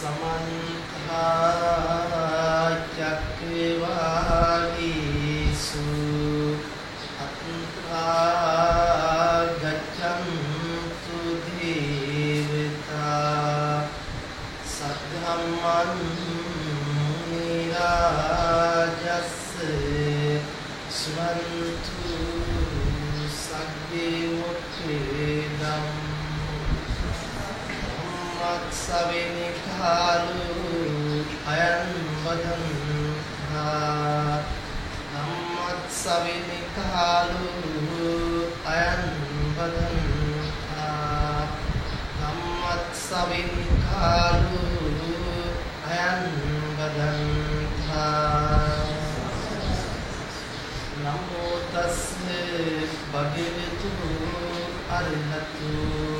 samantha මත්සවෙනි කාලු අයන් වදන්තා ධම්මත්සවෙනි කාලු අයන් වදන්තා ධම්මත්සවෙනි කාලු අයන් වදන්තා නමෝ තස්ස භගවතු අරහතු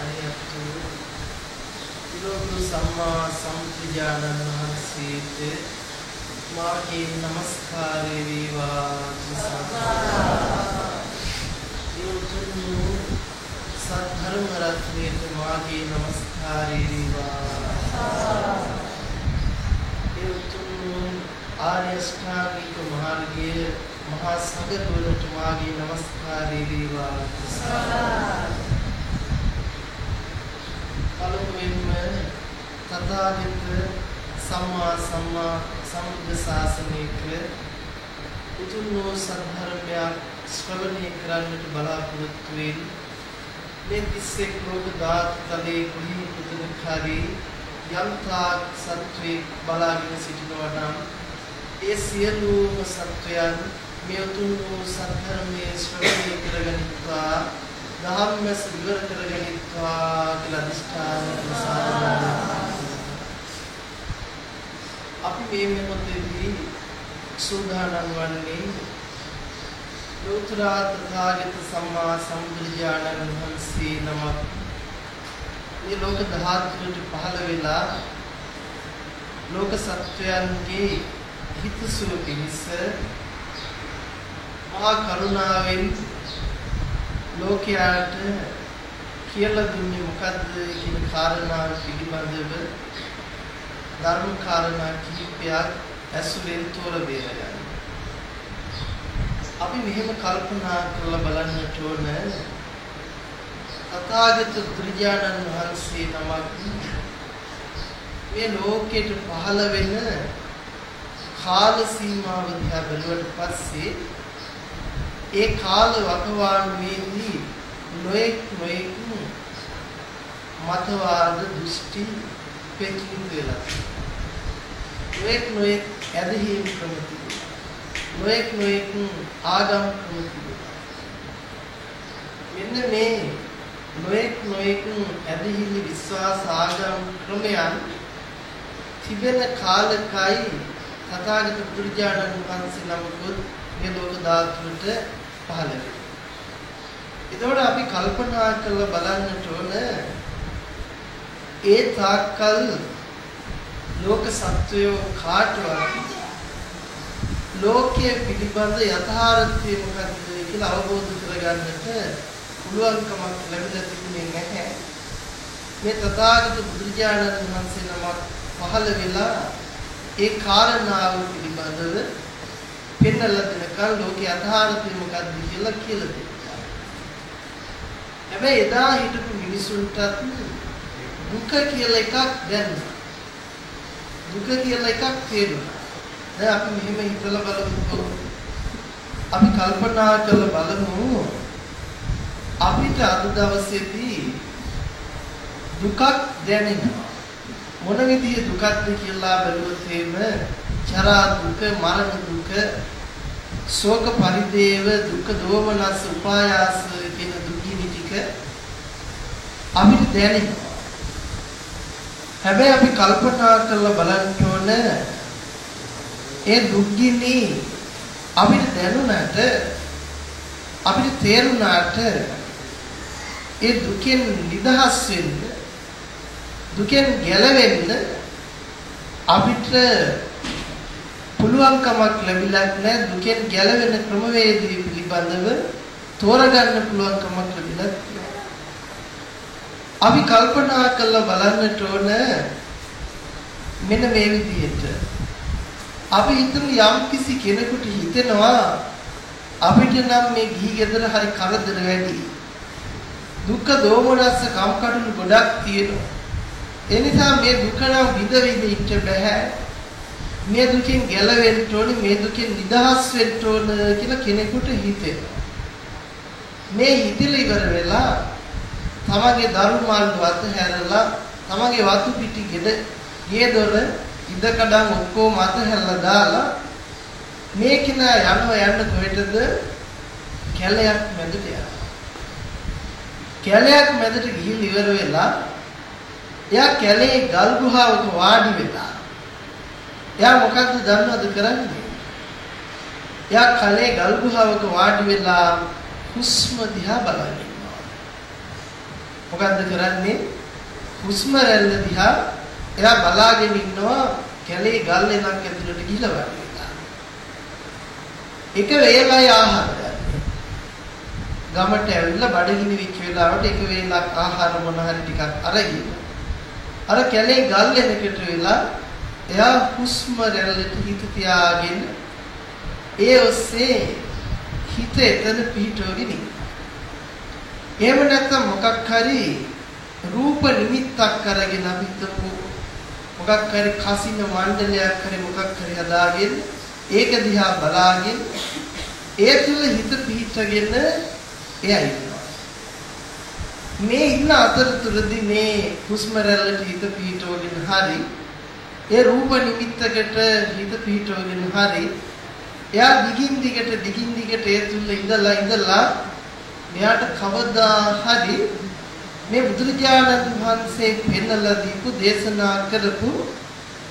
අරියත්තු විලෝතු සම්මා සම්බුදුජානන් වහන්සේට මාගේ নমස්කාරය වේවා සත්කාරය සද්ධර්ම රත්නයට මාගේ নমස්කාරය වේවා ඒ උතුම් ආර්ය ශ්‍රාවික මාර්ගයේ මහා සංඝ තුලට මාගේ নমස්කාරය වේවා සත්කාරය පළමුවෙන්ම තථාගත සම්මා සම්මා සම්බුද්ධ ශාසනයක උතුම් වූ සද්ධර්මයක් ශ්‍රවණය කරන්නට බලාපොරොත්තු වෙන මේ තිස්සෙක් ලෝක ධාතුතලයේ කුහි පුදුනකාරී යම්තා සත්වේ බලාගෙන සිටිනවා නම් ඒ සියලුම සත්වයන් මේ උතුම් වූ සද්ධර්මයේ ශ්‍රවණය කරගනිත්වා. ධම්මස් විවර කරගනිත්වා කියලා අදිෂ්ඨාන සාධනා අපි මේ මොහොතේදී සූදානම් වන්නේ ලෝතර තථාගත සම්මා සම්බුද්ධයාණන් වහන්සේ නමක්. මේ ලෝක ධාතුවට පහළ වෙලා ලෝක සත්වයන්ගේ හිතසුව පිණිස මහා කරුණාවෙන් ලෝකයාට කියලා දුන්නේ මොකද්ද කියන කාරණාව පිළිබඳව ධර්ම කාරණා කිහිපයක් ඇසුරෙන් තෝර බේරගන්න. අපි මෙහෙම කල්පනා කරලා බලන්නට ඕන තථාගත බුදුරජාණන් වහන්සේ නමක් මේ ලෝකෙට පහළ වෙන කාල සීමාව දිහා බැලුවට පස්සේ ඒ කාල වකවානුවේදී නොඑක් නොඑක් මතවාද දෘෂ්ටි පෙකින් වෙලා නොඑක් නොඑක් ඇදහිම් ක්‍රම තිබුණා නොඑක් නොඑක් ආගම් ක්‍රම තිබුණා මෙන්න මේ නොඑක් නොඑක් ඇදහිලි විශ්වාස ආගම් ක්‍රමයන් තිබෙන කාලකයි තථාගත බුදුරජාණන් වහන්සේ නමකුත් මේ ලෝක ධාතුවට පහළ වෙනවා. එතකොට අපි කල්පනා කරලා බලන්නට ඕන ඒ තාක්කල් ලෝක සත්වයෝ කාටවත් ලෝකයේ පිළිබඳ යථාර්ථය මොකක්ද කියලා අවබෝධ කරගන්නට පුළුවන්කමක් ලැබිලා තිබුණේ නැහැ. මේ තථාගත බුදුරජාණන් වහන්සේ නමක් පහළ වෙලා ඒ කාරණාව පිළිබඳව පෙන්වලා දෙනකල් ලෝකේ යථාර්ථය මොකක්ද කියලා කියලා දෙනවා. හැබැයි එදා හිටපු මිනිසුන්ටත් දුක කියලා එකක් දැනුණා. දුක කියලා එකක් තේරුණා. දැන් අපි මෙහෙම හිතලා බලමු. අපි කල්පනා කරලා බලමු අපිට අද දවසේදී දුකක් දැනෙනවා. මොන විදිහේ දුකක්ද කියලා බැලුවොත් එහෙම ජරා දුක, මරණ දුක, ශෝක පරිදේව දුක, දෝමනස්, උපායාස කියන දුකිනි ටික අපිට දැනෙනවා. හැබැයි අපි කල්පනා කරලා බලන්න ඕන ඒ දුක්ගිනි අපිට දැනුණාට අපිට තේරුණාට ඒ දුකෙන් නිදහස් වෙන්න දුකෙන් ගැලවෙන්න අපිට පුළුවන්කමක් ලැබිලා නැහැ දුකෙන් ගැලවෙන ක්‍රමවේදය පිළිබඳව තෝරගන්න පුළුවන්කමක් ලැබිලා අපි කල්පනා කරලා බලන්නට ඕන මෙන්න මේ විදිහට. අපි හිතමු යම් කිසි කෙනෙකුට හිතෙනවා අපිට නම් මේ ගිහි ගෙදර හරි කරදර වැඩි. දුක්ඛ දෝමනස්ස කම්කටොළු ගොඩක් තියෙනවා. ඒ නිසා මේ දුක නම් විඳ විඳ ඉන්න බෑ මේ දුකෙන් ගැලවෙන්න ඕනේ මේ දුකෙන් නිදහස් වෙන්න ඕන කියලා කෙනෙකුට හිතෙනවා මේ හිතල ඉවර වෙලා තමගේ දරු මාළු අතහැරලා තමගේ වතු පිටි ගෙද ගේ දොර ඉදකඩම් ඔක්කොම අතහැරලා දාලා මේ කෙනා යනවා යන්න කොහෙටද? කැලයක් මැදට යනවා. කැලයක් මැදට ගිහින් ඉවර වෙලා එයා කැලේ ගල් ගුහාවක වාඩි වෙලා එයා මොකද්ද දන්නවද කරන්නේ එයා කැලේ ගල් ගුහාවක වාඩි වෙලා හුස්ම දිහා බලන්නේ මොකද්ද කරන්නේ? හුස්ම රැල්ල දිහා එයා බලාගෙන ඉන්නවා කැලේ ගල් එනක් ඇතුළට ගිහලා වගේ. එක වේලයි ආහාර ගන්න. ගමට ඇවිල්ලා බඩගිනි වෙච්ච වෙලාවට එක වේලක් ආහාර මොන හරි ටිකක් අරගෙන අර කැලේ ගල් එනකට වෙලා එයා හුස්ම රැල්ලට හිත තියාගෙන ඒ ඔස්සේ හිත එතන පිහිටවගෙන ඉන්නවා. එහෙම නැත්නම් මොකක් හරි රූප නිමිත්තක් අරගෙන අපි හිතමු මොකක් හරි කසින මණ්ඩලයක් හරි මොකක් හරි හදාගෙන ඒක දිහා බලාගෙන ඒ තුල හිත පිහිටගෙන එයා ඉන්නවා මේ ඉන්න අතරතුරදී මේ හුස්ම රැල්ලට හිත පිහිටවගෙන හරි ඒ රූප නිමිත්තකට හිත පිහිටවගෙන හරි එයා දිගින් දිගට දිගින් දිගට ඒ තුල ඉඳලා ඉඳලා මෙයාට කවදා හරි මේ බුදුරජාණන් වහන්සේ පෙන්වලා දීපු දේශනා කරපු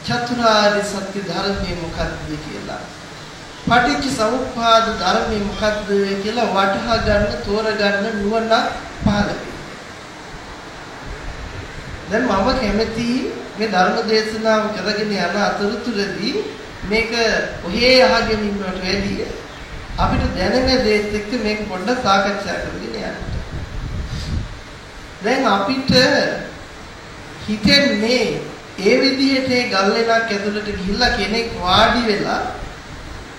චතුරාර්ය සත්‍ය ධර්මයේ මොකක්ද කියලා. පටිච්ච සමුප්පාද ධර්මයේ මොකක්ද කියලා වටහා ගන්න තෝරගන්න නුවණ පහළ දැන් මම කැමති මේ ධර්ම දේශනාව කරගෙන යන අතරතුරදී මේක ඔහේ අහගෙන ඉන්නවට වැඩිය අපිට දැනෙන දේත් එක්ක මේක පොඩ්ඩක් සාකච්ඡා කරගෙන යන්න. දැන් අපිට හිතෙන්නේ ඒ විදිහට ඒ ගල්ලෙනක් ඇතුළට ගිහිල්ලා කෙනෙක් වාඩි වෙලා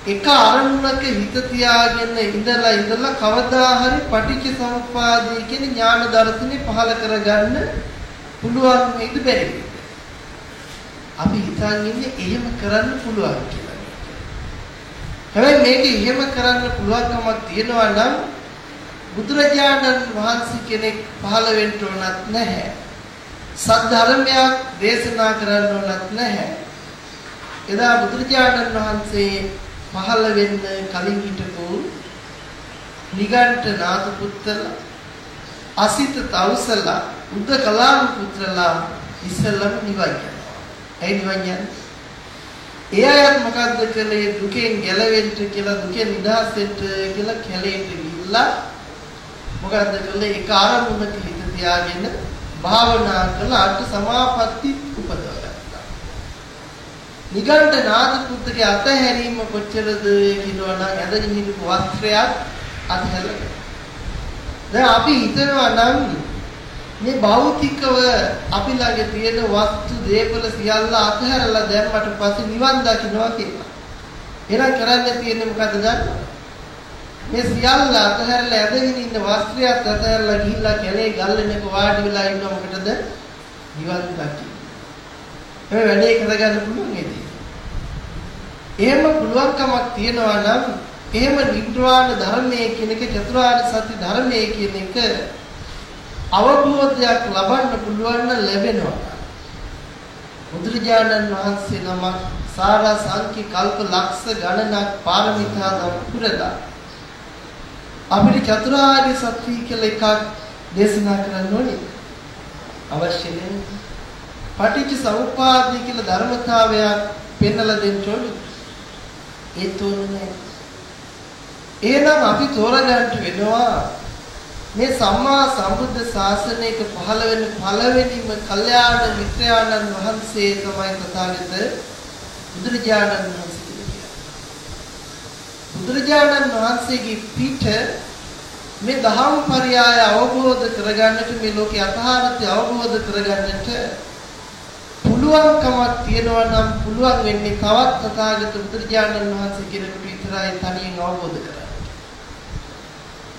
එක අරමුණක හිත තියාගෙන ඉඳලා ඉඳලා කවදා හරි පටිච්ච සමුප්පාදයේ කියන ඥාන දර්ශනේ පහල කරගන්න පුළුවන් වේද බැරිද? අපි හිතන් ඉන්නේ එහෙම කරන්න පුළුවන් කියලා. හැබැයි මේක එහෙම කරන්න පුළුවන්කමක් තියෙනවා නම් බුදුරජාණන් වහන්සේ කෙනෙක් පහළ වෙන්න ඕනත් නැහැ. සද්ධර්මයක් දේශනා කරන්න ඕනත් නැහැ. එදා බුදුරජාණන් වහන්සේ පහළ වෙන්න කලින් හිටපු නිගණ්ඨ නාථ පුත්‍රලා අසිත තවුසලා උද්දකලාම පුත්‍රලා ඉස්සෙල්ලම නිවන් යනවා. ඇයි නිවන් යන්නේ? ඒ අයත් මොකද්ද කළේ දුකෙන් ගැලවෙන්න කියලා දුකෙන් නිදහස් වෙන්න කියලා කැලේට ගිහිල්ලා මොකද්ද කළේ ඒක ආරමුණක හිත තියාගෙන භාවනා කළා අට සමාපatti උපදවගත්තා. නිගණ්ඨ නාද පුත්‍රගේ අතහැරීම කොච්චරද කියනවා නම් ඇඳගෙන හිටපු වස්ත්‍රයක් අතහැරලා. දැන් අපි හිතනවා නම් මේ භෞතිකව අපි ළඟ තියෙන වස්තු දේපල සියල්ල අතහැරලා දැම්මට පස්සේ නිවන් දකින්නවා කියලා. එහෙනම් කරන්න තියෙන්නේ මොකද දන්නවද? මේ සියල්ල අතහැරලා ඇදගෙන ඉන්න වස්ත්‍රයත් අතහැරලා ගිහිල්ලා කැලේ ගල්ලෙනක වාඩි වෙලා ඉන්න මොකටද? නිවන් දකින්න. මේ වැඩේ කරගන්න පුළුවන් නේද? එහෙම පුළුවන්කමක් තියනවා නම් එහෙම නිර්වාණ ධර්මයේ කියන එක චතුරාර්ය සත්‍ය ධර්මයේ කියන එක අවබෝධයක් ලබන්න පුළුවන් නම් ලැබෙනවා. බුදුරජාණන් වහන්සේ නමක් සාරා සංකි කල්ප ලක්ෂ ගණනක් පාරමිතා දම් පුරලා අපිට චතුරාර්ය සත්‍ය කියලා එකක් දේශනා කරන්න ඕනේ. අවශ්‍ය නැහැ. පටිච්ච සමුප්පාදය කියලා ධර්මතාවයක් පෙන්වලා දෙන්න ඕනේ. ඒ තෝරන්නේ. එහෙනම් අපි තෝරගන්න වෙනවා මේ සම්මා සම්බුද්ධ ශාසනයක පහළ වෙන පළවෙනිම කල්යාණ මිත්‍රාණන් වහන්සේ තමයි තථාගත බුදුරජාණන් වහන්සේ. බුදුරජාණන් වහන්සේගේ පිට මේ දහම් පරයය අවබෝධ කරගන්නට මේ ලෝකේ යථාර්ථය අවබෝධ කරගන්නට පුළුවන්කමක් තියනවා නම් පුළුවන් වෙන්නේ තවත් තථාගත බුදුරජාණන් වහන්සේ කෙනෙකුට විතරයි තනියෙන් අවබෝධ කරගන්න.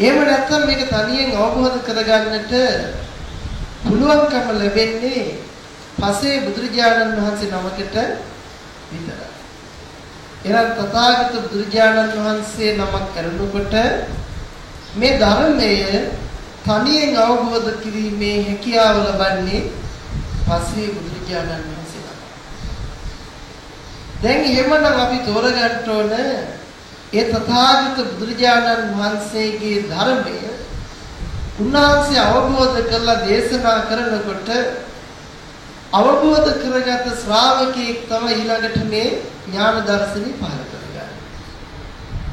එහෙම නැත්නම් මේක තනියෙන් අවබෝධ කරගන්නට පුළුවන්කම ලැබෙන්නේ පසේ බුදුරජාණන් වහන්සේ නමකට විතරයි. එනම් තථාගත බුදුරජාණන් වහන්සේ නමක් කරනකොට මේ ධර්මය තනියෙන් අවබෝධ කිරීමේ හැකියාව ලබන්නේ පසේ බුදුරජාණන් වහන්සේ නම. දැන් එහෙමනම් අපි තෝරගන්න ඕන ඒ තථාගත බුදුරජාණන් වහන්සේගේ ධර්මය උන්වහන්සේ අවබෝධ කරලා දේශනා කරනකොට අවබෝධ කරගත් ශ්‍රාවකෙක් තමයි ඊළඟට මේ ඥාන දර්ශනේ පහළ කරගන්නේ.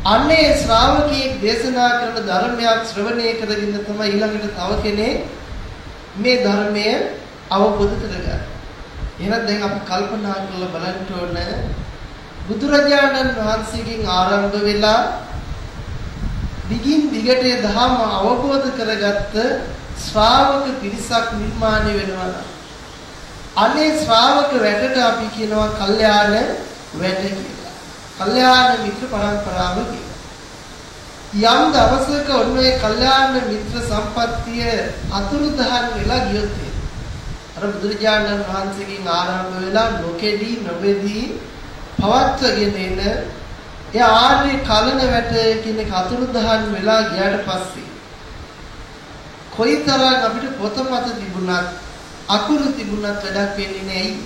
අන්නේ ශ්‍රාවකෙක් දේශනා කරන ධර්මයක් ශ්‍රවණය කරගෙන තමයි ඊළඟට තව කෙනෙක් මේ ධර්මය අවබෝධ කරගන්නේ. එහෙනම් දැන් අපි කල්පනා කරලා බලන්න ඕනේ බුදුරජාණන් වහන්සේගෙන් ආරම්භ වෙලා දිගින් දිගට ධර්ම අවබෝධ කරගත්ත ශ්‍රාවක පිරිසක් නිර්මාණය වෙනවා නම් අනේ ශ්‍රාවක වැඩට අපි කියනවා කල්යාණ වැඩ කියලා. කල්යාණ මිත්‍ර පරම්පරාව කියලා. යම් දවසක ඔන්නේ කල්යාණ මිත්‍ර සම්පත්තිය අතුරුදහන් වෙලා ගියොත් අර බුදුරජාණන් වහන්සේගෙන් ආරම්භ වෙලා නොකෙදී නොවේදී පවත්වගෙන එන ඒ ආර්ය කලන වැට කියන කතුරුදහන් වෙලා ගියාට පස්සේ කොයිතරම් අපිට පොත මත තිබුණත් අකුරු තිබුණත් වැඩක් වෙන්නේ නැයි.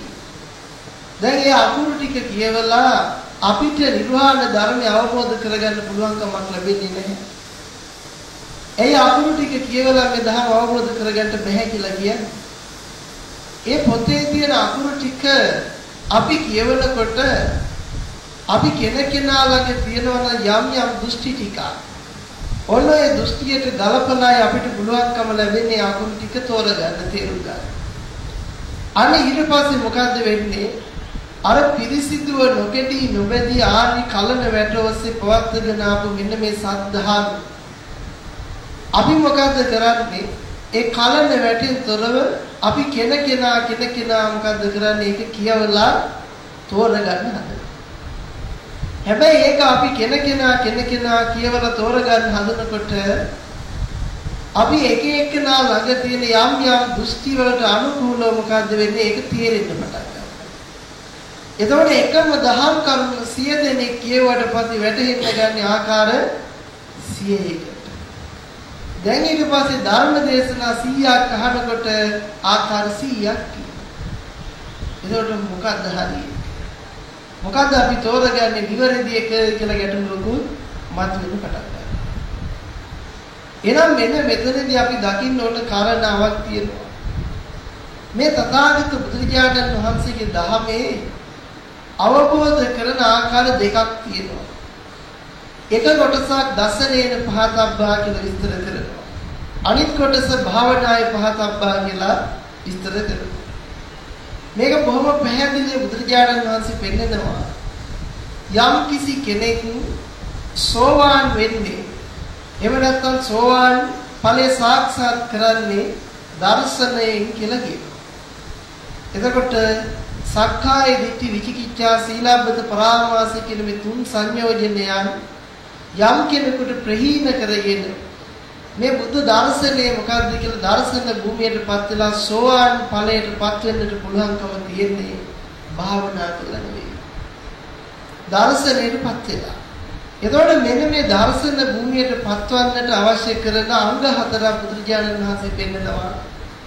දැන් ඒ අකුරු ටික කියවලා අපිට නිර්වාණ ධර්මය අවබෝධ කරගන්න පුළුවන්කමක් ලැබෙන්නේ නැහැ. ඒ අකුරු ටික කියවලා මේ ධර්ම අවබෝධ කරගන්න බැහැ කියලා කියන්නේ. ඒ පොතේ තියෙන අකුරු ටික අපි කියවනකොට අපි කෙනකෙනා ළඟ තියෙනවා යම් යම් දෘෂ්ටි ටික. ඔන්න ඒ දෘෂ්ටියට ගලපලායි අපිට පුළුවන්කම ලැබෙන්නේ අකුරු ටික තෝරගන්න තේරුම් ගන්න. අනේ ඊට පස්සේ මොකද්ද වෙන්නේ? අර පිරිසිදුව නොකෙටි නොබැදී ආනි කලන වැට ඔස්සේ පවත්වගෙන ආපු මෙන්න මේ සද්ධාන අපි මොකද්ද කරන්නේ? ඒ කලන වැටෙන් තොරව අපි කෙනකෙනා කෙනකෙනා මොකද්ද කරන්නේ? ඒක කියවලා තෝරගන්න හදනවා. හැබැයි ඒක අපි කෙනකෙනා කෙනකෙනා කියවලා තෝරගන්න හදනකොට අපි එක එකනා ළඟ තියෙන යම් යම් දෘෂ්ටි වලට අනුකූලව මොකද්ද වෙන්නේ ඒක තේරෙන්න පටන් ගන්නවා. එතකොට එකම දහම් කරුණු 100 දෙනෙක් කියවට පස්සේ වැටහෙන්න ගන්න ආකාර 100කට. දැන් ඊට පස්සේ ධර්ම දේශනා 100ක් අහනකොට ආකාර 100ක් එතකොට මොකද්ද හරිය? මොකද්ද අපි තෝරගන්නේ නිවැරදි එක කියලා ගැටලුවකුත් මතුවෙන්න පටන් ගන්නවා. එහෙනම් මෙන්න මෙතනදී අපි දකින්න ඕන කාරණාවක් තියෙනවා. මේ තථාගත බුදුරජාණන් වහන්සේගේ ධහමේ අවබෝධ කරන ආකාර දෙකක් තියෙනවා. එක කොටසක් දසනේන පහතබ්බා කියලා විස්තර කරනවා. අනිත් කොටස භාවනායේ පහතබ්බා කියලා විස්තර කරනවා. මේක බොහොම පැහැදිලිව බුදුරජාණන් වහන්සේ පෙන්නනවා. යම් කිසි කෙනෙක් සෝවාන් වෙන්නේ එහෙම නැත්නම් සෝවාන් ඵලයේ සාක්ෂාත් කරන්නේ දර්ශනයෙන් කියලා කියනවා. එතකොට සක්කාය දිට්ඨි විචිකිච්ඡා සීලබ්බත පරාමාස කියන මේ තුන් සංයෝජනයන් යම් කෙනෙකුට ප්‍රහීන කරගෙන මේ බුද්ධ දර්ශනය මොකක්ද කියලා දර්ශන භූමියටපත් වෙලා සෝවාන් ඵලයටපත් වෙන්නට පුළුවන්කම තියෙන්නේ භාවනා කරලා නෙවෙයි. දර්ශනයටපත් වෙලා. එතකොට මෙන්න මේ දර්ශන භූමියට පත්වන්නට අවශ්‍ය කරන අංග හතරක් බුදුරජාණන් වහන්සේ පෙන්නනවා.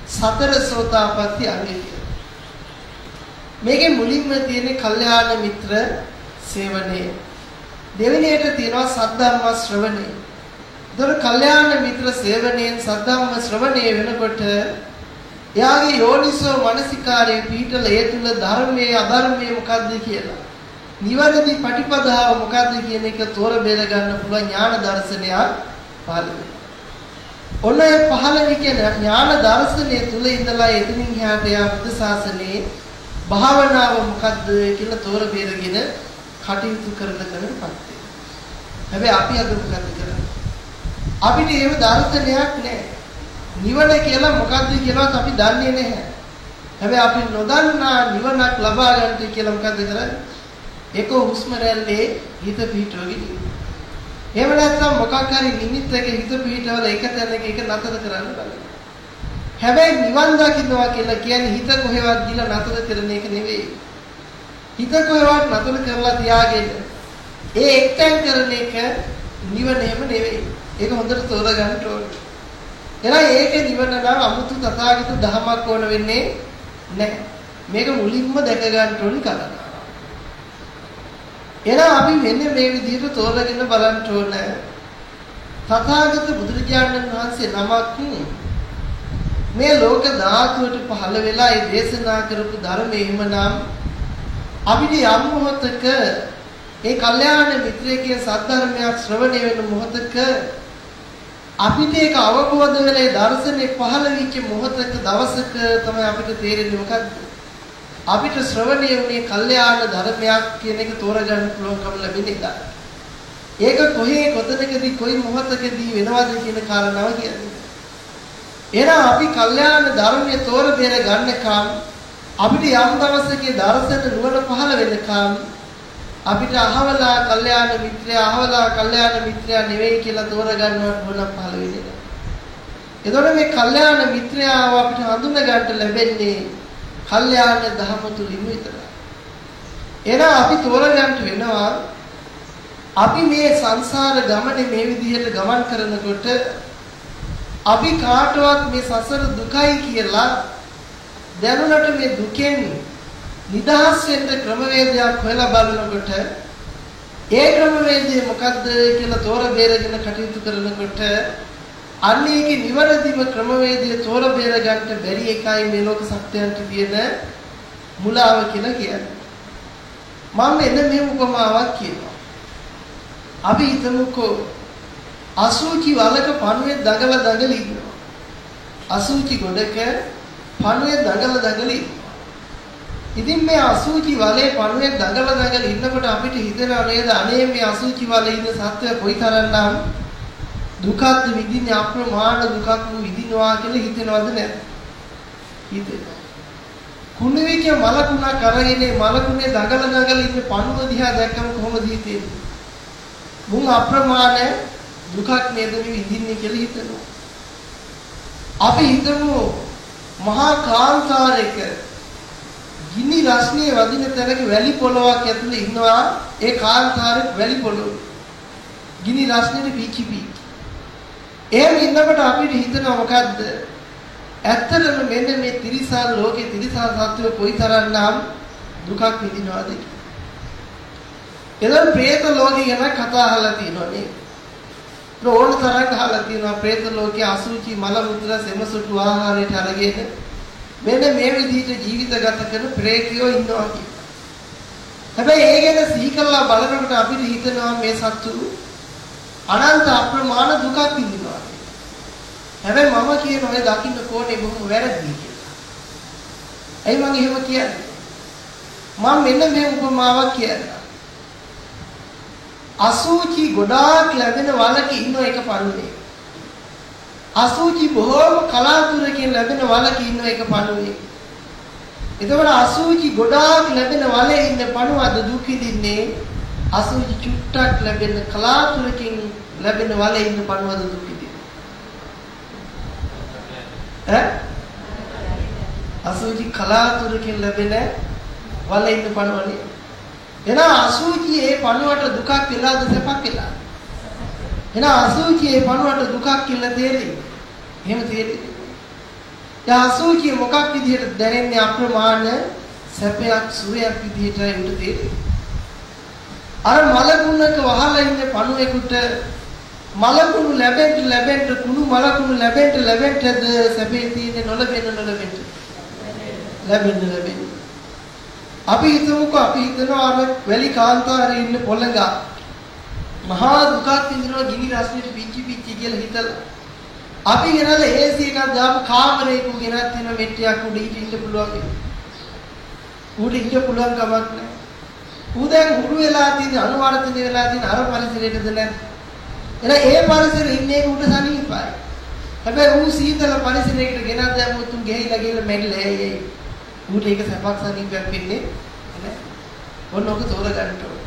සතර සෝතාපට්ටි අංගය මේකේ මුලින්ම තියෙන කල්යාණ මිත්‍ර සේවනය. දෙවෙනියට තියෙනවා සද්ධර්ම ශ්‍රවණය එතකොට කල්යාණ මිත්‍ර සේවනයෙන් සද්ධර්ම ශ්‍රවණය වෙනකොට එයාගේ යෝනිසෝ මනසිකාරයේ පීඨල ඒ තුල ධර්මයේ අධර්මයේ මොකද්ද කියලා. නිවැරදි ප්‍රතිපදාව මොකද්ද කියන එක තෝර බේර ගන්න පුළුවන් ඥාන දර්ශනයක් පහළ වෙනවා. ඔන්න ඒ පහළ විකේ ඥාන දර්ශනයේ තුල ඉඳලා එතනින් එහාට යා බුද්ධ ශාසනයේ භාවනාව මොකද්ද කියලා තෝර බේරගෙන කටයුතු කරන කෙනෙක්පත් වෙනවා. හැබැයි අපි අද මොකද්ද කරන්නේ? අපිට ඒව දර්ශනයක් නැහැ. නිවන කියලා මොකද්ද කියලාත් අපි දන්නේ නැහැ. හැබැයි අපි නොදන්නා නිවනක් ලබා ගන්න කියලා මොකද්ද කරන්නේ? ඒක හුස්ම රැල්ලේ හිත පිහිටවගෙන එහෙම නැත්නම් මොකක් හරි නිමිත්තක හිත පිහිටවල එක තැනක එක නතර කරන්න බලන්න. හැබැයි නිවන් දකින්නවා කියලා කියන්නේ හිත කොහෙවත් ගිල නතර කරන එක නෙවෙයි. හිත කොහෙවත් නතර කරලා තියාගෙන ඒ එක්තෙන් කරන එක නිවන එහෙම නෙවෙයි. ඒක හොඳට තෝරගන්න ඕනේ. එහෙනම් ඒකේ නිවන නම් අමුතු තථාගත ධමයක් ඕන වෙන්නේ නැහැ. මේක මුලින්ම දැක ගන්න ඕනි කරනවා. එහෙනම් අපි මෙන්න මේ විදිහට තෝරගෙන බලන්න ඕන. තථාගත බුදුරජාණන් වහන්සේ නමක් මේ ලෝක ධාතුවට පහළ වෙලා ඒ දේශනා කරපු ධර්මයේ එහෙමනම් අපිට යම් මොහොතක ඒ කල්යාණ මිත්‍රයේ සද්ධර්මයක් ශ්‍රවණය වෙන මොහොතක අපිට ඒක අවබෝධ වෙලා දර්ශනේ පහළ වෙච්ච මොහොතක දවසක තමයි අපිට තේරෙන්නේ මොකද්ද අපිට ශ්‍රවණය වුණේ කල්යාණ ධර්මයක් කියන එක තෝරගන්න පුළුවන්කම ලැබෙන එක. ඒක කොහේ කොතනකදී කොයි මොහොතකදී වෙනවද කියන කාරණාව කියන්නේ. එහෙනම් අපි කල්යාණ ධර්මයේ තෝර බේර ගන්නකම් අපිට යම් දවසක දර්ශන නුවණ පහළ වෙනකම් අපිට අහවලා කල්යාණ මිත්‍රයා අහවලා කල්යාණ මිත්‍රයා නෙවෙයි කියලා තෝරගන්නවට මොන පහළ වෙන්නේ. එතකොට මේ කල්යාණ මිත්‍රයාව අපිට හඳුන ගන්න ලැබෙන්නේ කල්යාණ දහම තුලින් විතරයි. එහෙනම් අපි තෝරගන්න වෙනවා අපි මේ සංසාර ගමනේ මේ විදිහට ගමන් කරනකොට අපි කාටවත් මේ සසර දුකයි කියලා දැනුණට මේ දුකෙන් නිදහස් වෙන්න ක්‍රමවේදයක් හොයලා බලනකොට ඒ ක්‍රමවේදය මොකද්ද කියලා තෝර බේරගෙන කටයුතු කරනකොට අන්න ඒකේ නිවැරදිම ක්‍රමවේදය තෝර බේර ගන්න බැරි එකයි මේ ලෝක සත්‍යයන්ට තියෙන මුලාව කියලා කියන්නේ. මම එන්න මේ උපමාවක් කියනවා. අපි හිතමුකෝ අසුචි වලක පණුවේ දඟල දඟල ඉන්නවා. අසුචි ගොඩක පණුවේ දඟල දඟල ඉන්නවා. ඉතින් මේ අසුචි වලේ පණුවේ දඟල දඟල ඉන්නකොට අපිට හිතෙනව නේද අනේ මේ අසුචි වලේ ඉන්න සත්වය කොයිතරම්නම් දුකත් විඳින්නේ අප්‍රමාණ දුකක් විඳිනවා කියලා හිතෙනවද නැද්ද? හිතෙනවා. කුණුවික මලකුණක් අරගෙන මලකුණේ දඟල දඟල ඉන්න පණුව දිහා දැක්කම කොහොමද හිතෙන්නේ? මුන් අප්‍රමාණ දුකක් නේද විඳින්නේ කියලා හිතනවා. අපි හිතමු මහා කාන්තාරයක ගිනි රශ්මිය වදින තැනක වැලි පොලොවක් ඇතුළේ ඉන්නවා ඒ කාන්තාරේ වැලි පොලොව. ගිනි රශ්මියට පිචිපි. එහෙම ඉන්නකොට අපිට හිතෙනවා මොකද්ද? ඇත්තටම මෙන්න මේ තිරිසන් ලෝකේ තිරිසන් සත්වය කොයිතරම්නම් දුකක් විඳිනවද කියලා. ප්‍රේත ලෝකේ ගැන කතා අහලා තියෙනවා නේ. ඕන තරම් අහලා තියෙනවා ප්‍රේත ලෝකයේ අසුචි මල මුත්‍රා සෙමසුතු ආහාරයට අරගෙන මෙන්න මේ විදිහට ජීවිත ගත කරන ප්‍රේතයෝ ඉන්නවා කියලා. හැබැයි ඒ ගැන සිහි කරලා බලනකොට අපිට හිතෙනවා මේ සත්තු අනන්ත අප්‍රමාණ දුකක් විඳිනවා. හැබැයි මම කියන ඔය දකින්න කෝණේ බොහොම වැරදි කියලා. ඇයි මම එහෙම කියන්නේ? මම මෙන්න මේ උපමාවක් කියන්නම්. අසුචි ගොඩාක් ලැබෙන වලක ඉන්න එක පණුවේ. අසුචි බොහෝම කලාතුරකින් ලැබෙන වලක ඉන්න එක පණුවේ. එතකොට අසුචි ගොඩාක් ලැබෙන වලේ ඉන්න පණුව අද දුක් විඳින්නේ අසුචි චුට්ටක් ලැබෙන කලාතුරකින් ලැබෙන වලේ ඉන්න පණුව අද දුක් විඳින්නේ. ඈ? අසුචි කලාතුරකින් ලැබෙන වලේ ඉන්න පණුවනේ. එහෙනම් අසුචියේ පණුවට දුකක් වෙලාද සැපක් වෙලාද? එහෙනම් අසුචියේ පණුවට දුකක් කියලා තේරෙන්නේ. එහෙම තේරෙන්නේ. දැන් අසුචිය මොකක් විදිහට දැනෙන්නේ අප්‍රමාණ සැපයක් සුවයක් විදිහටයි උට තේරෙන්නේ. අර මලකුණක වහලා ඉන්න පණුවෙකුට මලකුණු ලැබෙන්න ලැබෙන්න කුණු මලකුණු ලැබෙන්න ලැබෙන්නද සැපේ තියෙන්නේ නොලැබෙන්න නොලැබෙන්න ලැබෙන්න ලැබෙන්න අපි හිතමුකෝ අපි හිතනවා අර වැලි කාන්තාරේ ඉන්න පොළඟ මහා දුකක් විඳිනවා ගිනි රස්නෙට පිච්චි පිච්චි කියලා හිතලා අපි ගෙනල්ලා AC එකක් දාපු කාමරයක ගෙනත් වෙන මෙට්ටියක් උඩ ඉන්න පුළුවන් උඩ ඉන්න පුළුවන් කමක් නැහැ ඌ දැන් හුරු වෙලා තියෙන අනුවර්තනය වෙලා තියෙන අර පරිසරයටද නැද්ද එහෙනම් ඒ පරිසරෙ ඉන්නේ උට සනීපයි. හැබැයි ඌ සීතල පරිසරයකට ගෙනත් දැම්මොත් උන් ගෙහිලා ගිහලා මැරිලා එයි එයි. ඌට ඒක සපක් සනීපයක් වෙන්නේ නැහැ. ඔන්න ඔක තෝරගන්න ඕනේ.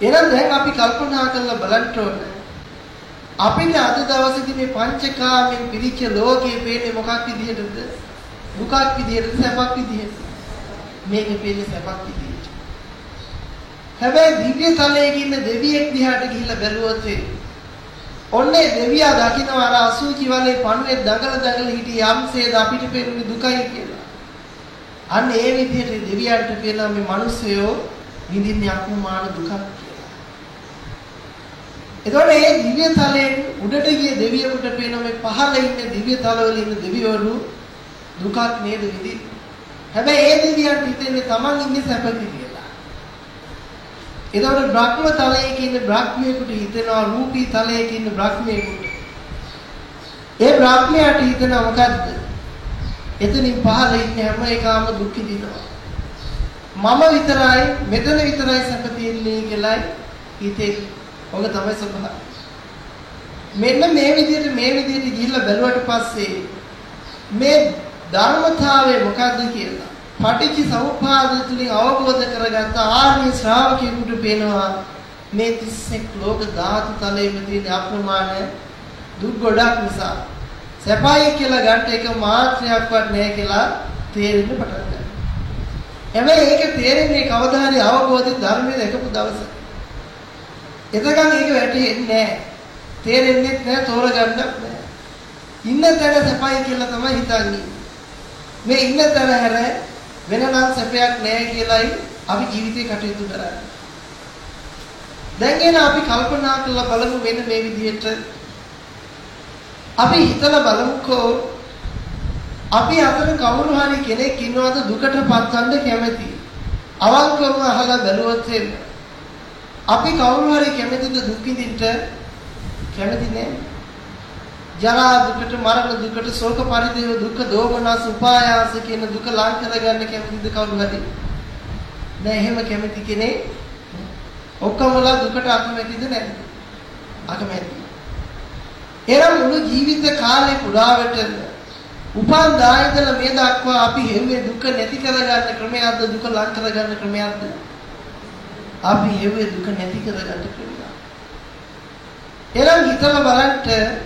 එහෙනම් දැන් අපි කල්පනා කරලා බලන්න ඕනේ. අපිට අද දවසේදී මේ පංචකාමෙන් පිරිච්ච ලෝකයේ පේන්නේ මොකක් විදිහටද? දුකක් විදිහටද සැපක් විදිහටද? මේකේ පේන්නේ සැපක් විදිහට. හැබැයි දිව්‍ය තලයේ ඉන්න දෙවියෙක් දිහාට ගිහිල්ලා බැලුවොත් ඔන්නේ දෙවියා දකින්න අර අසුචි වලේ පණුවේ දඟල දඟල හිටිය යම්සේද අපිට පෙනුනේ දුකයි කියලා. අන්න ඒ විදිහට දෙවියන්ට කියලා මේ මිනිස්සයෝ විඳින්නේ අකුමාන දුකක් කියලා. එතකොට මේ දිව්‍ය තලයෙන් උඩට ගිය දෙවියෙකුට පේන මේ පහළ ඉන්න දිව්‍ය තලවල ඉන්න දෙවිවරු දුකක් නේද විඳින්නේ. හැබැයි ඒ දෙවියන්ට හිතෙන්නේ Taman ඉන්නේ සැපදී එතකොට බ්‍රහ්ම තලයක ඉන්න බ්‍රහ්මයෙකුට හිතෙනවා රූපී තලයක ඉන්න බ්‍රහ්මයෙකුට. ඒ බ්‍රහ්මයාට හිතෙනවා මොකද්ද? එතනින් පහළ ඉන්න හැම එකම දුක් විඳිනවා. මම විතරයි මෙතන විතරයි සැප තියෙන්නේ කියලායි හිතේ. ඔක තමයි ස්වභාවය. මෙන්න මේ විදිහට මේ විදිහට ගිහිල්ලා බැලුවට පස්සේ මේ ධර්මතාවය මොකද්ද කියලා පටිච්ච සමුප්පාද තුලින් අවබෝධ කරගත්ත ආර්ය ශ්‍රාවකයෙකුට පේනවා මේ 31 ලෝක ධාතු තලයේම තියෙන අප්‍රමාණ දුක් ගොඩක් නිසා සැපයි කියලා ගන්න එක මාත්‍රයක්වත් නැහැ කියලා තේරෙන්න පටන් ගන්නවා. හැබැයි ඒක තේරෙන්නේ කවදා හරි අවබෝධ ධර්මයේ දැකපු දවසක. එතකන් ඒක වැටහෙන්නේ නැහැ. තේරෙන්නේ නැහැ තෝරගන්නත් නැහැ. ඉන්න තැන සැපයි කියලා තමයි හිතන්නේ. මේ ඉන්න තැන හැර වෙනනම් සැපයක් නැහැ කියලායි අපි ජීවිතේ කටයුතු කරන්නේ. දැන් එන අපි කල්පනා කරලා බලමු මෙන්න මේ විදිහට අපි හිතලා බලමුකෝ අපි අතර කවුරු හරි කෙනෙක් ඉන්නවද දුකට පත්වන්න කැමති? අවංකවම අහලා බැලුවොත් අපි කවුරු හරි කැමතිද දුක් විඳින්න? කැමති නෑ. ජරා දුකට මරණ දුකට ශෝක පරිදේව දුක්ඛ දෝමනස් උපායාස කියන දුක ලං කරගන්න කැමතිද කවුරු හරි? නෑ එහෙම කැමති කෙනෙක් ඔක්කොමලා දුකට අකමැතිද නැද්ද අකමැති. එනම් මුළු ජීවිත කාලේ පුරාවට උපන් දායදල මේ දක්වා අපි හෙව්වේ දුක නැති කරගන්න ක්‍රමයක්ද දුක ලං කරගන්න ක්‍රමයක්ද? අපි හෙව්වේ දුක නැති කරගන්න ක්‍රමයක් එනම් හිතලා බලන්න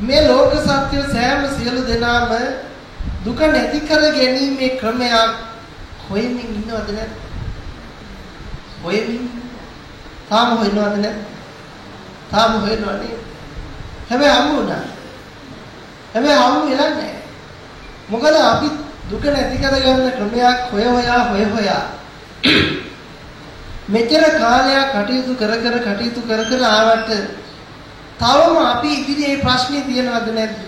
මේ ලෝක සත්‍ය සෑම සියලු දෙනාම දුක නැති කර ගැනීමේ ක්‍රමයක් හොයමින් ඉන්නවද නැද්ද? හොයමින් තාම හොයනවද නැද්ද? තාම හොයනවනේ. හැබැයි හමු වුණා. හැබැයි හමු වෙලා නැහැ. මොකද අපි දුක නැති කර ගන්න ක්‍රමයක් හොය හොයා හොය හොයා මෙච්චර කාලයක් කටයුතු කර කර කටයුතු කර කර ආවට තවම අපි ඉදිරියේ ප්‍රශ්නේ තියනවද නැද්ද?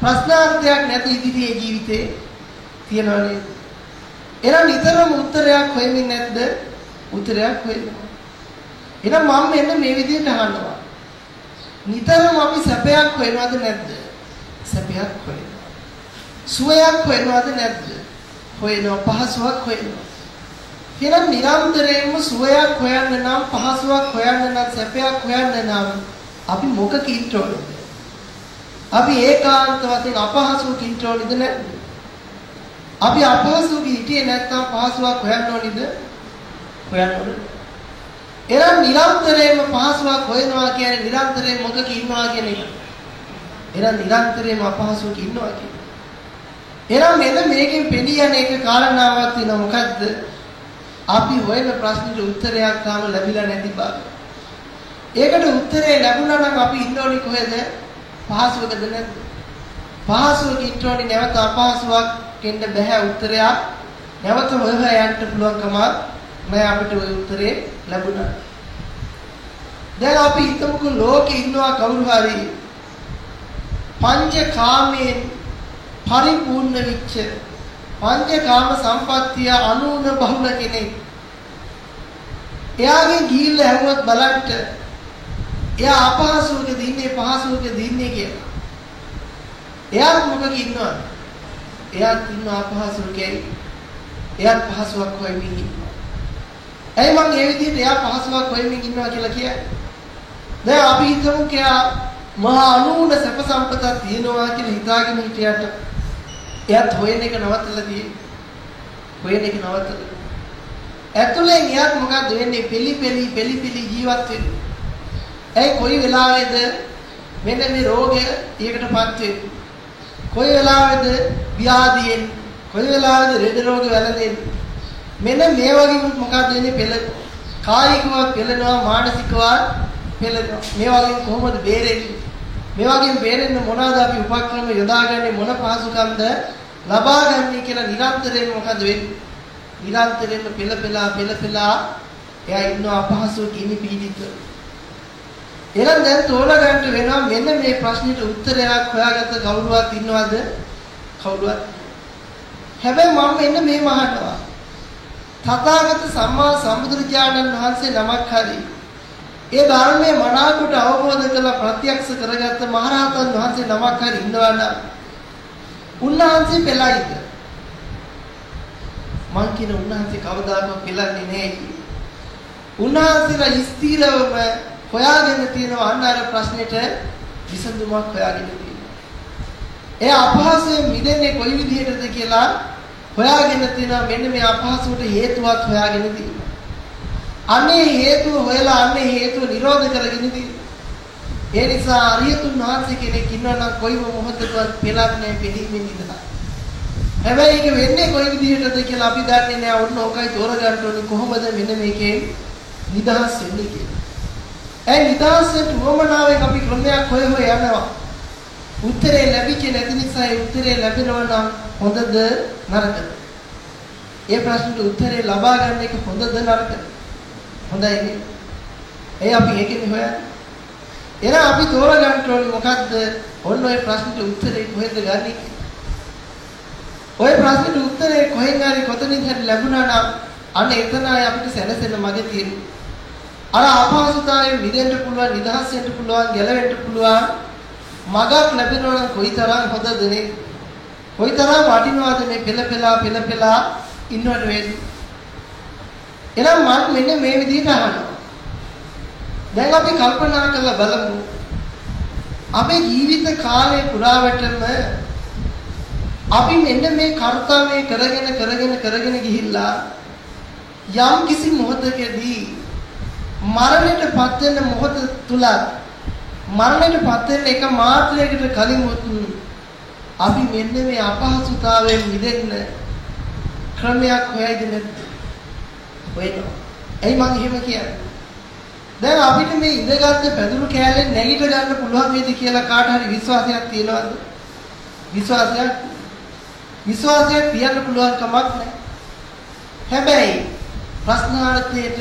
ප්‍රශ්නාර්ථයක් නැති ඉදිරියේ ජීවිතේ තියනව නේද? එහෙනම් නිතරම උත්තරයක් හොයමින් නැද්ද? උත්තරයක් හොයනවා. එහෙනම් මම මෙන්න මේ විදිහට අහනවා. නිතරම අපි සැපයක් හොයනවද නැද්ද? සැපයක් හොයනවා. සුවයක් හොයනවද නැද්ද? හොයනවා පහසුවක් හොයනවා. එහෙනම් නිරන්තරයෙන්ම සුවයක් හොයන්න නම් පහසුවක් හොයන්න නම් සැපයක් හොයන්න නම් අපි මොකක ඉන්නවද? අපි ඒකාන්ත වශයෙන් අපහසුවක ඉන්නවද නැද්ද? අපි අපහසුවක හිටියේ නැත්නම් පහසුවක් හොයන්න ඕනේද? හොයන්න ඕනේ. එහෙනම් නිරන්තරයෙන්ම පහසුවක් හොයනවා කියන්නේ නිරන්තරයෙන් මොකක ඉන්නවා කියන එක. එහෙනම් නිරන්තරයෙන්ම අපහසුවක ඉන්නවා කියන්නේ. එහෙනම් මෙන්න මේකෙන් පෙනී යන එක කාරණාවක් තියෙනවා මොකද්ද? අපි හොයන ප්‍රශ්නෙට උත්තරයක් තාම ලැබිලා නැති බව. ඒකට උත්තරේ ලැබුණා නම් අපි ඉන්න ඕනේ කොහෙද? පහසුවකද නැද්ද? පහසුවක ඉන්න ඕනේ නැවත අපහසුවක් කෙන්න බෑ උත්තරයක්. නැවත හොය හොය යන්න පුළුවන්කම නෑ අපිට ওই උත්තරේ ලැබුණා. දැන් අපි හිතමුකෝ ලෝකේ ඉන්නවා කවුරු හරි පංචකාමයෙන් පරිපූර්ණ වෙච්ච පංචකාම සම්පත්තිය අනුන බහුල කෙනෙක්. එයාගේ ගිහිල්ලා හැවුවත් බලන්න එයා අපහසුවකද ඉන්නේ පහසුවකද ඉන්නේ කියලා. එයාත් මොකක ඉන්නවද? එයාත් ඉන්න අපහසුවකයි. එයාත් පහසුවක් හොයමින් ඉන්නවා. ඇයි මං මේ විදිහට එයා පහසුවක් හොයමින් ඉන්නවා කියලා කියන්නේ? දැන් අපි හිතමු කියා මහා අනුන සැප සම්පතක් තියෙනවා කියලා හිතාගෙන හිටියට එයාත් හොයන එක නවත්තලා තියෙන්නේ. හොයන එක නවත්තලා. ඇතුලෙන් එයාත් මොකද වෙන්නේ? පිලි පිලි පිලි පිලි ජීවත් වෙන්නේ. ඇයි කොයි වෙලාවෙද මෙන්න මේ රෝගය ඊකටපත් වෙන්නේ? කොයි වෙලාවෙද ව්‍යාධියෙන් කොයි වෙලාවෙද රෙද රෝග වැළඳෙන්නේ? මෙන්න මේ වගේ මොකක්ද වෙන්නේ? පෙළ කායිකව පෙළෙනවා මානසිකව පෙළෙනවා. මේ වගේ කොහොමද බේරෙන්නේ? මේ වගේ බේරෙන්න මොනවාද අපි උපක්‍රම යොදාගන්නේ මොන පහසුකම්ද ලබා ගන්න කියලා නිරන්තරයෙන් මොකද වෙන්නේ? නිරන්තරයෙන්ම පෙළ පෙළා පෙළ පෙළා එයා ඉන්න අපහසු කිනි පීඩිත. එහෙනම් දැන් තෝරගන්න වෙනවා මෙන්න මේ ප්‍රශ්නෙට උත්තරයක් හොයාගත්ත කවුරුවත් ඉන්නවද? කවුරුවත්. හැබැයි මම මෙන්න මේ මහටවා. තථාගත සම්මා සම්බුදුරජාණන් වහන්සේ නමක් හරි ඒ ධර්මයේ මනාකොට අවබෝධ කරලා ප්‍රත්‍යක්ෂ කරගත්ත මහරහතන් වහන්සේ නමක් හරි ඉන්නවා නම් උන්වහන්සේ පෙළයිද මං කියන උන්වහන්සේ කවදාකවත් පෙළන්නේ නැහැ උන්වහන්සේලා ස්ථිරවම හොයාගෙන තියෙනවා අන්න අර ප්‍රශ්නෙට විසඳුමක් හොයාගෙන තියෙනවා. ඒ අපහසුයෙන් මිදෙන්නේ කොයි විදිහටද කියලා හොයාගෙන තියෙනවා. මෙන්න මේ අපහසුවට හේතුවක් හොයාගෙන තියෙනවා. අනේ හේතුව හොයලා අනේ හේතුව නිරෝධ කරගෙන තියෙනවා ඒ නිසා අරියතුන් වහන්සේ කෙනෙක් ඉන්නවා නම් කොයිම මොහොතකවත් පෙලක් නැහැ පිළිමින් ඉඳලා. හැබැයි ඒක වෙන්නේ කොයි විදිහටද කියලා අපි දන්නේ නැහැ. ඔන්න ඕකයි තෝරගන්න ඕනේ කොහොමද මෙන්න මේකේ නිදහස් වෙන්නේ කියලා. ඒ නිදහසට උවමනාවෙන් අපි ක්‍රමයක් හොය හොය යනවා. උත්තරේ ලැබිච්ච නැති නිසා ඒ උත්තරේ ලැබෙනවා නම් හොඳද නරකද? ඒ ප්‍රශ්නට උත්තරේ ලබා ගන්න එක හොඳද නරකද? හොඳයි නේ. ඒ අපි ඒකෙන් හොයන්නේ එහෙනම් අපි තෝරගන්න ඕනේ මොකද්ද? ඔන්න ඔය ප්‍රශ්නෙට උත්තරේ කොහෙද ගන්නේ? ඔය ප්‍රශ්නෙට උත්තරේ කොහෙන් හරි කොතනින් හරි ලැබුණා නම් අන්න එතනයි අපිට සැලසෙන මගේ තියෙන්නේ. අර අපහසුතාවයෙන් මිදෙන්න පුළුවන්, නිදහස් වෙන්න පුළුවන්, ගැලවෙන්න පුළුවන් මගක් ලැබෙනවා නම් කොයිතරම් හොඳද නේ? කොයිතරම් වටිනවද මේ පෙළ පෙළා පෙළ පෙළා ඉන්නවට වෙන්නේ? එහෙනම් මම මෙන්න මේ විදිහට අහනවා. දැන් අපි කල්පනා කරලා බලමු අපේ ජීවිත කාලය පුරාවටම අපි මෙන්න මේ කර්තව්‍ය කරගෙන කරගෙන කරගෙන ගිහිල්ලා යම් කිසි මොහොතකදී මරණයටපත් වෙන මොහොත තුල මරණයටපත් වෙන එක මාත්‍රයකට කලින් අපි මෙන්න මේ අපහසුතාවයෙන් මිදෙන්න ක්‍රමයක් හොයයිද නැද්ද? හොයනවා. එයි මම එහෙම කියන්නේ. දැන් අපිට මේ ඉඳගත්ත පැදුරු කෑල්ලෙන් නැගිට ගන්න පුළුවන් වේද කියලා කාට හරි විශ්වාසයක් තියෙනවද? විශ්වාසයක් විශ්වාසයක් තියන්න පුළුවන් කමක් නැහැ. හැබැයි ප්‍රශ්නාර්ථයට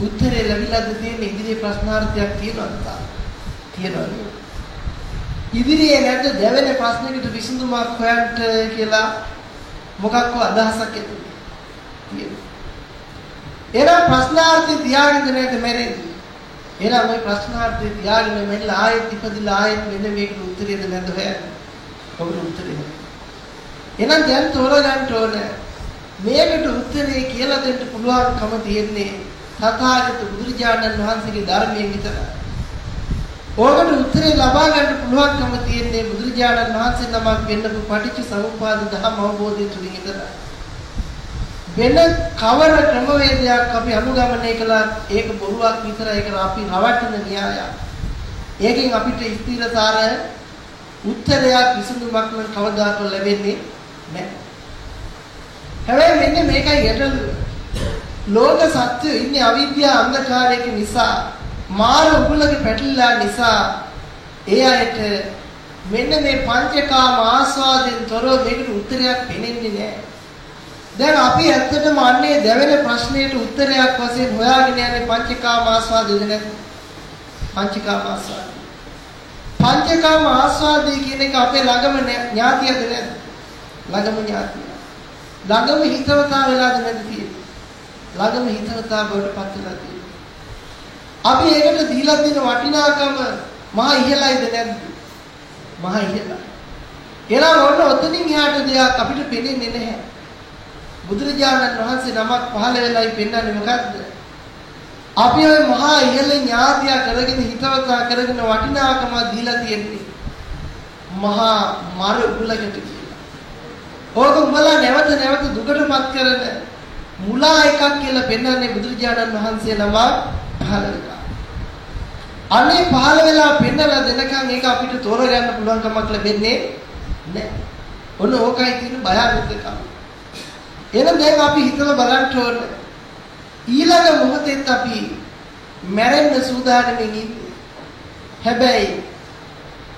උත්තරේ ලැබිලාද තියෙන ඉදිරියේ ප්‍රශ්නාර්ථයක් තියෙනවද? තියෙනවා. ඉදිරියේ නැද්ද දෙවෙනි ප්‍රශ්නෙකට විසඳුමක් හොයන්න කියලා මොකක්ව අදහසක් තියෙනවා. එහෙනම් ප්‍රශ්නාර්ථය තියාගෙන නැද්ද මැරෙන්නේ? එහෙනම් ওই ප්‍රශ්නාර්ථය තියාගෙන මෙන්න ආයෙත් ඉපදිලා ආයෙත් මෙන්න මේකට උත්තරේද නැද්ද හොයන්නේ? ඔබට උත්තරේ. එහෙනම් දැන් තෝරගන්න ඕනේ. මේකට උත්තරේ කියලා දෙන්න පුළුවන්කම තියෙන්නේ තථාගත බුදුරජාණන් වහන්සේගේ ධර්මයෙන් විතරයි. ඕකට උත්තරේ ලබා ගන්න පුළුවන්කම තියෙන්නේ බුදුරජාණන් වහන්සේ නමක් වෙන්නපු පටිච්ච සමුප්පාද ධර්ම අවබෝධය තුලින් විතරයි. වෙන කවර ක්‍රමවේදයක් අපි අනුගමනය කළා ඒක බොරුවක් විතරයි ඒක අපි රවට්ටන න්‍යායක්. ඒකෙන් අපිට ස්ථිරසාර උත්තරයක් විසඳුමක් නම් කවදාකවත් ලැබෙන්නේ නැහැ. හැබැයි මෙන්න මේකයි ගැටලුව. ලෝක සත්‍ය ඉන්නේ අවිද්‍යාව අන්ධකාරයක නිසා මාර උගලගේ පැටලලා නිසා ඒ අයට මෙන්න මේ පංචකාම ආස්වාදයෙන් තොරව මේකට උත්තරයක් පෙනෙන්නේ නැහැ. දැන් අපි ඇත්තටම අන්නේ දෙවෙනි ප්‍රශ්නෙට උත්තරයක් වශයෙන් හොයාගෙන යන්නේ පංචකාම ආස්වාදයද නැද්ද? පංචකාම ආස්වාදය. පංචකාම ආස්වාදය කියන එක අපේ ළඟම ඥාතියද නැද්ද? ළඟම ඥාතිය. ළඟම හිතවතා වෙලාද නැද්ද තියෙන්නේ? ළඟම හිතවතා බවට පත් වෙලා තියෙන්නේ. අපි ඒකට දීලා දෙන වටිනාකම මහා ඉහළයිද නැද්ද? මහා ඉහළයි. එලා ඔන්න ඔතනින් එහාට දෙයක් අපිට පේන්නේ නැහැ. බුදුරජාණන් වහන්සේ නමක් පහළ වෙලයි පෙන්වන්නේ මොකද්ද? අපි ওই මහා ඉහළ ඥාතිය කරගෙන හිතවතා කරගෙන වටිනාකම දීලා තියෙන්නේ. මහා මර උගලකට කියලා. ඕක උඹලා නැවත නැවත දුකටපත් කරන මුලා එකක් කියලා පෙන්වන්නේ බුදුරජාණන් වහන්සේ නමක් පහළ වෙලා. අනේ පහළ වෙලා පෙන්නලා දෙනකන් ඒක අපිට තෝරගන්න පුළුවන් කමක් ලැබෙන්නේ නැහැ. ඔන්න ඕකයි තියෙන භයානකකම. එහෙනම් දැන් අපි හිතලා බලන්න ඕන ඊළඟ මොහොතෙත් අපි මැරෙන්න සූදානම්ෙන් ඉන්නේ. හැබැයි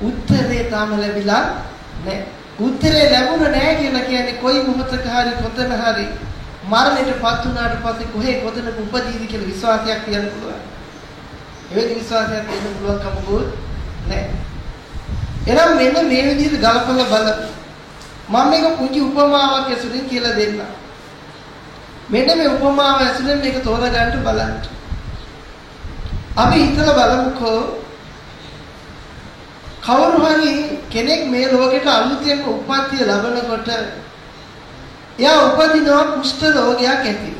උත්තරේ තාම ලැබිලා නැහැ. උත්තරේ ලැබුණ නැහැ කියලා කියන්නේ කොයි මොහොතක හරි කොතන හරි මරණයටපත් වුණාට පස්සේ කොහේ කොතනක උපදීද කියලා විශ්වාසයක් තියන්න පුළුවන්. එවැනි විශ්වාසයක් තියෙන්න පුළුවන් කමකුත් නැහැ. එහෙනම් මෙන්න මේ විදිහට ගලපලා බලන්න. මම මේක පුංචි උපමාවක් ඇසුරින් කියලා දෙන්නම්. මෙන්න මේ උපමාව ඇසුරෙන් මේක තෝරගන්න බලන්න. අපි හිතලා බලමුකෝ කවුරු හරි කෙනෙක් මේ ලෝකෙට අලුතෙන් උප්පත්තිය ලබනකොට එයා උපදිනවා කුෂ්ඨ රෝගයක් ඇතිව.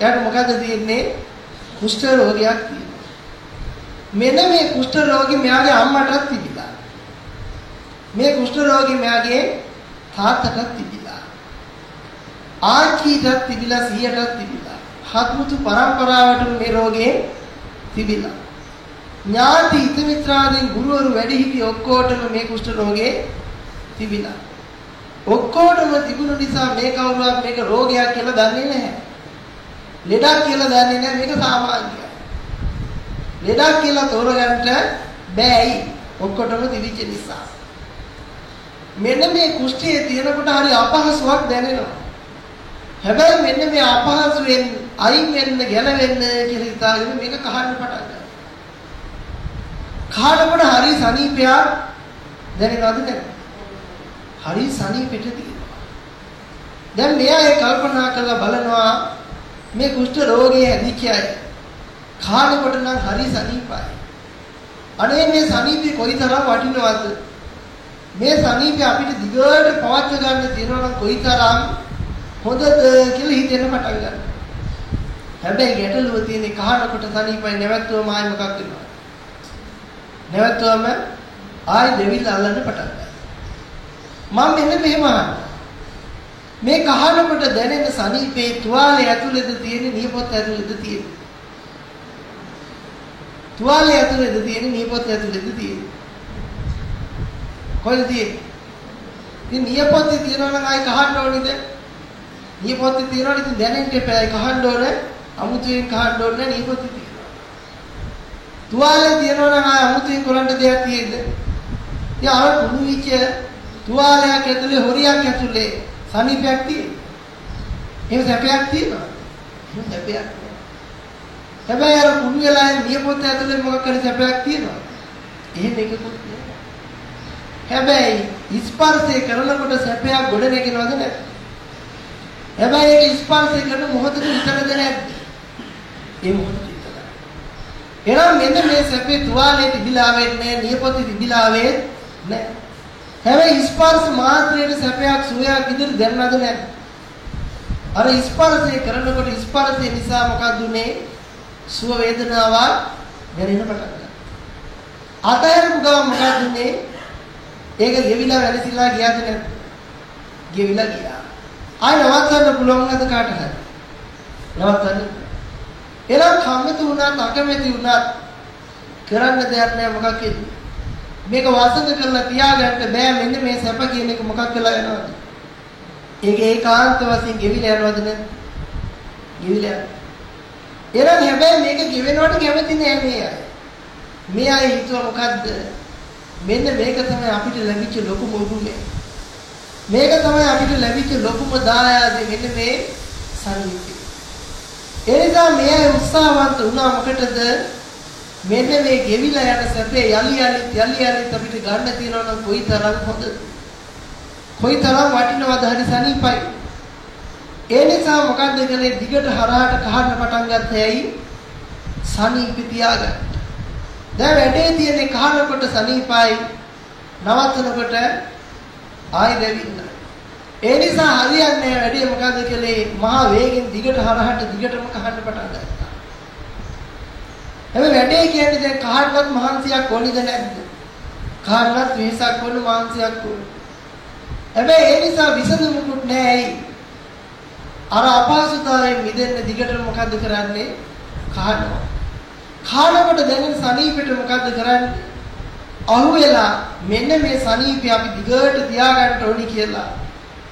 එයාට මොකද තියෙන්නේ? කුෂ්ඨ රෝගයක් තියෙනවා. මෙන්න මේ කුෂ්ඨ රෝගී මෙයාගේ අම්මටත් තිබිලා. මේ කුෂ්ඨ රෝගී මෙයාගේ තාත්තටත් තිබිලා. ආච්චිටත් තිබිලා සීයටත් තිබිලා. හත්මුතු පරම්පරාවට මේ රෝගේ තිබිලා. ඥාති හිත මිත්‍රාදීන් ගුරුවරු වැඩිහිටි ඔක්කොටම මේ කුෂ්ඨ රෝගේ තිබිලා. ඔක්කොටම තිබුණු නිසා මේ කවුරුවත් මේක රෝගයක් කියලා දන්නේ නැහැ. ලෙඩක් කියලා දන්නේ නැහැ මේක සාමාන්‍යයි. ලෙඩක් කියලා තෝරගන්න බෑයි ඔක්කොටම තිබිච්ච නිසා. මෙන්න මේ කුෂ්ඨයේ තියෙනකොට හරි අපහසුයක් දැනෙනවා. හැබැයි මෙන්න මේ අපහසුයෙන් අයින් වෙන්න ගැලවෙන්න කියලා හිතාගෙන මේක කහන්න පටන් ගන්නවා. කහනකොට හරි සනීපයක් දැනෙනවද නැද්ද? හරි සනීපෙට තියෙනවා. දැන් මෙයා ඒ කල්පනා කරලා බලනවා මේ කුෂ්ඨ රෝගයේ හැදිච්ච අය කහනකොට නම් හරි සනීපයි. අනේ මේ සනීපේ කොයිතරම් වටිනවද? මේ සනීපය අපිට දිගට පවත්ව ගන්න තියෙනවා නම් කොයිතරම් හොඳද කියලා හිතෙන්න පටන් ගන්නවා. හැබැයි ගැටලුව තියෙන්නේ කහනකොට සනීපයි නැවැත්තුවම ආයෙ මොකක් වෙනවද? නැවැත්තුවම ආයෙ දෙවිල් අල්ලන්න පටන් ගන්නවා. මම මෙන්න මෙහෙම අහනවා. මේ කහනකොට දැනෙන සනීපේ තුවාලේ ඇතුළේද තියෙන්නේ නියපොත් ඇතුළේද තියෙන්නේ? තුවාලේ ඇතුළේද තියෙන්නේ නියපොත් ඇතුළේද තියෙන්නේ? කොහෙද තියෙන්නේ? ඉතින් නියපොත්තේ තියනවා නම් ආයි කහන්න ඕනේද? නියපොත්තේ තියනවා ඉතින් දැනෙන්න එපා. කහන්න ඕනේ. අමුතුවෙන් කහන්න ඕනේ නියපොත්තේ තියනවා. තුවාලේ තියනවා නම් ආයි අමුතුවෙන් කරන්න දෙයක් තියෙද්ද? ඉතින් අර කුණු විච තුවාලයක් ඇතුලේ හොරියක් ඇතුලේ සනීපයක් තියෙනවා. එහෙම සැපයක් තියෙනවා. එහෙම සැපයක් නෑ. හැබැයි අර කුණු වෙලා නියපොත්ත ඇතුලේ මොකක් හරි සැපයක් තියෙනවා. එහෙම එකකුත් නෑ. හැබැයි ස්පර්ශය කරනකොට සැපයක් ගොඩ නැගෙනවද නැද්ද? හැබැයි ඒක ස්පර්ශය කරන මොහොතක විතරද නැද්ද? ඒ මොහොතේ විතරයි. එහෙනම් මෙන්න මේ සැපේ තුවාලේ තිබිලා වෙන්නේ නියපොත්තේ තිබිලා වෙන්නේ නැහැ. හැබැයි ස්පර්ශ මාත්‍රයේ සැපයක් සුවයක් විදිහට දැනනද නැද්ද? අර ස්පර්ශය කරනකොට ස්පර්ශය නිසා මොකද උනේ? සුව වේදනාවක් දැනෙන්න පටන් ගන්නවා. අතහැරපු ගමන් මොකද උනේ? ඒක ගෙවිලා වැඩසිලා ගියාද නැද්ද? ගෙවිලා ගියා. ආය නවත්තන්න පුළුවන් නේද කාට හරි? නවත්තන්න. එලා කම්මැති වුණත් අකමැති වුණත් කරන්න දෙයක් නැහැ මොකක් කියන්නේ? මේක වසඟ කරලා තියාගන්න බෑ මෙන්න මේ සැප කියන එක මොකක් වෙලා යනවද? ඒක ඒකාන්ත වශයෙන් ගෙවිලා යනවද නැද්ද? ගෙවිලා යනවා. එහෙනම් හැබැයි මේක ගෙවෙනවට කැමති නෑ මේ අය. මේ අය හිතුවා මොකද්ද? මෙන්න මේක තමයි අපිට ලැබිච්ච ලොකුම උරුමය. මේක තමයි අපිට ලැබිච්ච ලොකුම දායාදය මෙන්න මේ සංගීතය. ඒ නිසා මේ අය උත්සාහවන්ත වුණා මොකටද? මෙන්න මේ ගෙවිලා යන සැපේ යලි යලි යලි යලි අපිට ගන්න තියෙනවා නම් කොයිතරම් හොඳද? කොයිතරම් වටිනවද හරි සනීපයි. ඒ නිසා මොකද්ද කලේ දිගට හරහාට කහන්න පටන් ගත්තේ ඇයි? සනීප තියාගන්න. දැන් වැඩේ තියෙන්නේ කහනකොට සනීපයි නවත්තනකොට ආයි දෙවින්න. ඒ නිසා හරියන්නේ වැඩේ මොකද්ද කලේ මහා වේගෙන් දිගට හරහාට දිගටම කහන්න පටන් ගත්තා. හැබැයි වැඩේ කියන්නේ දැන් කහන්නත් මහන්සියක් ඕනිද නැද්ද? කහන්නත් වෙහසක් ඕන මහන්සියක් ඕන. හැබැයි ඒ නිසා විසඳුමකුත් නැහැ. අර අපහසුතාවයෙන් මිදෙන්න දිගටම මොකද්ද කරන්නේ? කහනවා. කහනකොට දැනෙන සනීපෙට මොකද්ද කරන්නේ? අහුවෙලා මෙන්න මේ සනීපය අපි දිගට තියාගන්න ඕනි කියලා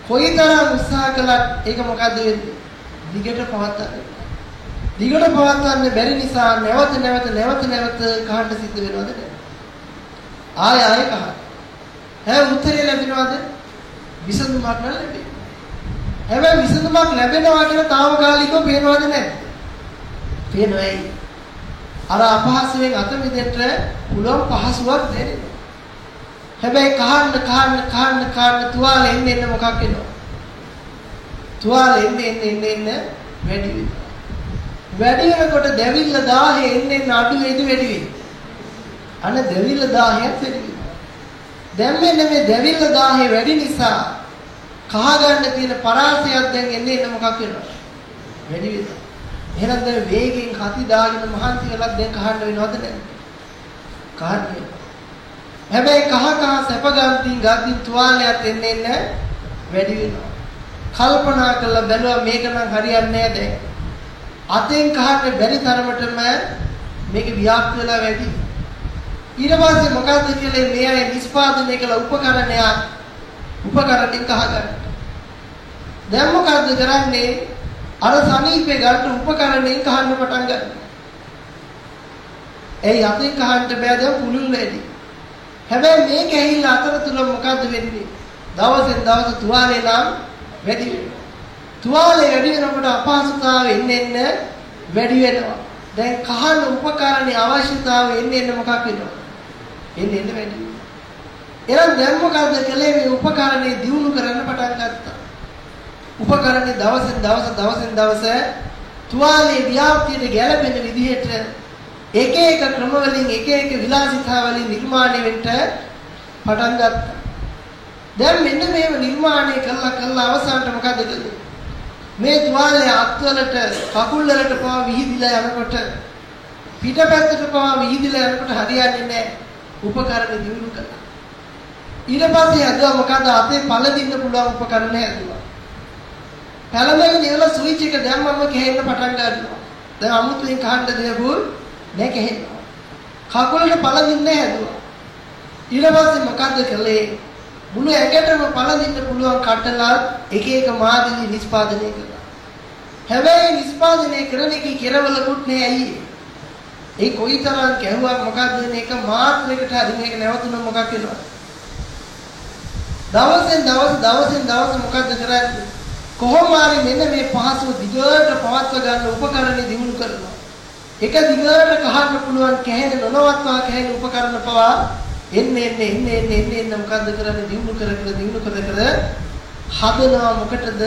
කොයිතරම් උත්සාහ කළත් ඒක මොකද්ද වෙන්නේ? දිගට පවත්වා දිගට පවත්වන්න බැරි නිසා නැවත නැවත නැවත නැවත කහන්න සිද්ධ වෙනවද නැද්ද? ආය ආය කහන්න. හැ උත්තරේ ලැබෙනවද? විසඳුමක් නැලෙන්නේ. හැබැයි විසඳුමක් ලැබෙනවා කියලා తాවකාලිකව පේනවද නැද්ද? පේනවයි. අර අපහසුයෙන් අත මිදෙන්න පුළුවන් පහසුවක් දැනෙනවා. හැබැයි කහන්න කහන්න කහන්න කහන්න තුවාලෙ එන්න එන්න මොකක් වෙනවද? තුවාලෙ එන්න එන්න එන්න එන්න වැඩි වෙනවා. වැඩි වෙනකොට දැවිල්ල 1000 එන්න එන්න අඩු වෙයිද වැඩි වෙයිද? අන්න දැවිල්ල 1000ක් වැඩි වෙනවා. දැන් මෙන්න මේ දැවිල්ල 1000 වැඩි නිසා කහ ගන්න තියෙන පරාසයක් දැන් එන්නේ එන්න මොකක් වෙනවද? වැඩි වෙනවා. එහෙනම් දැන් වේගෙන් හති දාගෙන මහන්සි වෙලක් දැන් කහන්න වෙනවද නැද්ද? කහන්න හැබැයි කහ කහ සැප ගන්තින් ගන්තින් තුවාලයක් එන්නේ නැහැ වැඩි වෙනවා. කල්පනා කරලා බැලුවා මේක නම් හරියන්නේ නැහැ දැන්. අතෙන් කහන්න බැරි තරමටම මේක ව්‍යාප්ත වෙලා වැඩි. ඊට පස්සේ මොකද්ද කියලා මේ අය නිෂ්පාදනය කළ උපකරණයක් උපකරණෙන් කහ ගන්න. දැන් මොකද්ද කරන්නේ? අර සනීපේ ගන්න උපකරණයෙන් කහන්න පටන් ගන්න. ඒ යතින් කහන්න බෑ දැන් පුළුල් වැඩි. හැබැයි මේක ඇහිල්ලා අතරතුර මොකද්ද වෙන්නේ? දවසෙන් දවස තුවාලේ නම් වැඩි වෙනවා. තුවාලේ වැඩි වෙනකොට අපහසුතාවය එන්න එන්න වැඩි වෙනවා. දැන් කහන උපකරණේ අවශ්‍යතාවය එන්න එන්න මොකක් වෙනවද? එන්න එන්න වැඩි වෙනවා. එහෙනම් දැන් මොකද්ද කළේ මේ උපකරණේ දියුණු කරන්න පටන් ගත්තා. උපකරණේ දවසෙන් දවස දවසෙන් දවස තුවාලේ ව්‍යාප්තියට ගැළපෙන විදිහට එක එක ක්‍රම වලින් එක එක විලාසිතා වලින් නිර්මාණය වෙන්න පටන් ගත්තා. දැන් මෙන්න මේව නිර්මාණය කළා කළා අවසානට මොකද කළේ? මේ තුවාලයේ අත්වලට කකුල් වලට පවා විහිදිලා යනකොට පිටපැත්තට පවා විහිදිලා යනකොට හරියන්නේ නැහැ. උපකරණ දිනු කළා. ඊට පස්සේ හදුවා මොකද අතේ පළදින්න පුළුවන් උපකරණ හැදුවා. පළමෙන් ඉවල ස්විච් එක දැම්මම කෙහෙන්න පටන් ගන්නවා. දැන් අමුතුවෙන් කහන්න දෙයබුල් නැහැ කෙහෙනවා. කකුලට පළදින්න හැදුවා. ඊට පස්සේ මොකද්ද කළේ? මුළු ඇඟටම පළදින්න පුළුවන් කටලා එක එක මාදිලි නිෂ්පාදනය කළා. හැබැයි නිෂ්පාදනය කරන එකේ කෙරවලකුත් නෑ ඇයි? ඒ කොයිතරම් කැහුවක් මොකද්ද මේක මාත්‍රයකට හරි මේක නැවතුනොත් මොකක් වෙනවද? දවසෙන් දවස දවසෙන් දවස මොකද්ද කරන්නේ? කොහොම හරි මෙන්න මේ පහසුව දිගට පවත්ව ගන්න උපකරණ දිනු කරනවා. එක දිගට කහන්න පුළුවන් කැහෙන නොනවත්වා කැහෙන උපකරණ පවා එන්නේ එන්නේ එන්නේ එන්නේ එන්නේ මොකද්ද කරන්නේ දිනු කර කර දිනු කර කර හදනවා මොකටද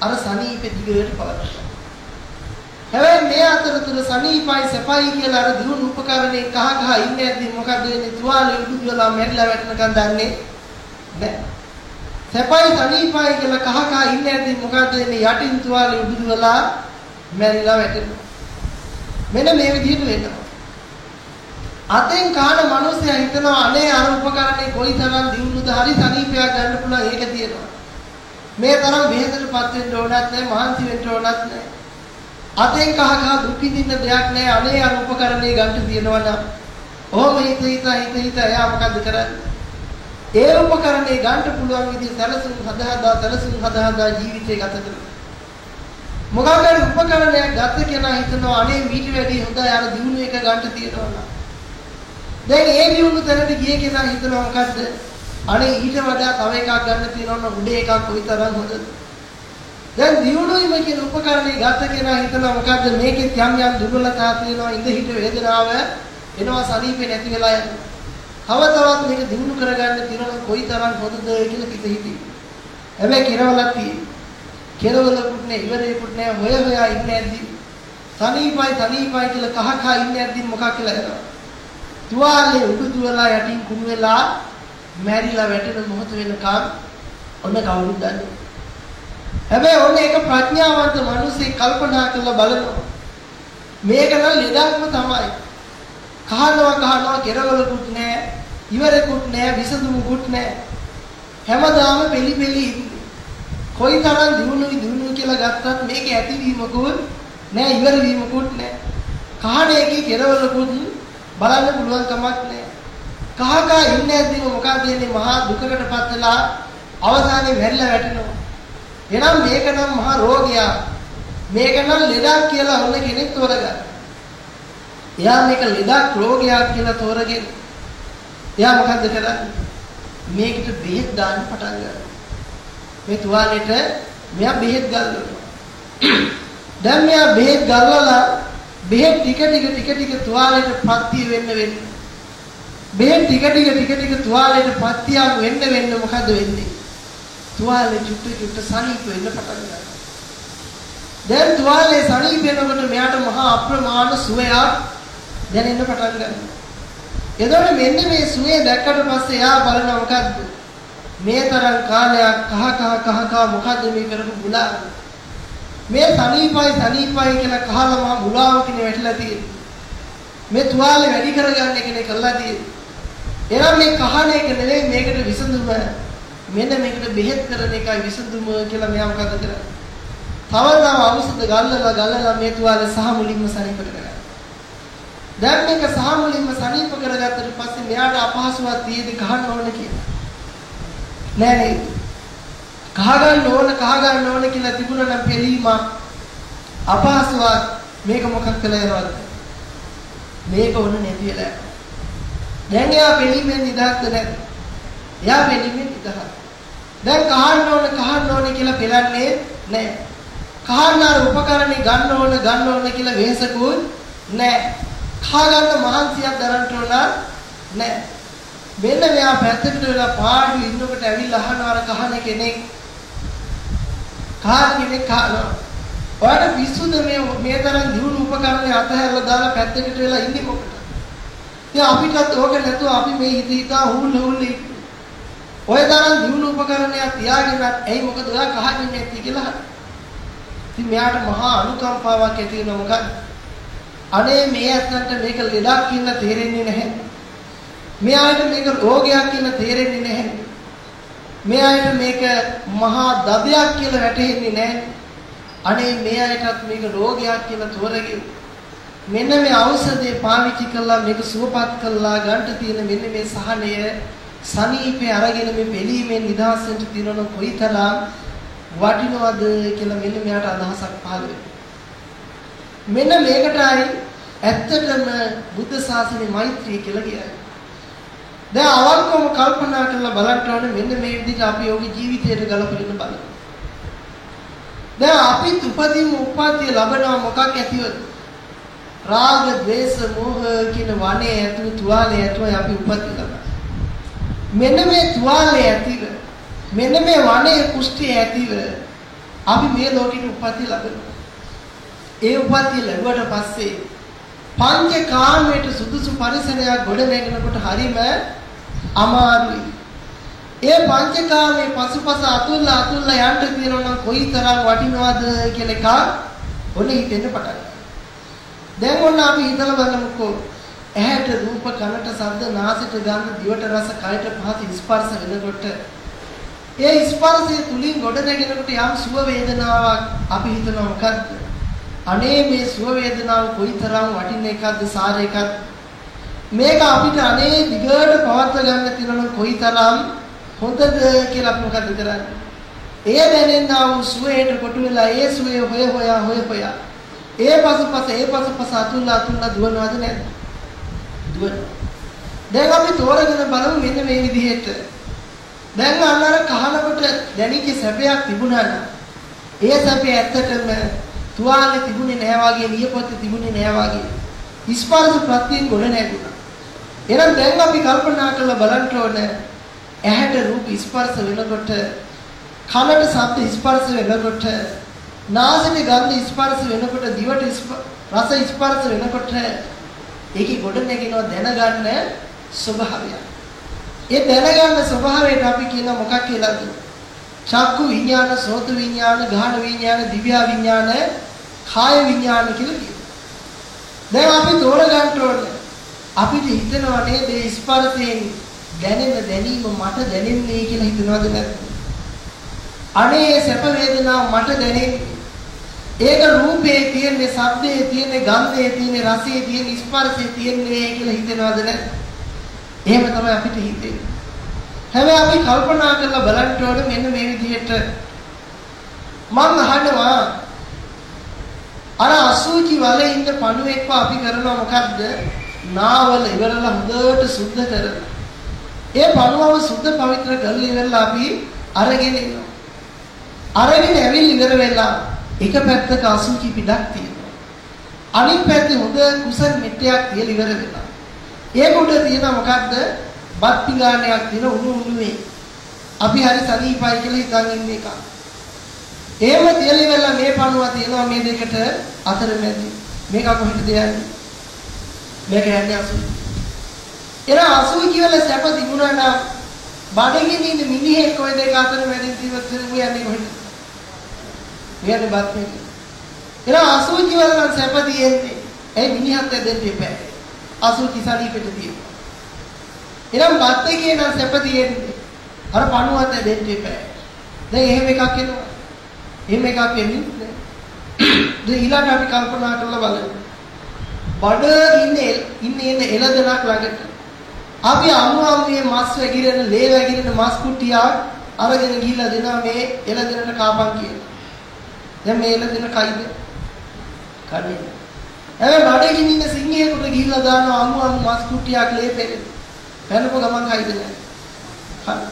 අර සනීපෙ දිගට පවත්වන්න. හැබැයි මේ අතරතුර සනීපයි සැපයි කියලා අර දිනු උපකරණේ කහ කහ ඉන්නේ නැද්දි මොකද වෙන්නේ තුවාලෙ උඩු වෙලා මැරිලා වැටෙනකන් දන්නේ නැහැ. සැපයි සනීපයි කියලා කහ කහ ඉන්නේ නැද්දි මොකද වෙන්නේ යටින් තුවාලෙ උඩු වෙලා මැරිලා වැටෙනවා. මෙන්න මේ විදිහට වෙනවා. අතෙන් කාන මිනිස්සයා හිතනවා අනේ අර උපකරණේ කොයිතරම් දියුණුද හරි සනීපයක් ගන්න පුළුවන් ඒක තියෙනවා. මේ තරම් වෙහෙසටපත් වෙන්න ඕනත් නැහැ මහන්සි වෙන්න ඕනත් නැහැ. අතෙන් කහ කහ දුක් විඳින්න දෙයක් නැහැ අනේ අර උපකරණේ ගන්න තියෙනවා නම් ඔහොම හිත හිත හිත හිත එයා මොකද්ද කරන්නේ? ඒ උපකරණේ ගන්න පුළුවන් විදිහ සැලසුම් හදා හදා සැලසුම් හදා හදා ජීවිතේ ගත කරනවා. මොකක්ද උපකරණයක් ගත්ත කෙනා හිතනවා අනේ මීට වැඩි හොඳයි අර දිනුන එක ගන්න තියෙනවා නම් දැන් ඒ දියුණු තැනට ගියේ කෙනා හිතනවා මොකද්ද? අනේ ඊට වඩා තව එකක් ගන්න තියෙනවා නම් උඩේ එකක් කොයිතරම් හොඳද? දැන් දියුණුවීම කියන උපකරණේ ගත කෙනා හිතනවා මොකද්ද මේකෙත් යම් යම් දුර්වලතා තියෙනවා ඉඳ හිට වේදනාව එනවා සනීපේ නැති වෙලා යනවා. තව තවත් මේක දිනු කරගන්න තිරණ කොයිතරම් හොඳද කියලා කිත හිතී. හැබැයි කෙරවලක් තියෙන්නේ. කෙරවලකුත් නෑ ඉවරේකුත් නෑ හොය හොයා ඉන්නේ නැද්දි. තනීපයි තනීපයි කියලා කහ කහ ඉන්නේ නැද්දි මොකක් කියලා එනවා. තුවාලේ උඩු දුවලා යටින් කුණු වෙලා මැරිලා වැටෙන මොහොත වෙනකම් ඔන්න කවුරුත් දන්නේ. හැබැයි ඔන්න ඒක ප්‍රඥාවන්ත මිනිස්සෙක් කල්පනා කරලා බලනවා. මේක නම් ලෙඩක්ම තමයි. කහනවා කහනවා කෙරවලකුත් නැහැ, ඉවරකුත් නැහැ, විසඳුමුකුත් නැහැ. හැමදාම පෙලි පෙලි ඉන්නේ. කොයිතරම් දිනුනුයි දිනුනුයි කියලා ගත්තත් මේක ඇතිවීමකුත් නැහැ, ඉවර වීමකුත් නැහැ. කහන එකේ කෙරවලකුත් බලන්න පුළුවන් කමක් නැහැ. කහකා ඉන්නේ නැද්දිම මොකක්ද වෙන්නේ මහා දුකකටපත් වෙලා අවසානයේ මැරිලා වැටෙනවා. එහෙනම් මේක නම් මහා රෝගයක්. මේක නම් ලෙඩක් කියලා හොඳ කෙනෙක් තෝරගන්න. එයා මේක ලෙඩක් රෝගයක් කියලා තෝරගෙන එයා මොකද්ද කරන්නේ? මේකට බෙහෙත් දාන්න පටන් ගන්නවා. මේ තුවාලෙට මෙයා බෙහෙත් ගන්නවා. දැන් මෙයා බෙහෙත් ගල්වලා බෙහෙත් ටික ටික ටික ටික තුවාලෙට පත්‍ය වෙන්න වෙන්න. බෙහෙත් ටික ටික ටික ටික තුවාලෙට පත්‍යක් වෙන්න වෙන්න මොකද වෙන්නේ? තුවාලේ චුට්ට චුට්ට සනීප වෙන්න පටන් ගන්නවා. දැන් තුවාලේ සනීප වෙනකොට මෙයාට මහා අප්‍රමාණ සුවයක් දැනෙන්න පටන් ගන්නවා. එතකොට මෙන්න මේ සුවේ දැක්කට පස්සේ එයා බලනවා මොකද්ද? මේ තරම් කාලයක් කහ කහ කහ කහ මොකද්ද මේ කරපු බුලා? මේ සනීපයි සනීපයි කියලා කහලා මහා බුලාවකින් වැටිලා තියෙන්නේ. මේ තුවාලේ වැඩි කරගන්න එකනේ කරලා තියෙන්නේ. එහෙනම් මේ කහන එක නෙවෙයි මේකට විසඳුම මෙන්න මේකට බෙහෙත් කරන එකයි විසඳුම කියලා මෙයා මොකද කරන්නේ? තව තව ඖෂධ ගල්ලලා ගල්ලලා මේ තුවාලේ සහ මුලින්ම සනීප කරගන්න. දැන් මේක සහ මුලින්ම සනීප කරගත්තට පස්සේ මෙයාට අපහසුවක් තියෙදි කහන්න ඕන කියලා. නෑ නේද? කහ ගන්න ඕන කහ ගන්න ඕන කියලා තිබුණා නම් පිළීමක් අපහසුවක් මේක මොකක් කළා යනවද? මේක ඕන නැති වෙලා. දැන් එයා පිළීමෙන් නිදහස්ද නැද්ද? එයා පිළීමෙන් නිදහස්. දැන් කහන්න ඕන කහන්න ඕන කියලා පෙළන්නේ නෑ. කහන්න උපකරණේ ගන්න ඕන ගන්න ඕන කියලා වෙහසකුත් නෑ. කහ ගන්න මහන්සියක් දරන්න ඕන නෑ. මෙන්න මෙයා පැත්තකට වෙලා පාඩු ඉන්නකොට ඇවිල්ලා අහනවා අර කහන කෙනෙක් කහ කෙනෙක් කහනවා. ඔයාලට පිස්සුද මේ මේ තරම් දියුණු උපකරණ අතහැරලා දාලා පැත්තකට වෙලා ඉන්නේ මොකටද? ඉතින් අපිටත් ඕක නැතුව අපි මේ හිත හිතා හුල් හුල් ඔය තරම් දියුණු උපකරණයක් තියාගෙනත් ඇයි මොකද ඔයා කහන්නේ නැති කියලා. ඉතින් මෙයාට මහා අනුකම්පාවක් ඇති වෙනවා මොකද? අනේ මේ අතන්ට මේක ලෙඩක් කියලා තේරෙන්නේ නැහැ. මේ ආයත මේක රෝගයක් කියලා තේරෙන්නේ නැහැ. මේ ආයත මේක මහා දබයක් කියලා වැටහෙන්නේ නැහැ. අනේ මේ ආයතත් මේක රෝගයක් කියලා තෝරගෙන මෙන්න මේ ඖෂධය පාවිච්චි කළා මේක සුවපත් කළා ගන්න තියෙන මෙන්න මේ සහනය සනීපේ අරගෙන මේ පිළීමෙන් නිදහස් වෙන්න තියෙනවනම් කොයිතරම් වටිනවද කියලා මෙන්න මෙයාට අදහසක් පහළ වෙනවා. මෙන්න මේකටයි ඇත්තටම බුද්ධ ශාසනයේ මෛත්‍රිය කියලා කියන්නේ. දැන් අවංකවම කල්පනා කරලා බලන්න ඕනේ මෙන්න මේ විදිහට අපි යෝගී ජීවිතයට ගලපගෙන බලන්න. දැන් අපි උපදීම උපාධිය ලබනවා මොකක් ඇතිවද? රාග, ద్వේෂ, මෝහ කියන වනේ ඇතුළු තුවාලේ ඇතුළේ අපි උපත් ලබනවා. මෙන්න මේ තුවාලේ ඇතිව මෙන්න මේ වනේ කුෂ්ඨිය ඇතිව අපි මේ ලෝකෙට උපත් ලබනවා. ඒ උපත් ලැබුවට පස්සේ පංච කාමයට සුදුසු පරිසරයක් ගොඩ නැගෙනකොට හරිම අමාරුයි. ඒ පංචකාමයේ පසුපස අතුල්ල අතුල්ල යන්න තියෙනවා නම් කොයිතරම් වටිනවද කියන එක ඔන්න හිතෙන්න පටන් දැන් ඔන්න අපි හිතලා බලමුකෝ. ඇහැට රූප කනට ශබ්ද නාසයට ගන්ධ දිවට රස කයට පහස ස්පර්ශ වෙනකොට ඒ ස්පර්ශය තුලින් ගොඩ නැගෙනකොට යම් සුව වේදනාවක් අපි හිතනවා මොකද්ද? අනේ මේ සුව වේදනාව කොයිතරම් වටින එකක්ද සාර එකක්ද මේක අපිට අනේ දිගට පවත්ව ගන්න තියෙනවා කොයිතරම් හොඳද කියලා අපි මොකද කරන්නේ? ඒ දැනෙනා වූ සුවේට කොටු වෙලා ඒ සුවේ හොය හොයා හොය හොයා ඒ පසුපස ඒ පසුපස අතුල්ලා අතුල්ලා දුවනවද නැද්ද? දුවන. දැන් අපි තෝරගෙන බලමු මෙන්න මේ විදිහට. දැන් අන්නර කහනකොට දැනිච්ච සැපයක් තිබුණා නම් ඒ සැපේ ඇත්තටම තුවාලේ තිබුණේ නැහැ වගේ නියපොත්තේ තිබුණේ නැහැ වගේ ස්පර්ශ ප්‍රත්‍යයෙන් ගොඩ නැගුණා. එහෙනම් දැන් අපි කල්පනා කරලා බලන්න ඕනේ ඇහැට රූප ස්පර්ශ වෙනකොට කනට ශබ්ද ස්පර්ශ වෙනකොට නාසයට ගන්ධ ස්පර්ශ වෙනකොට දිවට රස ස්පර්ශ වෙනකොට ඒකේ ගොඩ නැගෙනවා දැනගන්න ස්වභාවය. ඒ දැනගන්න ස්වභාවයට අපි කියන මොකක් කියලාද? චක්කු විඥාන, සෝත විඥාන, ගාහන විඥාන, දිව්‍ය විඥාන, කාය විඥාන කියලා කියනවා. දැන් අපි තෝරගන්න ඕනේ අපිට හිතෙනවා නේද මේ ස්පර්ශයෙන් දැනෙන දැනීම මට දැනෙන්නේ කියලා හිතනවද නැද්ද? අනේ සැප වේදනාව මට දැනෙන්නේ. ඒක රූපේ තියෙන්නේ, ශබ්දේ තියෙන්නේ, ගන්ධේ තියෙන්නේ, රසයේ තියෙන්නේ, ස්පර්ශයේ තියෙන්නේ කියලා හිතනවද නැද්ද? එහෙම තමයි අපිට හිතෙන්නේ. හැබැයි අපි කල්පනා කරලා බලන්න ඕනේ මෙන්න මේ විදිහට මම අහනවා අර අසුචි වලේ ඉන්න පණුවෙක්ව අපි කරනවා මොකද්ද? නාවල ඉවරලා හොඳට සුද්ධ කරලා. ඒ පණුවව සුද්ධ පවිත්‍ර කරලා ඉවරලා අපි අරගෙන ඉන්නවා. අරගෙන ඇවිල් ඉවර වෙලා එක පැත්තක අසුචි පිටක් තියෙනවා. අනිත් පැත්තේ හොඳ කුසල් මෙට්ටයක් තියලා ඉවර වෙලා. ඒක උඩ තියෙන මොකද්ද? බත් පිඟානයක් තියෙන උණු උණුවේ. අපි හරි සනීපයි කියලා හිතන් ඉන්න එකක්. එහෙම තියලා ඉවරලා මේ පණුව තියෙනවා මේ දෙකට අතරමැදි. මේක කොහෙටද යන්නේ? මේක යන්නේ අසුයි. එන අසුයි කියලා සැප තිබුණා නම් බඩගින්න ඉන්න මිනිහෙක් ඔය දෙක අතරමැදි ජීවත් වෙන උ යන්නේ කොහෙද? මෙයාට බත් මේක. එන අසුයි කියලා නම් සැප තියෙන්නේ. ඒ මිනිහත් දෙන්න එපා. අසුයි කිසලීකට තියෙනවා. එනම් බත් එකේ නම් සැප තියෙන්නේ. අර පණුවත් දෙන්න එපා. දැන් එහෙම එකක් එනවා. එහෙම එකක් එන්නේ නැහැ. දැන් ඊළඟට අපි කල්පනා කරලා බලමු. බඩ ඉන්නේ ඉන්නේ ඉන්නේ එළදෙනක් ළඟට. අපි අමු අමුයේ මස් වැగిරෙන, ලේ වැగిරෙන මස් කුට්ටියක් අරගෙන ගිහිල්ලා දෙනවා මේ එළදෙනට කාපන් කියලා. දැන් මේ එළදෙන කයිද? කඩේ. හැබැයි බඩගින් ඉන්න සිංහයෙකුට ගිහිල්ලා දානවා අමු අමු මස් කුට්ටියක් ලේ පෙරේ. පැනපු ගමන් කයිද නැහැ. හරි.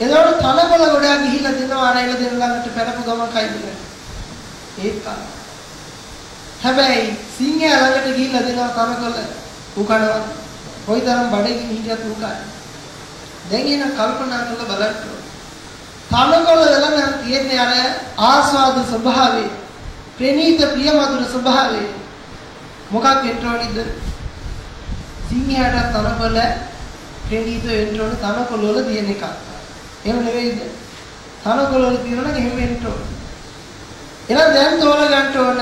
එතකොට තනකොළ ගොඩක් ගිහිල්ලා දෙනවා අර එළ දෙන ළඟට පැනපු ගමන් කයිද ඒක හැබැයි සිංහයා ළඟට ගිහිල්ලා දෙනවා තනකොළ උකනවා කොයිතරම් බඩගින් හිටියත් උකයි. දැන් එන කල්පනා කරලා බලන්න තනකොළ ළඟ තියෙන්නේ අර ආස්වාද ස්වභාවය. ප්‍රණීත ප්‍රියමధుර ස්වභාවය. මොකක් වෙන්න ඕනිද? සිංහයාට තනකොළ ප්‍රණීත වෙන්න ඕන තනකොළ වල තියෙන එකක් එහෙම නෙවෙයිද? තනකොළ වල තියෙනවා නම් එහෙම වෙන්න ඕන. එහෙනම් දැන් තෝරගන්න ඕන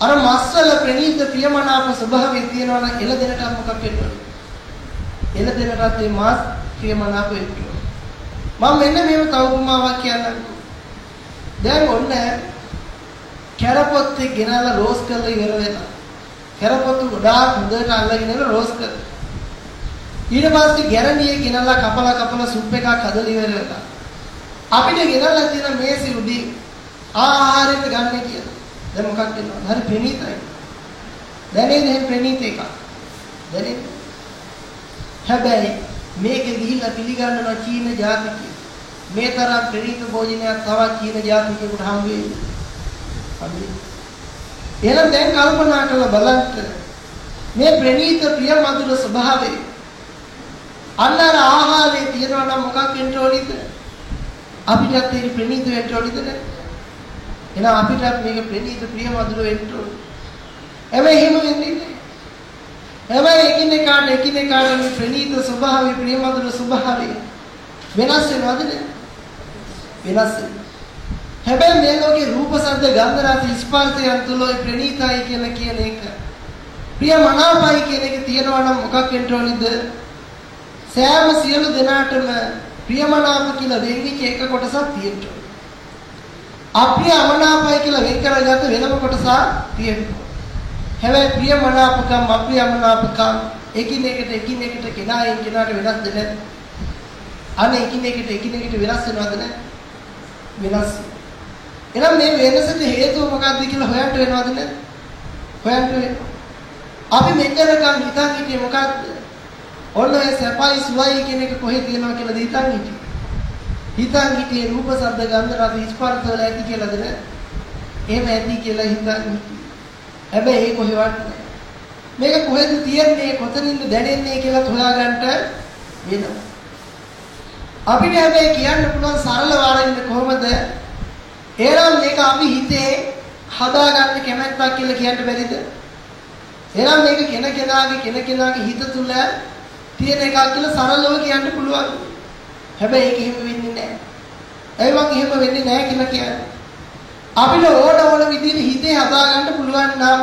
අර මස්වල ප්‍රණීත ප්‍රියමනාප ස්වභාවය තියෙනවා නම් එළ දෙනට මොකක් වෙන්න ඕන? එළ දෙනටත් මේ මාස් ප්‍රියමනාප වෙන්න ඕන. මම මෙන්න මේව තව උපමාවක් කියන්නම්කෝ. දැන් ඔන්න කැරපොත්තේ ගෙනල්ලා රෝස් කරලා ඉවර වෙලා. කැරපොත්තු ගොඩාක් හොඳට අල්ලගෙන ඉවර රෝස් කරලා ඊට පස්සේ ගැරන්ඩියේ ගෙනල්ලා කපලා කපලා සුප් එකක් හදලා ඉවරලා අපිට ගෙනල්ලා තියෙන මේසෙ උඩින් ආහාරෙට ගන්න කියලා. දැන් මොකක්ද වෙනවද? හරි ප්‍රණීතයි. දැනෙන්නේ එහෙම ප්‍රණීත එකක්. දැනෙන්නේ. හැබැයි මේක ගිහිල්ලා පිළිගන්නවා චීන ජාතිකය. මේ තරම් ප්‍රණීත භෝජනයක් තවත් චීන ජාතිකයෙකුට හම් වෙන්නේ. හරි. එහෙනම් දැන් කල්පනා කරලා බලන්න මේ ප්‍රණීත ප්‍රිය මధుර ස්වභාවය අන්නර ආහාරයේ තියනවා නම් මොකක් වෙන්න ඕනිද? අපිටත් ඒක ප්‍රණීත වෙන්න ඕනිද? එහෙනම් අපිටත් මේක ප්‍රණීත ප්‍රිය මధుර වෙන්න ඕන. හැබැයි එහෙම වෙන්නේ නැහැ. හැබැයි එකිනෙකාට එකිනෙකාට මේ ප්‍රණීත ස්වභාවය ප්‍රිය මధుර ස්වභාවය වෙනස් වෙනවද? වෙනස් වෙනවා. හැබැයි මේ ලෝකේ රූප ශබ්ද ගන්ධ රස ස්පර්ශයන් තුල ප්‍රණීතයි කියලා කියන එක ප්‍රිය මනාපයි කියන එක තියෙනවා නම් මොකක් වෙන්න ඕනිද? සෑම සියලු දෙනාටම ප්‍රියමනාප කියලා වෙන්විච්ච එක කොටසක් තියෙන්න ඕනේ. අප්‍රිය අමනාපයි කියලා වෙන් කරගත්ත වෙනම කොටසක් තියෙන්න ඕනේ. හැබැයි ප්‍රියමනාපකම් අප්‍රියමනාපකම් එකිනෙකට එකිනෙකට කෙනායින් කෙනාට වෙනස්ද නැද්ද? අනේ එකිනෙකට එකිනෙකට වෙනස් වෙනවද නැද්ද? වෙනස්. එහෙනම් මේ වෙනසට හේතුව මොකක්ද කියලා හොයන්න වෙනවද නැද්ද? හොයන්න වෙනවා. අපි මෙච්චරකම් හිතන් හිටියේ මොකක්ද? ඔන්න ඔය සැපයි සුවයි කියන එක කොහෙද තියෙනවා කියලා හිතන් හිටියේ. හිතන් හිටියේ රූප ශබ්ද ගන්ධ රස ස්පර්ශ වල ඇති කියලාද නේද? එහෙම ඇති කියලා හිතන් හිටියේ. හැබැයි ඒක කොහෙවත් මේක කොහෙද තියෙන්නේ කොතනින්ද දැනෙන්නේ කියලා හොයාගන්න වෙනවා. අපිට හැබැයි කියන්න පුළුවන් සරල වාරෙන්නේ කොහොමද? එහෙනම් මේක අපි හිතේ හදාගන්න කැමැත්තක් කියලා කියන්න බැරිද? එහෙනම් මේක කෙන කෙනාගේ කෙන කෙනාගේ හිත තුල තියෙන එකක් කියලා සරලව කියන්න පුළුවන්. හැබැයි ඒක එහෙම වෙන්නේ නැහැ. ඒ වගේ එහෙම වෙන්නේ නැහැ කියලා කියන්නේ. අපිට ඕන ඕන විදිහට හිතේ හදාගන්න පුළුවන් නම්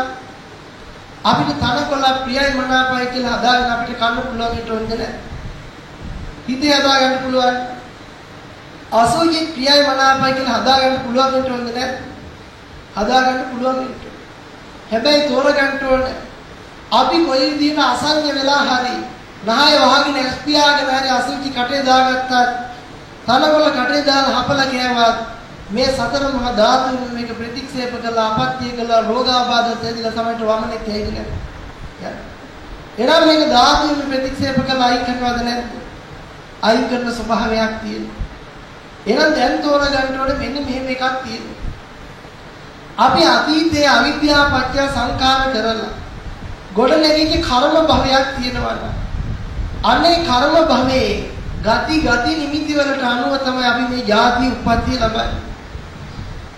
අපිට තනකොළ ප්‍රියයි මනාපයි කියලා හදාගෙන අපිට කන්න පුළුවන් හිට හොඳ නැහැ. හිතේ හදාගන්න පුළුවන්. අසෝචි ප්‍රියයි මනාපයි කියලා හදාගන්න පුළුවන් හිට හොඳ නැහැ. හදාගන්න පුළුවන් හිට. හැබැයි තෝරගන්න ඕනේ. අපි කොයි විදිහට අසංග වෙලා හරි නහය වහගෙන එස්පියාගෙන හරි අසුචි කටේ දාගත්තත් තනකොළ කටේ දාලා හපලා කෑවත් මේ සතර මහා ධාතුන් මේක ප්‍රතික්ෂේප කළා අපත්‍ය කළා රෝගාබාධ තේදිලා තමයි වමනේ තේදිලා එනම් මේක ධාතුන් ප්‍රතික්ෂේප කළා අයින් කරනවද නැද්ද අයින් කරන ස්වභාවයක් තියෙනවා එහෙනම් දැන් තෝරගන්න ඕනේ මෙන්න මෙහෙම එකක් තියෙනවා අපි අතීතයේ අවිද්‍යාව පත්‍ය සංකාර කරලා ගොඩනැගිච්ච කර්ම භවයක් තියෙනවා අනේ කර්ම භවයේ ගති ගති නිමිති වලට අනුව තමයි අපි මේ ජාති උප්පත්තිය ලබන්නේ.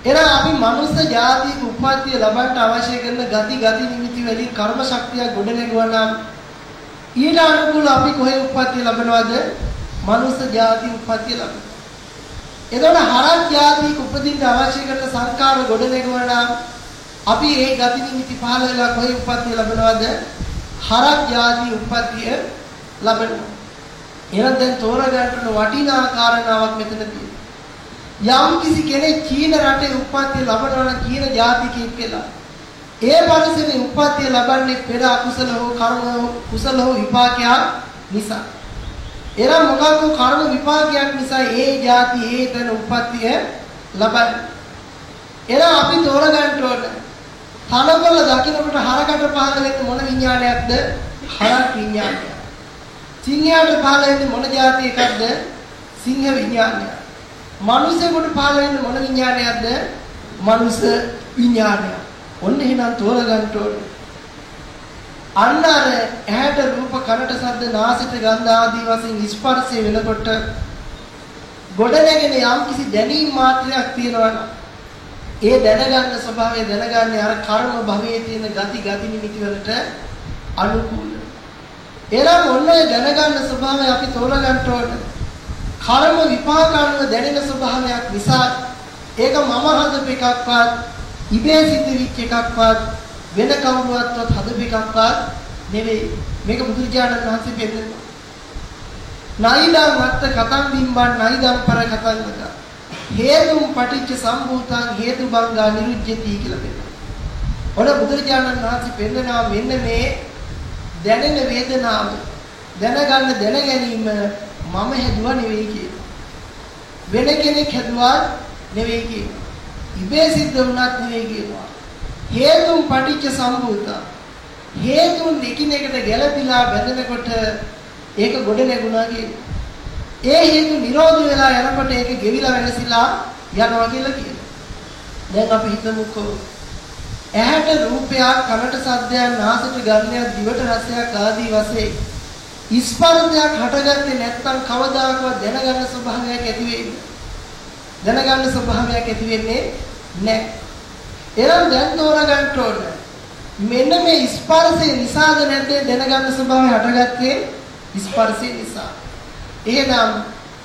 එහෙනම් අපි මනුස්ස ජාතික උප්පත්තිය ලබන්න අවශ්‍ය කරන ගති ගති නිමිති වලින් කර්ම ශක්තිය ගොඩනැගුවා නම් ඊට අනුකූල අපි කොහේ උප්පත්තිය ලබනවද? මනුස්ස ජාති උප්පත්තිය ලබනවා. එතකොට හරක් ජාතික උපදින්න අවශ්‍ය කරන සංකාර ගොඩනැගුවා නම් අපි ඒ ගති නිමිති පහළ වෙලා කොහේ උප්පත්තිය ලබනවද? හරක් ජාති උප්පත්තිය ලබනවා. එහෙනම් දැන් තෝරගන්න වටිනා කාරණාවක් මෙතන තියෙනවා. යම් කිසි කෙනෙක් චීන රටේ උප්පත්තිය ලබනවා නම් චීන ජාතිකයෙක් කියලා. ඒ පරිසරේ උප්පත්තිය ලබන්නේ පෙර අකුසල හෝ කර්ම හෝ කුසල හෝ විපාකයක් නිසා. එනම් මොකක්ද කර්ම විපාකයක් නිසා ඒ ಜಾති ඒ තන උප්පත්තිය ලබන්නේ. එනම් අපි තෝරගන්න ඕන. තනකොළ දකින්නකොට හරකට පහළ වෙන්නේ මොන විඥානයක්ද? හරක් විඥානයක්. සිංහයාට පහළ වෙන්නේ මොන જાති එකක්ද? සිංහ විඥානය. මනුස්සයෙකුට පහළ වෙන්නේ මොන විඥානයක්ද? මනුස්ස විඥානය. ඔන්න එහෙනම් තෝරගන්න ඕනේ. අන්න අර ඇහැට රූප කනට ශබ්ද නාසයට ගන්ධ ආදී වශයෙන් ස්පර්ශය වෙනකොට ගොඩනැගෙන යම් කිසි දැනීම් මාත්‍රයක් තියෙනවා ඒ දැනගන්න ස්වභාවය දැනගන්නේ අර කර්ම භවයේ තියෙන ගති ගති නිමිති වලට අනුකූල. එනම් ඔන්න ඔය දැනගන්න ස්වභාවය අපි තෝරගන්න ඕන. කර්ම විපාක අනුව දැනෙන ස්වභාවයක් නිසා ඒක මම හදපු එකක්වත් ඉබේ සිද්ධ වෙච්ච එකක්වත් වෙන කවුරුවත්වත් හදපු එකක්වත් නෙවෙයි. මේක බුදුරජාණන් වහන්සේ පෙන්නනවා. නයිදං වත්ත කතං බිම්බං නයිදං පර කතං වද. හේතුම් පටිච්ච සම්භූතං හේතු බංගා නිරුජ්ජති කියලා පෙන්නනවා. ඔන බුදුරජාණන් වහන්සේ පෙන්නනවා මෙන්න මේ දැනෙන වේදනාව දැනගන්න දැන ගැනීම මම හැදුවා නෙවෙයි කියනවා. වෙන කෙනෙක් හැදුවා නෙවෙයි කියනවා. ඉබේ සිද්ධ වුණත් නෙවෙයි කියනවා. හේතුන් පටිච්ච සම්භූත හේතුන් එකිනෙකට ගැළපීලා බැඳෙනකොට ඒක ගොඩ නැගුණා කියනවා. ඒ හේතු නිරෝධ වෙලා යනකොට ඒක ගෙවිලා වෙනසිලා යනවා කියලා කියනවා. දැන් අපි හිතමුකෝ ඇහැට රූපයක් කනට සද්දයක් නාසයට ගන්ධයක් දිවට රසයක් ආදී වශයෙන් ස්පර්ශයක් හටගත්තේ නැත්නම් කවදාකවත් දැනගන්න ස්වභාවයක් ඇති වෙන්නේ දැනගන්න ස්වභාවයක් ඇති වෙන්නේ නැහැ. එහෙනම් දැන් තෝරගන්න ඕන. මෙන්න මේ ස්පර්ශය නිසාද නැද්ද දැනගන්න ස්වභාවය හටගත්තේ ස්පර්ශය නිසා. එහෙනම්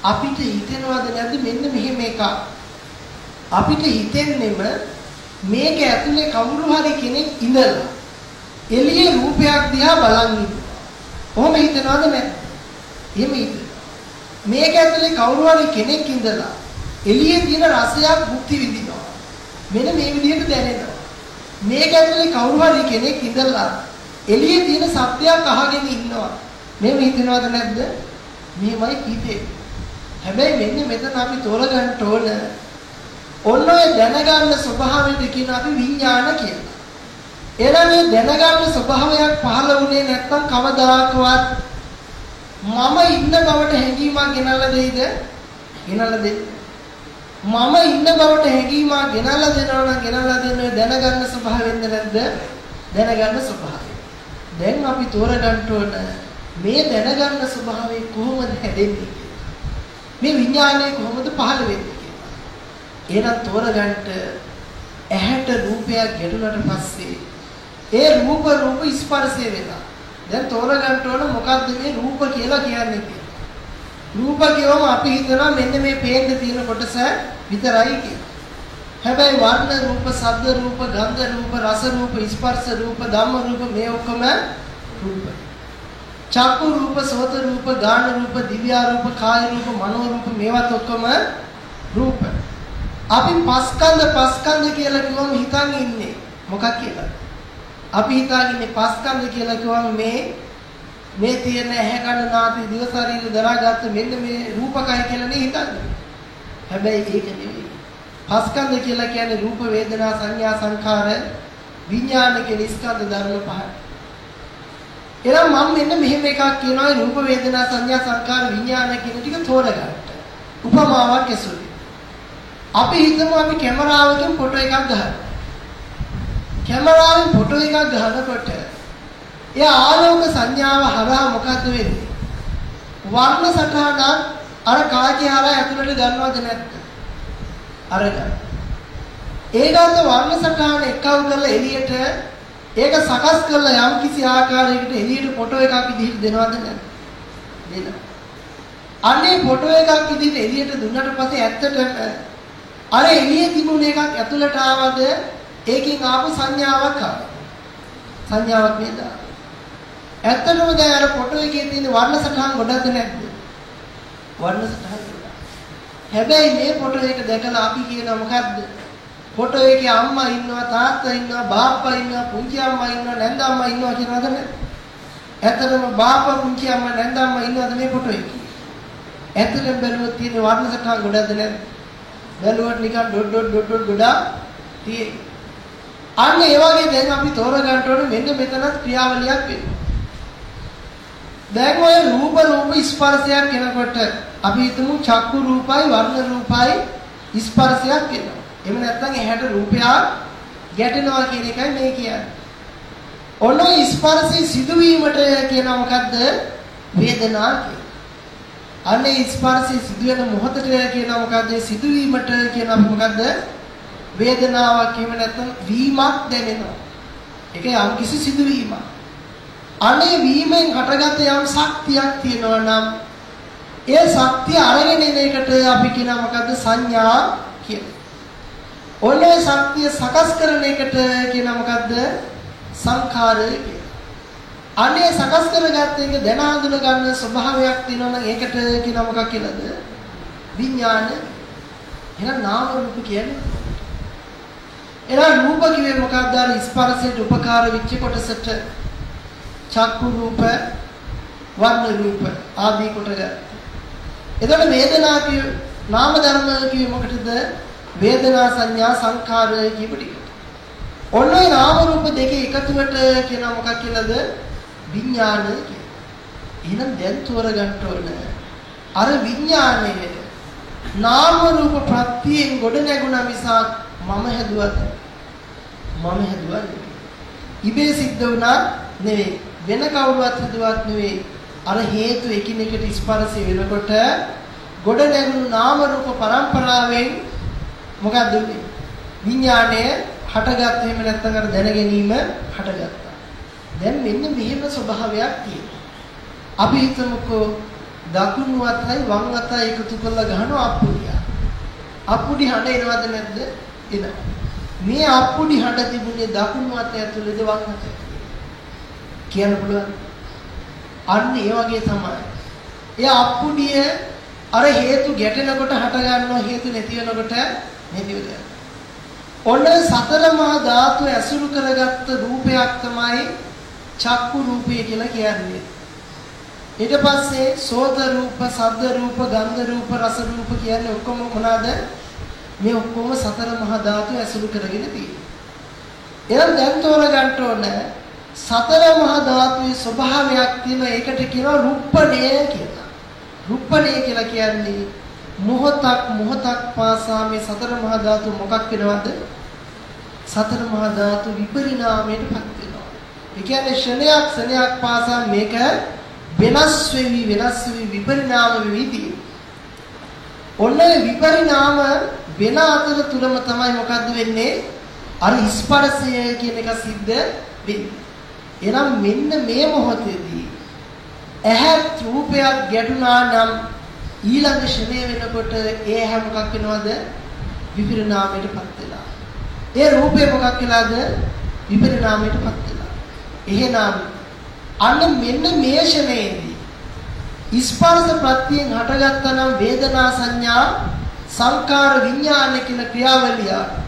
අපිට හිතෙනවද නැද්ද මෙන්න මෙහෙම එකක්. අපිට හිතෙන්නෙම මේක ඇතුලේ කවුරු හරි කෙනෙක් ඉඳලා එළියේ රූපයක් දිහා බලන් ඉන්නවා. කොහොම හිතනවද නැද්ද? එහෙම හිත. මේක ඇතුලේ කවුරු හරි කෙනෙක් ඉඳලා එළියේ තියෙන රසයක් භුක්ති විඳිනවා. මෙන්න මේ විදිහට දැනෙනවා. මේක ඇතුලේ කවුරු හරි කෙනෙක් ඉඳලා එළියේ තියෙන සත්‍යයක් අහගෙන ඉන්නවා. මෙහෙම හිතනවද නැද්ද? මෙහෙමයි හිතේ. හැබැයි මෙන්න මෙතන අපි තෝරගන්න ඕන ඔන්න ඔය දැනගන්න ස්වභාවයට කියන අපි විඥාන කියලා. එනම් මේ දැනගන්න ස්වභාවයක් පහළ වුණේ නැත්නම් කවදාකවත් මම ඉන්න බවට හැඟීමක් ගෙනල්ලා දෙයිද? ගෙනල්ලා දෙන්නේ. මම ඉන්න බවට හැඟීමක් ගෙනල්ලා දෙනවා නම් ගෙනල්ලා දෙන්නේ දැනගන්න ස්වභාවයෙන්ද නැද්ද? දැනගන්න ස්වභාවය. දැන් අපි තෝරගන්න ඕන මේ දැනගන්න ස්වභාවය කොහොමද හැදෙන්නේ මේ විඥානය කොහොමද පහළ වෙන්නේ කියලා. එහෙනම් තෝරගන්න ඇහැට රූපයක් ගැටුණාට පස්සේ ඒ රූප රූප ස්පර්ශය වෙලා. දැන් තෝරගන්න ඕන මොකද්ද මේ රූප කියලා කියන්නේ කියලා. රූප කියවම අපි හිතනවා මෙන්න මේ පේන්න තියෙන කොටස විතරයි කියලා. හැබැයි වර්ණ රූප, ශබ්ද රූප, ගන්ධ රූප, රස රූප, ස්පර්ශ රූප, ධම්ම රූප මේ ඔක්කොම රූප. චක්කු රූප, සෝත රූප, ගාන රූප, දිව්‍ය රූප, කාය රූප, මනෝ රූප මේවත් ඔක්කොම රූප. අපි පස්කන්ධ පස්කන්ධ කියලා කිව්වම හිතන් ඉන්නේ මොකක් කියලා? අපි හිතාගෙන ඉන්නේ පස්කන්ධ කියලා කිව්වම මේ මේ තියෙන ඇහැ කන නාසය දිව ශරීර දරාගත්ත මෙන්න මේ රූපකය කියලා නේ හිතන්නේ. හැබැයි ඒක නෙවෙයි. පස්කන්ධ කියලා කියන්නේ රූප වේදනා සංඥා සංඛාර විඥාන කියන ස්කන්ධ ධර්ම පහ. එහෙනම් මම මෙන්න මෙහෙම එකක් කියනවා රූප වේදනා සංඥා සංඛාර විඥාන කියන ටික තෝරගන්න. උපමාවක් ඇසුරේ. අපි හිතමු අපි කැමරාවකින් ෆොටෝ එකක් ගහනවා. කැමරාවෙන් ෆොටෝ එකක් ගහනකොට ඒ ආලෝක සංඥාව හරහා මොකද්ද වෙන්නේ? වර්ණ සටහන අර කාචේ හරහා ඇතුළට ගන්නවද නැත්ද? අරගන්න. ඒකත් වර්ණ සටහන එකව කරලා එළියට ඒක සකස් කරලා යම් කිසි ආකාරයකට එළියට ෆොටෝ එකක් විදිහට දෙනවද නැද්ද? දෙනවා. අනේ ෆොටෝ එකක් විදිහට එළියට දුන්නට පස්සේ ඇත්තටම අර එළියේ තිබුණ එකක් ඇතුළට ආවද ඒකෙන් ආපු සංඥාවක් ආවා. සංඥාවක් නේද? ඇත්තටම දැන් අර ෆොටෝ එකේ තියෙන වර්ණ සටහන් ගොඩක්ද නැද්ද? වර්ණ සටහන් හැබැයි මේ ෆොටෝ එක දැකලා අපි කියනවා මොකද්ද? ෆොටෝ එකේ අම්මා ඉන්නවා තාත්තා ඉන්නවා බාප්පා ඉන්නවා පුංචි අම්මා ඉන්නවා නැන්ද අම්මා ඉන්නවා කියනවද නැද්ද? ඇත්තටම බාප්පා පුංචි අම්මා නැන්ද අම්මා ඉන්නවද මේ ෆොටෝ එකේ? ඇත්තටම බැලුවොත් තියෙන වර්ණ සටහන් ගොඩක්ද නැද්ද? බැලුවට නිකන් ඩොට් ඩොට් ඩොට් ඩොට් ගොඩක් තියෙයි. අන්න ඒ වගේ දැන් අපි තෝරගන්න ඕනේ මෙන්න මෙතනත් ක්‍රියාවලියක් වෙනවා. දැන් ඔය රූප රූප ස්පර්ශයක් එනකොට අපි හිතමු චක්කු රූපයි වර්ණ රූපයි ස්පර්ශයක් වෙනවා. එහෙම නැත්නම් ඇහැට රූපයක් ගැටෙනවා කියන එකයි මේ කියන්නේ. ඔන්න ස්පර්ශي සිදුවීමට කියන මොකද්ද? වේදනා කියන. අනේ ස්පර්ශي සිදුවෙන මොහොතට කියන මොකද්ද? සිදුවීමට කියන මොකද්ද? වේදනාවක් කියව නැත්නම් වීමක් දැනෙනවා. ඒක යම් කිසි සිදුවීමක්. අනේ වීමෙන් හටගත් යම් ශක්තියක් තියෙනවා නම් ඒ ශක්තිය අරගෙන එන එකට අපි කියනවා මොකද්ද සංඥා කියලා. ඔන්නේ ශක්තිය සකස් කරන එකට කියනවා මොකද්ද සංඛාරය කියලා. අනේ සකස් කරගත්ත එක දැන හඳුන ගන්න ස්වභාවයක් තියෙනවා නම් ඒකට කියනවා මොකක් කියලාද? විඥාන. එහෙනම් නාම රූප කියන්නේ. එහෙනම් රූප කිව්වේ මොකක්ද? ස්පර්ශයට උපකාර වෙච්ච කොටසට චක්කු රූප, වර්ණ රූප ආදී කොටගත්තා. එතකොට වේදනා කිය නාම ධර්ම කිය මොකටද? වේදනා සංඥා සංඛාර කියපු ටික. ඔන්න ඒ නාම රූප දෙකේ එකතුවට කියන මොකක් කියලාද? විඥාන කිය. එහෙනම් දැන් තෝරගන්න ඕන. අර විඥානය නාම රූප ප්‍රත්‍යයෙන් ගොඩ නැගුණා මිසක් මම හැදුවත් මම හැදුවත් ඉබේ සිද්ධ වුණා නෙවෙයි. වෙන කවුරුවත් හදුවත් නෙවෙයි අර හේතු එකිනෙකට ස්පර්ශ වෙනකොට ගොඩ නැගුණු නාම රූප පරම්පරාවෙන් මොකක්ද උනේ? විඥාණය හටගත් එහෙම නැත්නම් අර දැන ගැනීම හටගත්තා. දැන් මෙන්න මෙහෙම ස්වභාවයක් තියෙනවා. අපි හිතමුකෝ දකුණු අතයි වම් අතයි එකතු කරලා ගහනවා අප්පුඩිය අප්පුඩි හඬ එනවද නැද්ද? එනවා. මේ අප්පුඩි හඬ තිබුණේ දකුණු අත ඇතුළේද වම් අතේ? කියන්න පුළුවන්. අන්න ඒ වගේ තමයි. ඒ අප්පුඩිය අර හේතු ගැටෙනකොට හට ගන්නවා හේතු නැති වෙනකොට නැති වෙනවා. ඔන්න සතර මහා ධාතු ඇසුරු කරගත්ත රූපයක් තමයි චක්කු රූපය කියලා කියන්නේ. ඊට පස්සේ සෝත රූප, ශබ්ද රූප, ගන්ධ රූප, රස රූප කියන්නේ ඔක්කොම මොනවාද? මේ ඔක්කොම සතර මහා ධාතු ඇසුරු කරගෙන තියෙනවා. එහෙනම් දැන් තෝරගන්න ඕනේ සතර මහා ධාතුවේ ස්වභාවයක් තියෙන ඒකට කියනවා රුප්පණය කියලා. රුප්පණය කියලා කියන්නේ මොහොතක් මොහොතක් පාසා මේ සතර මහා ධාතු මොකක් වෙනවද? සතර මහා ධාතු විපරිණාමයටපත් වෙනවා. ඒ කියන්නේ ක්ෂණයක් ක්ෂණයක් පාසා මේක වෙනස් වෙවි වෙනස් වෙවි විපරිණාම වෙවි තියෙන්නේ. ඔන්න විපරිණාම වෙන අතර තුලම තමයි මොකද්ද වෙන්නේ? අර ස්පර්ශය කියන එක සිද්ධ වෙන්නේ. එහෙනම් මෙන්න මේ මොහොතේදී ඇහත් රූපයක් ගැටුණා නම් ඊළඟ ශ්‍රේ වෙනකොට ඒ හැම මොකක් වෙනවද? විපරිණාමයටපත් වෙලා. ඒ රූපේ මොකක් වෙලාද? විපරිණාමයටපත් වෙලා. එහෙනම් අන්න මෙන්න මේ ෂණේදී ස්පර්ශ ප්‍රත්‍යයෙන් හටගත්තා නම් වේදනා සංඥා සංකාර විඥාන කියන ක්‍රියාවලිය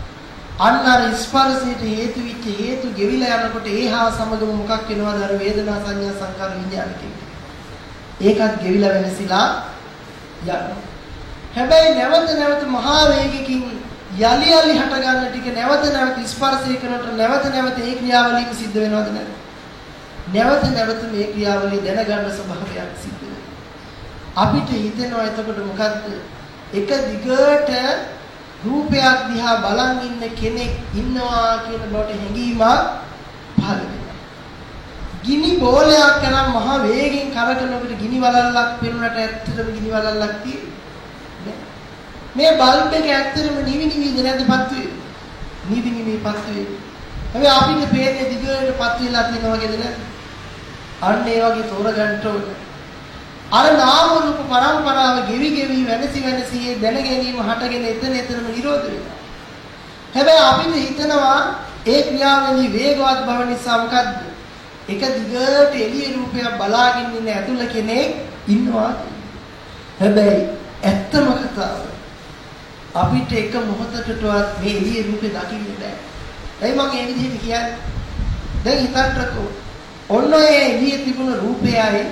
අන්න අර ස්පර්ශයට හේතු වෙච්ච හේතු ගෙවිලා යනකොට ඒ හා සමගම මොකක් වෙනවද අර වේදනා සංඥා සංකාර විඥාන කියන්නේ. ඒකත් ගෙවිලා වෙනසිලා යනවා. හැබැයි නැවත නැවත මහා වේගකින් යලි යලි හට ගන්න ටික නැවත නැවත ස්පර්ශය කරනකොට නැවත නැවත ඒ ක්‍රියාවලියම සිද්ධ වෙනවද නැද්ද? නැවත නැවත මේ ක්‍රියාවලිය දැනගන්න ස්වභාවයක් සිද්ධ වෙනවා. අපිට හිතෙනවා එතකොට මොකද්ද? එක දිගට රූපයක් දිහා බලන් ඉන්න කෙනෙක් ඉන්නවා කියන බවට හැඟීමක් පහළ වෙනවා. ගිනි බෝලයක් කරන් මහා වේගෙන් කරකනකොට ගිනි වලල්ලක් පෙනුනට ඇත්තටම ගිනි වලල්ලක් තියෙන්නේ මේ බල්බ් එක ඇත්තටම නිවි නිවිද නැද්දපත් වේ? නිවි නිවිපත් වේ. හැබැයි අපිට පේන්නේ දිගටපත් වෙලා තියෙනවා වගේද නැද්ද? අන්න ඒ වගේ තෝරගන්න ඕනේ. අර නාම රූප පරම්පරාව ගෙවි ගෙවි වෙනසි වෙනසි දැන ගැනීම හටගෙන එතන එතනම නිරෝධ වෙනවා. හැබැයි අපිට හිතනවා ඒ ක්‍රියාවලිය වේගවත් බව නිසා මොකද්ද? එක දිගට එළිය රූපයක් බලාගෙන ඉන්න ඇතුළ කෙනෙක් ඉන්නවා. හැබැයි ඇත්තම කතාව අපිට එක මොහොතකටවත් මේ එළිය රූපේ දකින්න බෑ. එයි මම මේ විදිහට කියන්නේ. දැන් හිතන්නකෝ ඔන්න ඔය එළියේ තිබුණ රූපයයි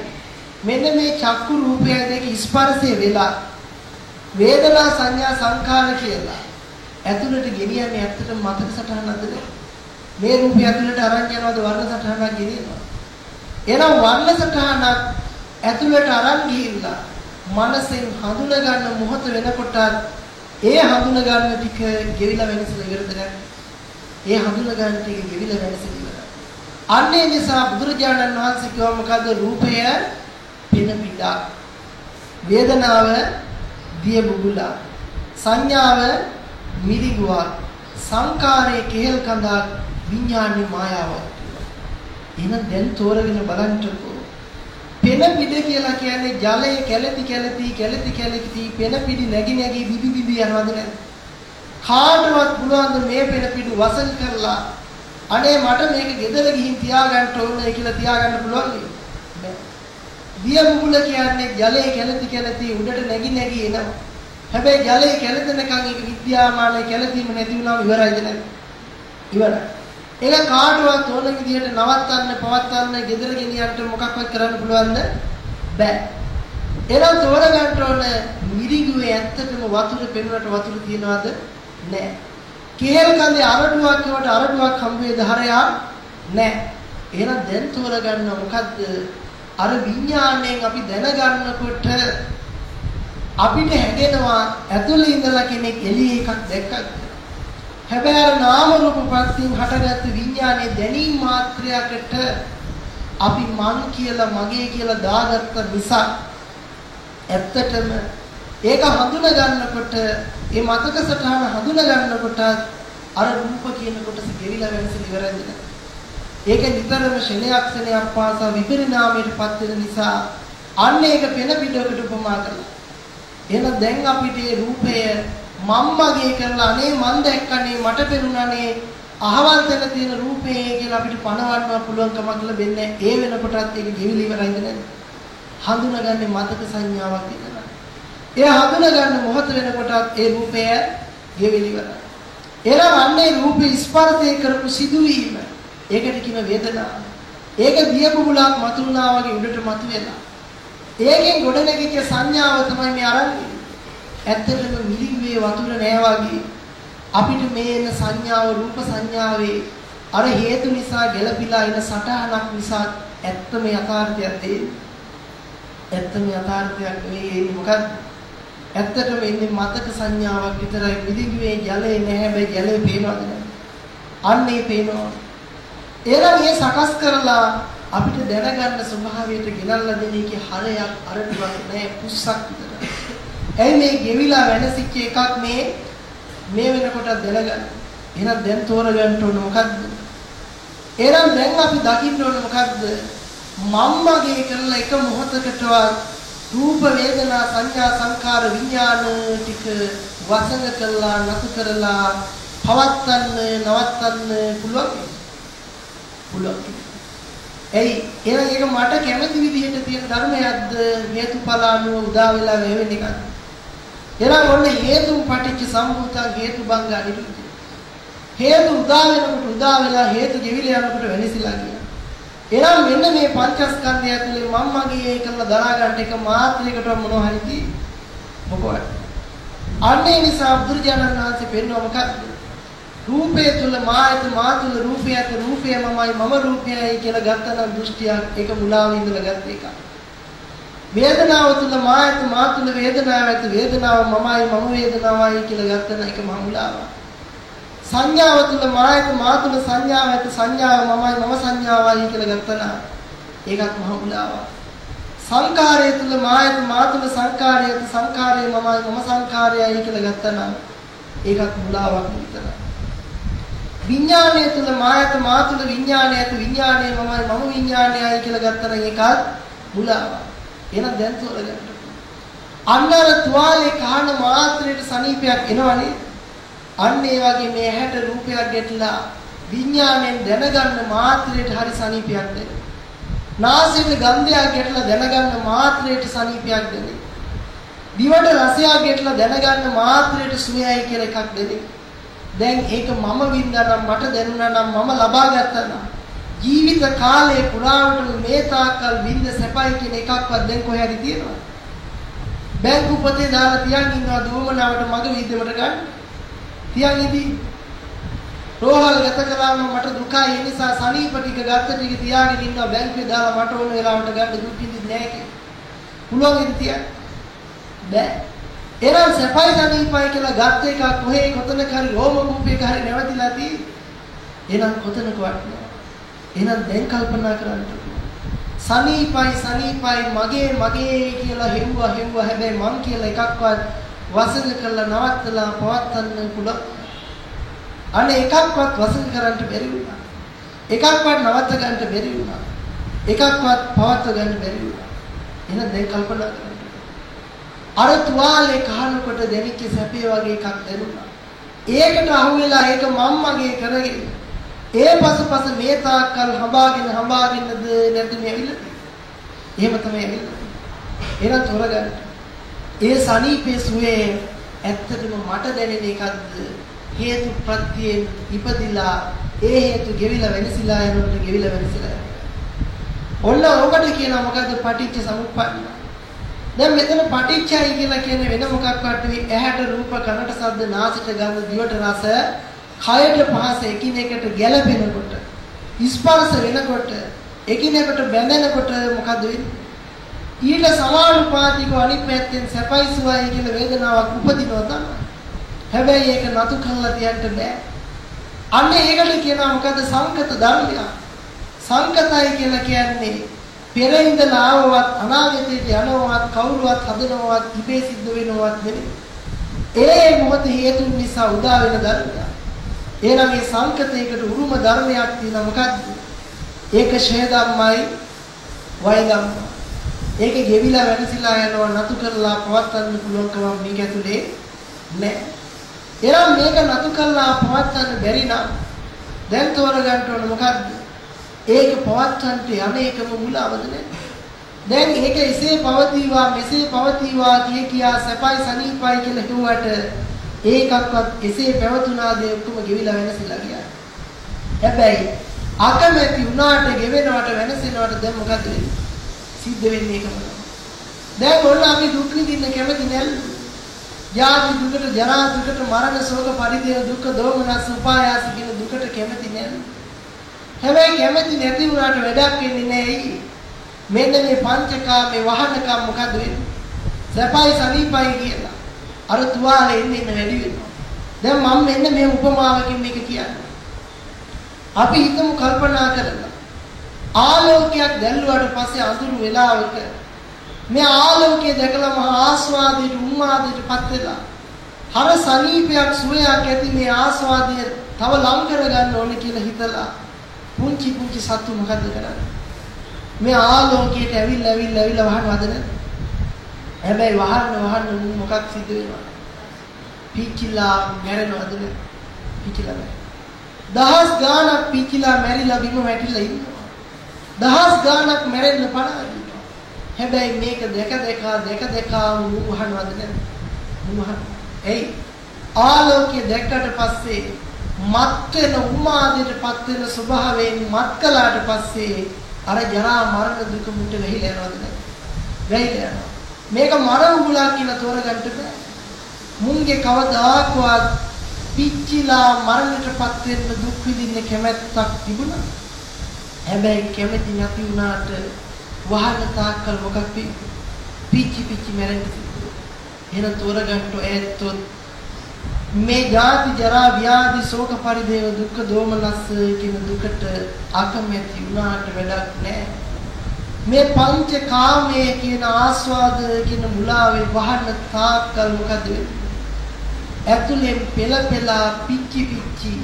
මෙන්න මේ චක්කු රූපය දෙක ස්පර්ශය වෙලා වේදනා සංඥා සංඛාර කියලා ඇතුළට ගෙනියන්නේ ඇත්තටම මතක සටහනක්ද මේ රූපය ඇතුළට අරන් යනවද වර්ණ සටහනක් ගෙනියනවා? එහෙනම් වර්ණ සටහනක් ඇතුළට අරන් ගිහිල්ලා මනසෙන් හඳුන ගන්න මොහොත වෙනකොට ඒ හඳුන ගන්න ටික ගෙවිලා වෙනසලා ඉවරද නැහැ. ඒ හඳුන ගන්න ටික ගෙවිලා වෙනසලා ඉවරයි. අන්නේ නිසා බුදුරජාණන් වහන්සේ කිව්වා මොකද්ද? රූපය පින පිටා වේදනාව දිය බුබුලා සංඥාව මිරිගුවක් සංකාරයේ කෙහෙල් කඳක් විඥානයේ මායාවක්. එහෙනම් දැන් තෝරගෙන බලන්නකෝ. පෙන පිට කියලා කියන්නේ ජලයේ කැළති කැළති කැළති කැළති පෙන පිටි නැగి නැగి බිබි බිබි යනවද නැද්ද? කාටවත් පුළුවන් මේ පෙන පිටු වසන් කරලා අනේ මට මේක ගෙදර ගිහින් තියාගන්න ඕනේ කියලා තියාගන්න පුළුවන් නේද දිය බුබුල කියන්නේ ජලයේ කැළති කැළති උඩට නැగి නැగి එනවා. හැබැයි ජලයේ කැළතෙනකන් ඒක විද්‍යාමාන කැළතීම නැති වුණාම ඉවරයිද නැද්ද? ඉවරයි. ඒක කාටවත් ඕන විදිහට නවත්තන්න පවත්තන්න gedara ගෙනියන්න මොකක්වත් කරන්න පුළුවන්ද? බෑ. එහෙනම් තෝරගන්න ඕන මිරිඟුවේ ඇත්තටම වතුර පෙනුනට වතුර තියනවද? නෑ. කේල් කන්දේ අරටුවක් කියවට අරටුවක් හම්බ වේද හරයක් නෑ. එහෙනම් දැන් තෝරගන්න මොකද්ද? අර විඥාණයෙන් අපි දැනගන්නකොට අපිට හැදෙනවා ඇතුළේ ඉඳලා කෙනෙක් එළියේ එකක් දැක්කත්. හැබැයි අර නාම රූප ප්‍රත්‍යයෙන් හටගත්තු විඥානයේ දැනීම මාත්‍රයකට අපි මං කියලා මගේ කියලා දාගත්ත නිසා ඇත්තටම ඒක හඳුන ගන්නකොට ඒ මතක සටහන හඳුන ගන්නකොට අර රූප කියන කොටස ගෙවිලා වෙනසෙ ඉවරයිද ඒක නිතරම ශෙනයක් ශෙනයක් පාසා විපරිණාමයටපත් වෙන නිසා අන්න ඒක පෙන පිටකට උපමා කරලා. එහෙනම් දැන් අපිට මේ රූපය මම්මගේ කරලා අනේ මන් දැක්කනේ මට පෙනුණානේ අහවල් තැන තියෙන රූපේ කියලා අපිට පණවන්න පුළුවන් කමක් ලැබෙන්නේ ඒ වෙනකොටත් ඒක ගෙවිලි ඉවරයිද නැද්ද? හඳුනගන්නේ මතක සංඥාවක් විතරයි. ඒ හඳුනගන්න මොහොත වෙනකොටත් ඒ රූපය ගෙවිලි ඉවරයි. එහෙනම් අන්නේ රූපේ ස්පර්ශය කරපු සිදුවීම ඒකට කියන වේදනාව. ඒක දියබුබුලක් මතුණා වගේ උඩට මතුවෙලා. ඒකෙන් ගොඩනැගිච්ච සංඥාව තමයි මේ අරන්නේ. ඇත්තටම මිලිඟුවේ වතුර නෑ වගේ අපිට මේ එන සංඥාව රූප සංඥාවේ අර හේතු නිසා ගැළපිලා එන සටහනක් නිසා ඇත්තම යථාර්ථයක් තියෙන්නේ. ඇත්තම යථාර්ථයක් නෙවෙයි මොකක්ද? ඇත්තටම ඉන්නේ මතක සංඥාවක් විතරයි මිලිඟුවේ ජලය නැහැ හැබැයි ජලය පේනවද නැහැ? අන්නේ පේනවා. එහෙනම් මේ සකස් කරලා අපිට දැනගන්න ස්වභාවයට ගෙනල්ලා දෙන එකේ හරයක් අරටුවක් නෑ පුස්සක් විතර. ඇයි මේ ගෙවිලා වෙනසිච්ච එකක් මේ මේ වෙනකොට දැනගන්න. එහෙනම් දැන් තෝරගන්න ඕන මොකද්ද? එහෙනම් දැන් අපි දකින්න ඕන මොකද්ද? මම්මගේ කරලා එක මොහොතකටවත් රූප වේදනා සංඥා සංකාර විඥාන ටික වසඟ කරලා නතු කරලා පවත්තන්න නවත්තන්න පුළුවන් පුළුවන්. එයි එහෙනම් ඒක මට කැමති විදිහට තියෙන ධර්මයක්ද? හේතුඵල අනුව උදා වෙලා වෙවෙන එකක්ද? එහෙනම් ඔන්න හේතු පටිච්ච සම්භූතං හේතු බංග අනිරුද්ධ හේතු උදා වෙනකොට උදා වෙලා හේතු ගෙවිල යනකොට වෙනසිලා කියන එහෙනම් මෙන්න මේ පංචස්කන්ධය ඇතුලේ මම මගේ කරලා දරා ගන්න එක මාත්‍රයකට මොනවා හරි තියෙයි. මොකවත් අන්නේ නිසා බුදුරජාණන් වහන්සේ පෙන්වව මොකක්ද? රූපය තුල මායත මා තුල රූපය ඇත රූපය මමයි මම රූපයයි කියලා ගත්තනම් දෘෂ්ටියක් ඒක මුලාව ඉඳලා ගත්ත එකක්. වේදනාව තුල මායත මා තුල වේදනාව ඇත වේදනාව මමයි මම වේදනාවයි කියලා ගත්තනම් ඒක මමුලාවක් සංඥාව තුල මායත මා තුල සංඥාව ඇත සංඥාව මමයි මම සංඥාවයි කියලා ගත්තනම් ඒකත් මහමුලාවක් සංකාරය තුල මායත මා තුල සංකාරය ඇත සංකාරය මමයි මම සංකාරයයි කියලා ගත්තනම් ඒකත් මුලාවක් විතරයි. විඥානය තුල මායත මා තුල විඥානය ඇත විඥානය මමයි මම විඥානයයි කියලා ගත්තනම් ඒකත් මුලාවක්. එහෙනම් දැන් තෝරගන්න. අන්නර තුවාලේ කහන මාත්‍රයට සනීපයක් එනවනේ. අන්න ඒ වගේ මේ ඇහැට රූපයක් ගැටලා විඥාණයෙන් දැනගන්න මාත්‍රයට හරි සනීපයක් දෙන්න. නාසයට ගන්ධයක් ගැටලා දැනගන්න මාත්‍රයට සනීපයක් දෙන්න. දිවට රසයක් ගැටලා දැනගන්න මාත්‍රයට සුවයයි කියලා එකක් දෙන්න. දැන් ඒක මම වින්දා නම් මට දැනුණා නම් මම ලබා ගත්තා නම් ජීවිත කාලේ පුරාවට මේ තාක්කල් වින්ද සැපයි කියන එකක්වත් දැන් කොහේ හරි තියෙනවද? බැංකු පොතේ දාලා තියන් ඉන්නවා දුවමනාවට මග විද්දමට ගන්න. තියන් ඉදී. රෝහල් ගත කළාම මට දුකයි ඒ නිසා සනීප ටික ගත්ත ටික තියාගෙන ඉන්නවා බැංකුවේ දාලා මට ඕන වෙලාවට ගන්න දුක් විඳින්නේ නැහැ කියලා. පුළුවන් ඉතින් තියන්න. බෑ. එහෙනම් සැපයි සනීපයි කියලා ගත්ත එක කොහේ කොතනක හරි රෝම කූපයක හරි නැවතිලා තියෙන්නේ. එහෙනම් කොතනක වටනවා. එහෙනම් දැන් කල්පනා කරන්න. සනීපයි සනීපයි මගේ මගේ කියලා හෙව්වා හෙව්වා හැබැයි මං කියලා එකක්වත් වසඟ කරලා නවත්තලා පවත්තන්න පුළුවන්. අනේ එකක්වත් වසඟ කරන්න බැරි වුණා. එකක්වත් නවත්ත ගන්න බැරි වුණා. එකක්වත් පවත්ව ගන්න බැරි වුණා. එහෙනම් දැන් කල්පනා කරන්න. අර තුවාලේ කහනකොට දැනිච්ච සැපේ වගේ එකක් දැනුණා. ඒකට අහු වෙලා ඒක මම්මගේ කරගෙන ඒ පසුපස මේ තාක්කල් හඹාගෙන හඹාගෙනද නැද්ද මේ ඇවිල්ලා එහෙම තමයි ඇවිල්ලා. එහෙනම් තොරගන්න. ඒ සනීපේ සුවේ ඇත්තටම මට දැනෙන එකක්ද හේතු ප්‍රත්‍යයෙන් ඉපදිලා ඒ හේතු ගෙවිලා වෙනසිලා යනකොට ගෙවිලා වෙනසිලා යනවා. ඔන්න ඔකට කියනවා මොකද්ද පටිච්ච සමුප්පන්න. දැන් මෙතන පටිච්චයි කියලා කියන්නේ වෙන මොකක්වත් නෙවෙයි. ඇහැට රූප කනට ශබ්ද නාසයට ගන්ධ දිවට රස කයට පහස එකිනෙකට ගැළපෙනකොට ස්පර්ශ වෙනකොට එකිනෙකට බැඳෙනකොට මොකද වෙන්නේ? ඊට සමානුපාතිකව අනිත් පැත්තෙන් සැපයි සුවයි කියන වේදනාවක් උපදිනවා තමයි. හැබැයි ඒක නතු කරලා තියන්න බෑ. අන්න ඒකට කියනවා මොකද සංකත ධර්මය සංකතයි කියලා කියන්නේ පෙර ඉඳලා ආවවත් අනාගතයට යනවත් කවුරුවත් හදනවත් ඉබේ සිද්ධ වෙනවත් නෙවෙයි. ඒ මොහොත හේතුන් නිසා උදා වෙන ධර්මයක්. එහෙනම් මේ සංකතයකට උරුම ධර්මයක් තියෙනවා මොකද්ද? ඒක ෂේ ධම්මයි වය ධම්මයි. ඒක ගෙවිලා වැඩසිලා යනවා නතු කරලා පවත්වන්න පුළුවන්කම මේක ඇතුලේ නැහැ. එහෙනම් මේක නතු කරලා පවත්වන්න බැරි නම් දැන් තෝරගන්න ඕන මොකද්ද? ඒක පවත්වන්නට යන එකම මුලාවද නැද්ද? දැන් ඒක එසේ පවතිවා මෙසේ පවතිවා කිය කියා සැපයි සනීපයි කියලා හිතුවට ඒකක්වත් එසේ පැවතුනාද ඔක්කොම ගෙවිලා වෙනසිලා ගියා. හැබැයි අකමැති වුණාට ගෙවෙනවට වෙනසෙනවට දැන් මොකද වෙන්නේ? සිද්ධ වෙන්නේ ඒකම දැන් ඔන්න අපි දුක් විඳින්න කැමති නැල්ලු. ජාති දුකට ජරා දුකට මරණ ශෝක පරිදේව දුක් දෝමනස් උපායාස කියන දුකට කැමති නැල්ලු. හැබැයි කැමති නැති වුණාට වැඩක් වෙන්නේ නැහැ මෙන්න මේ පංචකාමේ වහනකම් මොකද වෙන්නේ? සැපයි සනීපයි කියලා. අර තුවාලේ එන්න එන්න වැඩි වෙනවා. දැන් මම මෙන්න මේ උපමාවකින් මේක කියන්නේ. අපි හිතමු කල්පනා කරලා ආලෝකයක් දැල්ලුවාට පස්සේ අඳුරු වෙලාවක මේ ආලෝකය දැකලා මහා ආස්වාදයට උන්මාදයටපත් වෙලා හර සනීපයක් සුවයක් ඇති මේ ආස්වාදය තව ලං කරගන්න ඕනේ කියලා හිතලා පුංචි පුංචි සත්තු මොකද්ද කරන්නේ. මේ ආලෝකයට ඇවිල්ලා ඇවිල්ලා ඇවිල්ලා වහනවද නැද්ද හැබැයි වහන්න වහන්න මොකක් සිද්ධ වෙනවද පිච්චිලා මැරෙනවද නැද්ද පිච්චිලා මැරෙනවා. දහස් ගාණක් පිච්චිලා මැරිලා බිම වැටිලා ඉන්නවා. දහස් ගාණක් මැරෙන්න පණ හැබැයි මේක දෙක දෙක දෙක දෙක වහනවද නැද්ද? වහන. එයි. ආලෝකය දැක්කට පස්සේ මත් වෙන උමාදයටපත් වෙන ස්වභාවයෙන් මත් කළාට පස්සේ අර ජරා මරණ දුක මුට වෙහිලා යනවද නැද්ද? වෙහිලා යනවා. මේක මර උගුලක් කියලා තෝරගන්න බෑ. මුන්ගේ කවදාකවත් පිච්චිලා මරණයටපත් වෙන්න දුක් විඳින්න කැමැත්තක් තිබුණා. හැබැයි කැමැති නැති වුණාට වහන තාක්කල් මොකක් පිච්චි පිච්චි මැරෙන්න එහෙනම් තෝරගන්න ඇත්තොත් මේ ජාති ජරා ව්‍යාධි ශෝක පරිදේව දුක්ඛ දෝමනස්ස කියන දුකට අකමැති වුණාට වැඩක් නැහැ. මේ පංච කාමයේ කියන ආස්වාද කියන මුලාවේ වහන තාක්කල් මොකද වෙන්නේ? ඇතුලෙන් පෙළ පෙළා පිච්චි පිච්චි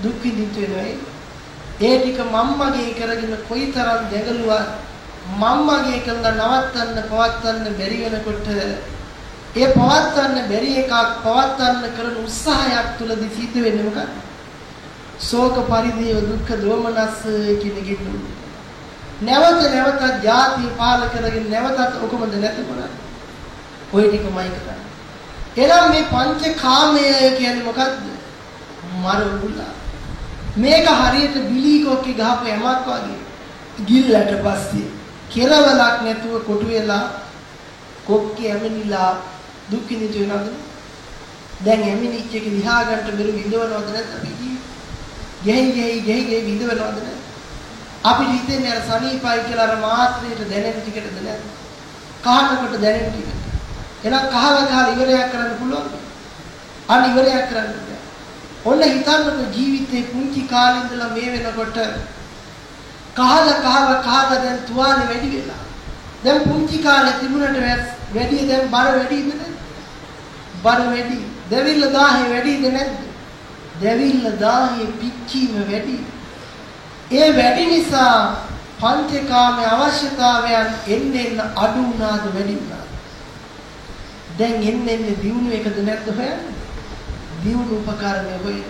දුක් විඳිට වෙනවයි. ඒ ටික මම්මගේ කරගෙන කොයිතරම් දෙගලුවත් මම්මගේ කරලා නවත්තන්න පවත්තන්න බැරි වෙනකොට ඒ පවත්වන්න බැරි එකක් පවත්වන්න කරන උත්සාහයක් තුලදී සිද්ධ වෙන්නේ මොකක්ද? ශෝක පරිදේව දුක්ඛ දෝමනස් කියන කිතු. නැවත නැවතත් ಜಾති පාල කරගෙන නැවතත් ඔකමද නැති කරන්නේ. ওই ටිකමයි කරන්නේ. එහෙනම් මේ පංචකාමය කියන්නේ මොකද්ද? මරුණා. මේක හරියට බිලීකෝක්කේ ගහපු යමක් වගේ. ගිල්ලට පස්සේ කෙලවලක් නැතුව කොටු වෙලා කොක්කේ ඇමිනිලා දුක් විඳිට වෙනවද? දැන් ඇමිනිච්ච එක දිහා ගන්නට බැරි විඳවනවද නැත්නම් අපි ගෙයි ගෙයි ගෙයි ගෙයි විඳවනවද නැත්නම් අපි හිතන්නේ අර සනීපයි කියලා අර මාත්‍රයට දැනෙන ටිකටද නැත්නම් කහනකොට දැනෙන ටිකට එහෙනම් කහලා කහලා ඉවරයක් කරන්න පුළුවන්. අන්න ඉවරයක් කරන්න බෑ. ඔන්න හිතන්නකෝ ජීවිතේ පුංචි කාලේ ඉඳලා මේ වෙනකොට කහලා කහලා කහලා දැන් තුවාලේ වැඩි වෙලා. දැන් පුංචි කාලේ තිබුණට වැඩි දැන් බර වැඩිද නැද්ද? බර වැඩි. දෙවිල්ල 1000 වැඩිද නැද්ද? දෙවිල්ල 1000 පිච්චීම වැඩි. ඒ වැඩි නිසා පංචකාමයේ අවශ්‍යතාවයන් එන්න එන්න අඩු වුණාද වැඩි වුණාද? දැන් එන්නේ එන්නේ දියුණු එකද නැද්ද හොයන්නේ? දියුණු උපකරණය හොයන.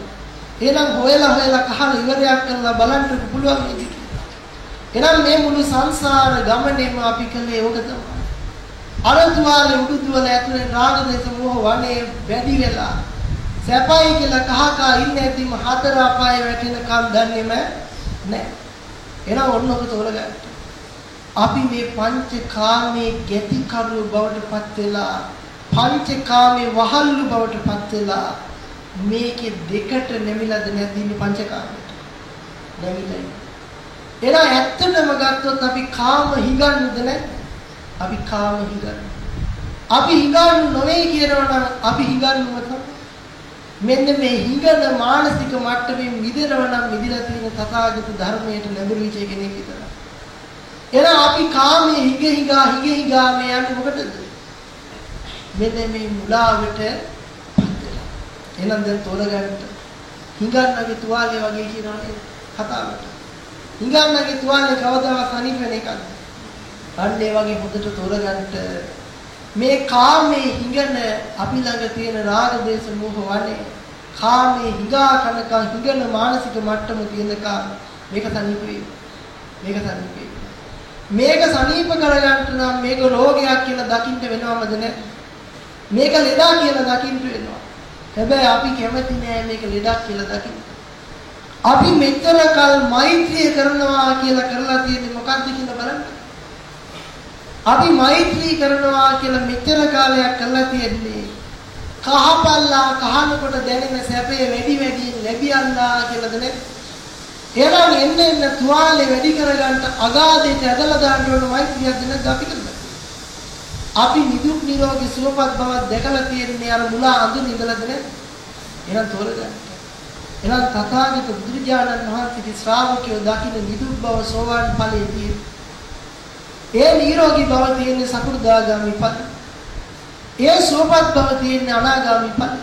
එහෙනම් හොයලා හොයලා කහලා ඉවරයක් කරලා බලන්න පුළුවන් නේද? එහෙනම් මේ මුළු සංසාර ගමනේම අපි කළේ ඕක තමයි. අර තුවාලේ උඩුදුවල ඇතුලේ රාග දේශ මොහ වනේ වැඩි වෙලා සැපයි කියලා කහ කහ ඉන්නේ ඇතිම හතර අපාය වැටෙනකම් දන්නේම නැහැ. එහෙනම් ඔන්න ඔක තෝරගන්න. අපි මේ පංච කාමයේ ගැති කරුව බවට පත් වෙලා පංචකාමේ වහල්ලු බවට පත් වෙලා මේකේ දෙකට නැමිලාද නැද්ද ඉන්නේ පංචකාමයට නැමිලා එලා ඇත්තටම ගත්තොත් අපි කාම හිඟන්නද නැද්ද අපි කාම හිඟන්න අපි හිඟන්න නොවේ කියනවා නම් අපි හිඟන්නම තමයි මෙන්න මේ හිඟන මානසික මට්ටමින් මිදෙනවා නම් මිදලා තියෙන තථාගත ධර්මයට නැඹුරු වෙච්ච කෙනෙක් විතරයි. එහෙනම් අපි කාමයේ හිඟ හිඟා හිඟ හිඟා මේ යන්නේ මොකටද? මෙන්න මේ මුලාවට එහෙනම් දැන් තෝරගන්න. හිඟන්නගේ තුවාලේ වගේ කියනවානේ කතාවට. හිඟන්නගේ තුවාලේ කවදාවත් අනිත් වෙන එකක්ද? අන්න ඒ වගේ හොඳට තෝරගන්න මේ කාමයේ හිඟන අපි ළඟ තියෙන රාග දේශ මොහ වනේ කාමයේ හිඟා කනකම් හිඟන මානසික මට්ටම තියෙනකම් මේක සනීප වෙයි. මේක සනීප වෙයි. මේක සනීප කරගන්න නම් මේක රෝගයක් කියලා දකින්න වෙනවමද නැහැ? මේක ලෙඩා කියලා දකින්න වෙනවා. හැබැයි අපි කැමති නෑ මේක ලෙඩක් කියලා දකින්න. අපි මෙතන කල් මෛත්‍රිය කරනවා කියලා කරලා තියෙන්නේ මොකක්ද කියලා බලන්න. අපි මෛත්‍රී කරනවා කියලා මෙච්චර කාලයක් කරලා තියෙන්නේ කහපල්ලා කහනකොට දැනෙන සැපේ වැඩි වැඩි ලැබියන්නා කියලාද නේ? එහෙනම් එන්න එන්න තුවාලේ වැඩි කරගන්න අගාධයට ඇදලා දාන්න ඕන මෛත්‍රියක් දෙන්න අපි කරනවා. අපි නිදුක් නිරෝගී සුවපත් බවක් දැකලා තියෙන්නේ අර මුලා අඳුන ඉඳලාද නේද? එහෙනම් තෝරගන්න. එනම් තථාගත බුදුරජාණන් වහන්සේගේ ශ්‍රාවකයෝ දකින්න නිදුක් බව සෝවාන් ඵලයේදී ඒ නිරෝගී බව තියෙන්නේ සකු르දාගාමි ඵල. ඒ සෝපත් බව තියෙන්නේ අනාගාමි ඵල.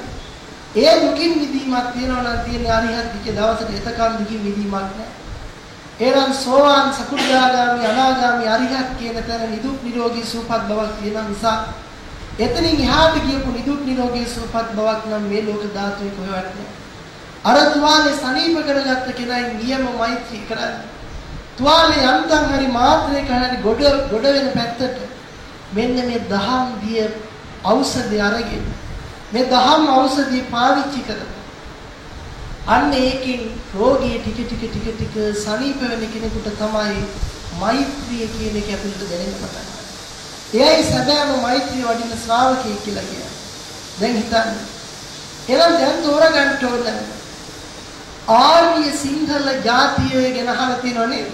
ඒ දුකින් මිදීමක් තියෙනවා නම් තියෙන්නේ අරිහත් විච දවසට එතකන් දුකින් මිදීමක් නැහැ. එනම් සෝවාන් සකු르දාගාමි අනාගාමි අරිහත් කියන තැන නිදුක් නිරෝගී සෝපත් බවක් තියෙන නිසා එතනින් එහාට ගියපු නිදුක් නිරෝගී සෝපත් බවක් නම් මේ ලෝක ධාතුවේ කොහෙවත් නැහැ. අර තුවාලේ සනීප කරගත්ත කෙනයි නියම මෛත්‍රී කරන්නේ. තුවාලේ යන්තම් හරි මාත්‍රේ කරන්නේ ගොඩ ගොඩ වෙන පැත්තට මෙන්න මේ දහම් දිය ඖෂධය අරගෙන මේ දහම් ඖෂධය පාවිච්චි කරලා අන්න ඒකෙන් රෝගී ටික ටික ටික ටික සනීප වෙන කෙනෙකුට තමයි මෛත්‍රිය කියන එක ඇතුළට දැනෙන්න පටන් ගන්නේ. එයයි සැබෑම මෛත්‍රිය වඩින ශ්‍රාවකයෙක් කියලා කියන්නේ. දැන් හිතන්න. එහෙනම් දැන් තෝරගන්න ඕන. ආර්ය සිංහල ජාතිය ගැන අහලා තියෙනව නේද?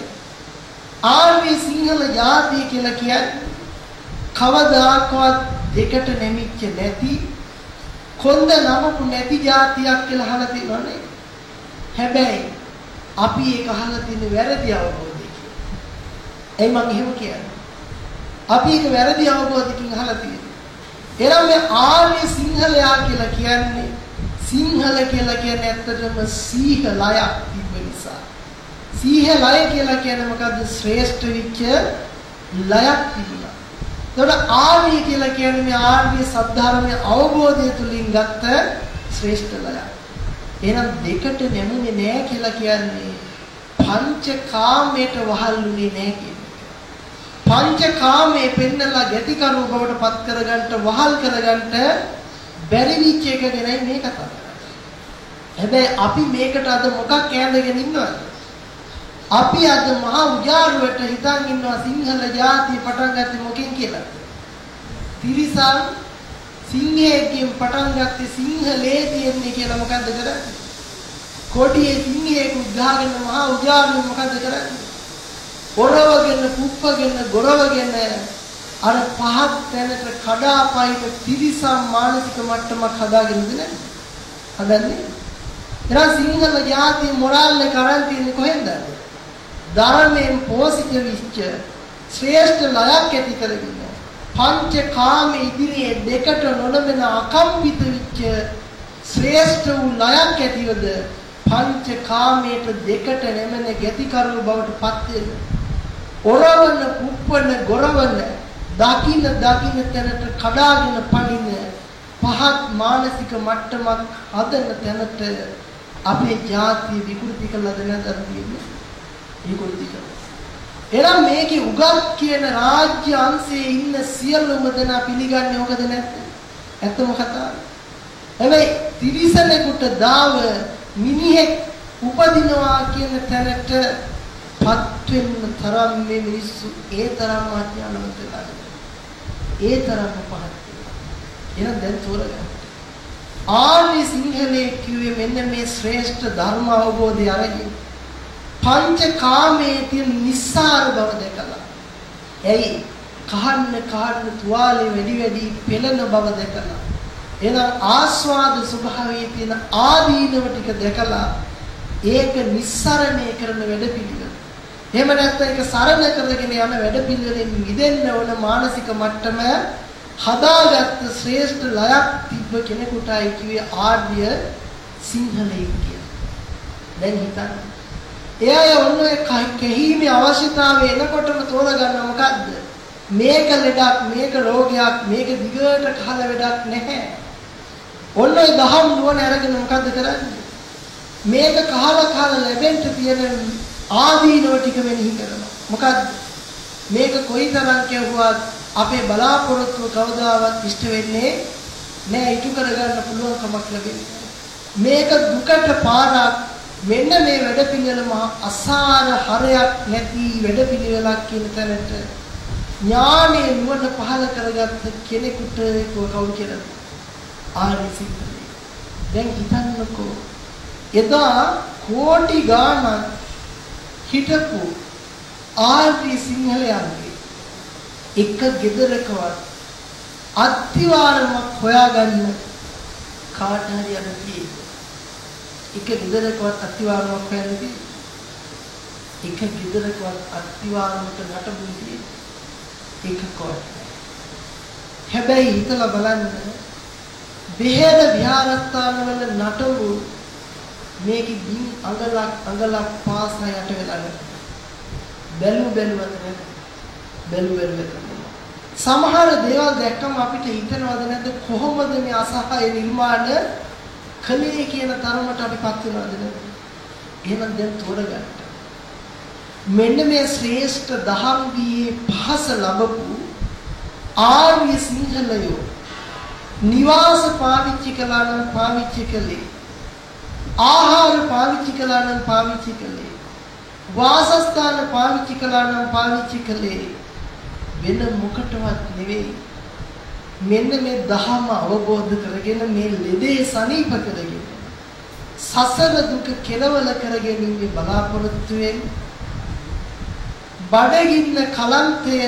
ආර්ය සිංහල ජාතිය කියලා කියන්නේ කවදාකවත් දෙකට නැමිච්ච නැති කොන්ද නමපු නැති ජාතියක් කියලා අහලා තියෙනව නේද? හැබැයි අපි ඒක අහලා තියෙන වැරදි අවබෝධයකින්. එයි මම එහෙම කියන්නේ. අපි ඒක වැරදි අවබෝධයකින් අහලා තියෙනවා. එනම් මේ ආර්ය සිංහලයා කියලා කියන්නේ සිංහල කියලා කියන්නේ ඇත්තටම සීහ ලයක් තිබෙන නිසා. සීහ ලය කියලා කියන්නේ මොකද්ද? ශ්‍රේෂ්ඨ විච්ච ලයක් තිබුණා. එතකොට ආර්ය කියලා කියන්නේ මේ ආර්ය සද්ධර්මයේ අවබෝධය තුලින් ගත්ත ශ්‍රේෂ්ඨ ලයක්. එහෙනම් දෙකට නැමුනේ නෑ කියලා කියන්නේ පංචකාමයට වහල්ුනේ නෑ කියන්නේ. පංචකාමයේ පෙන්නලා ගැටිකරු බවට පත් කරගන්න වහල් කරගන්න බැරි විච් එක ගැනයි මේ කතා කරන්නේ. හැබැයි අපි මේකට අද මොකක් කැඳගෙන ඉන්නවද? අපි අද මහා උජාරුවට හිතන් ඉන්නවා සිංහල ජාතිය පටන් ගත්තේ මොකෙන් කියලා. තිරිසන් සිංහයෙන් පටන් ගත්තේ සිංහලේ තියෙන්නේ කියලා මොකද්ද කරන්නේ? කොටියේ සිංහයෙක් උද්ඝාගෙන මහා උජාරුව මොකද්ද කරන්නේ? පොරවගෙන පුප්පගෙන ගොරවගෙන අර පහත් තැනට කඩාපයිට තිරිසන් මානසික මට්ටමක් හදාගෙනද නැද්ද? හදන්නේ. එහෙනම් සිංහල ජාතිය මොරාල් එක අරන් තියෙන්නේ කොහෙන්ද? ධර්මයෙන් පෝෂිත විච්ච ශ්‍රේෂ්ඨ ලයක් ඇති කරගෙන පංචකාම ඉදිරියේ දෙකට නොනමන අකම්පිත විච්ච ශ්‍රේෂ්ඨ වූ ලයක් ඇතිවද පංචකාමයට දෙකට නැමෙන ගැතිකරු බවට පත් වෙන ඔරවන කුප්පන ගොරවන දකින්න දකින්න තැනට කඩාගෙන පනින පහත් මානසික මට්ටමක් හදන තැනට අපේ ජාතිය විකෘති කළාද නැද්ද තියෙන්නේ විකෘති කළා එහෙනම් මේකේ උගත් කියන රාජ්‍ය අංශයේ ඉන්න සියලුම දෙනා පිළිගන්නේ මොකද නැත්ද? ඇත්තම කතාව. හැබැයි තිරිසනෙකුට දාව මිනිහෙක් උපදිනවා කියන තැනට පත් වෙන්න තරම් මේ මිනිස්සු ඒ තරම් අඥානවත් වෙලා ඒ තරම් පහත් වෙලා. එහෙනම් දැන් තෝරගන්න. ආර්ය සිංහලයේ කිව්වේ මෙන්න මේ ශ්‍රේෂ්ඨ ධර්ම අවබෝධය අරගෙන පංචකාමයේ තියෙන නිස්සාර බව දැකලා. එයි කහන්න කහන්න තුවාලේ වැඩි වැඩි පෙළෙන බව දැකලා. එහෙනම් ආස්වාද ස්වභාවයේ තියෙන ආදීනව ටික දැකලා ඒක නිස්සරණය කරන වැඩපිළිවෙල. එහෙම නැත්නම් ඒක සරණ කරගෙන යන වැඩපිළිවෙලෙන් මිදෙන්න ඕන මානසික මට්ටම හදාගත්ත ශ්‍රේෂ්ඨ ලයක් තිබ්බ කෙනෙකුටයි කිව්වේ ආර්ය සිංහලයි කියලා. දැන් හිතන්න ඒ අය ඔන්න ඔය කෙහීමේ අවශ්‍යතාවය එනකොටම තෝරගන්න මොකද්ද? මේක ලෙඩක්, මේක රෝගයක්, මේක දිගට කහල වැඩක් නැහැ. ඔන්න ඔය දහම් නුවණ අරගෙන මොකද්ද කරන්නේ? මේක කහල කහල ලැබෙන්න තියෙන ආදීනව ටික වෙනෙහි කරනවා. මොකද්ද? මේක කොයිතරම් කියවුවත් අපේ බලාපොරොත්තුව කවදාවත් ඉෂ්ට වෙන්නේ නෑ ඉටු කරගන්න පුළුවන් කමක් ලැබෙන්නේ. මේක දුකට පාරක් මෙන්න මේ වැඩපිළිවෙල මහා අසාර හරයක් නැති වැඩපිළිවෙලක් කියන තැනට ඥානයේ නුවණ පහල කරගත්ත කෙනෙකුට කවුරු කියලාද ආර්ය සිද්ධි දැන් හිතන්නකෝ එදා කෝටි ගාණක් හිටපු ආර්ය සිංහලයන්ගේ එක ගෙදරකවත් අත්තිවාරමක් හොයාගන්න කාට හරි අර තියෙන්නේ? එක ගෙදරකවත් අත්තිවාරමක් හොයන්නේ එක ගෙදරකවත් අත්තිවාරමක නටබුන්නේ එකකවත් හැබැයි හිතලා බලන්න බෙහෙර විහාරස්ථානවල නටවු මේකෙ දින් අඟලක් අඟලක් පාසා යට වෙලා බැලු බැලුවද නැද්ද බැලු බැලුවද සමහර දේවල් දැක්කම අපිට හිතනවද නැද්ද? කොහොමද මේ අසහාය නිර්මාණ කලේ කියන තරමට අපිපත් වෙනවද නැද්ද? එහෙනම් දැන් තෝරගන්න. මෙන්න මේ ශ්‍රේෂ්ඨ දහම් වියේ පහස ලැබපු ආර්ය සිංහලයෝ නිවාස පාවිච්චි කළා නම් පාවිච්චි කළේ ආහාර පාවිච්චි කළා නම් පාවිච්චි කළේ. වාසස්ථාන පාවිච්චි කළා නම් පාවිච්චි කළේ. වෙන මොකටවත් නෙවෙයි. මෙන්න මේ දහම අවබෝධ කරගෙන මේ ලෙඩේ සනීප කරගෙන සසර දුක කෙලවල කරගෙන ඉන්නේ බලාපොරොත්තු වෙන්නේ බඩගින්න කලන්තය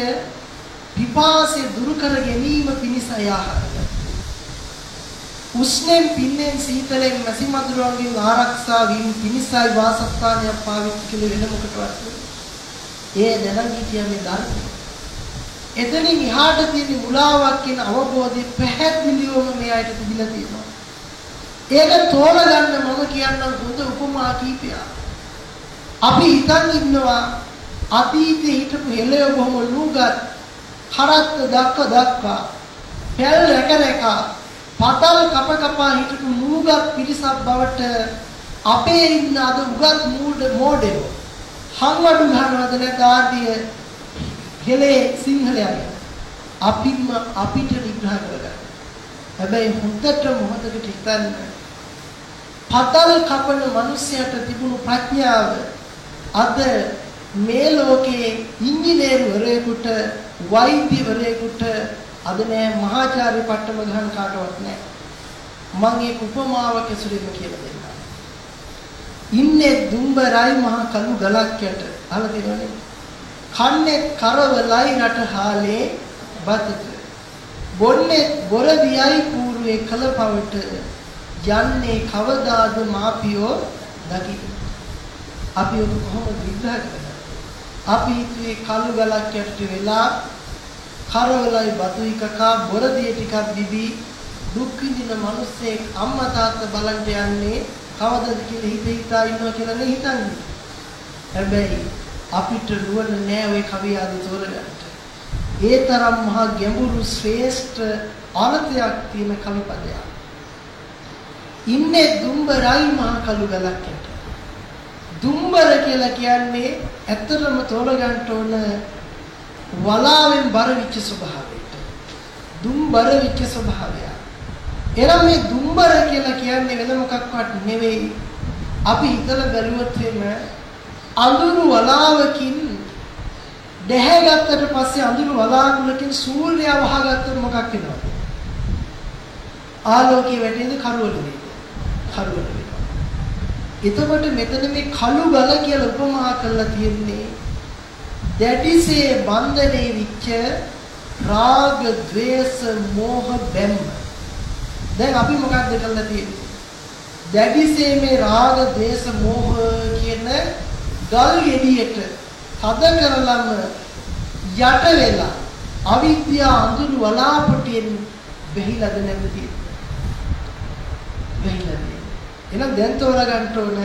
පිපාසය දුරු කර ගැනීම පිණිසයි ආහාර. උෂ්ණෙන් පින්නෙන් සීතලෙන් මැසි මදුරුවන්ගෙන් ආරක්ෂා වීම පිණිසයි වාසස්ථානයක් පාවිච්චි කළ වෙන මොකටවත්. ඒ දැනන් කියන්නේ ධර්මය. එතනින් එහාට තියෙන මුලාවක් කියන අවබෝධය පැහැදිලිවම මේ අයට තිබිලා තියෙනවා. ඒක තෝරගන්න මම කියන්නම් හොඳ උපමා කීපයක්. අපි හිතන් ඉන්නවා අතීතේ හිටපු හෙළය බොහොම ලුගත් හරත් දක්ක දක්කා පැල් රැක රැක පතල් කප කපා හිටපු නූගත් පිරිසක් බවට අපේ ඉන්න අද උගත් මූඩ මෝඩයෝ හංවඩු ගන්නවද නැත්නම් ආර්ය හෙලේ සිංහලයන් අපිම අපිට විග්‍රහ කරගන්න. හැබැයි හොඳට මොහොතකට හිතන්න පතල් කපන මිනිසයාට තිබුණු ප්‍රඥාව අද මේ ලෝකයේ ඉංජිනේරුවරයෙකුට වෛද්‍යවරයෙකුට අද නෑ මහාචාර්ය පට්ටම ගහන කාටවත් නෑ. මම ඒක උපමාවක් ඇසුරින්ම කියලා දෙන්නම්. ඉන්නේ දුම්බරයි මහ කළු ගලක් යට අහලා තියෙනවනේ. කන්නේ කරවලයි රට හාලේ බතට බොන්නේ බොර දියයි పూర్වේ කලපවට යන්නේ කවදාද මාපියෝ දකි අපි ඔබ කොහොමද විග්‍රහ කරන්නේ? අපි හිතුවේ කළු ගලක් යටට වෙලා කරවලයි බතු එකකා බොරදිය ටිකක් බිබී දුක් විඳින මිනිස්සෙක් අම්මා තාත්තා බලන්න යන්නේ කවදද කියලා හිත හිතා ඉන්නවා කියලා නේ හිතන්නේ. හැබැයි අපිට නුවණ නෑ ওই කවිය ආද තෝරගන්න. ඒ තරම් මහා ගැඹුරු ශ්‍රේෂ්ඨ අර්ථයක් තියෙන කවි පදයක්. ඉන්නේ දුම්බරයි මහා කළු ගලක් යට. දුම්බර කියලා කියන්නේ ඇත්තටම තෝරගන්න ඕන වලාවෙන් බර විච්ච ස්වභාවයට. දුම්බර විච්ච ස්වභාවය. එනම් මේ දුම්බර කියලා කියන්නේ වෙන මොකක්වත් නෙවෙයි. අපි හිතලා බැලුවොත් එimhe අඳුරු වලාවකින් දැහැගත්තට පස්සේ අඳුරු වලාකුලකින් සූර්යයා වහගත්තොත් මොකක් වෙනවද? ආලෝකයේ වැටෙන්නේ කරවල වේද? කරවල වේද? එතකොට මෙතන මේ කළු ගල කියලා උපමා කරලා තියෙන්නේ දැඩිසේ බන්ධනේ විච්ච රාග, ద్వේස, මෝහ බැම්ම. දැන් අපි මොකක්ද කරලා තියෙන්නේ? දැඩිසේ මේ රාග, ద్వේස, මෝහ කියන ගල් ගෙඩියට හද කරලම යට වෙලා අවිද්‍යා අඳුරු වලාපටින් වෙහිලාද නැති වෙහිලාද එහෙනම් දැන් තෝරා ගන්න ඕන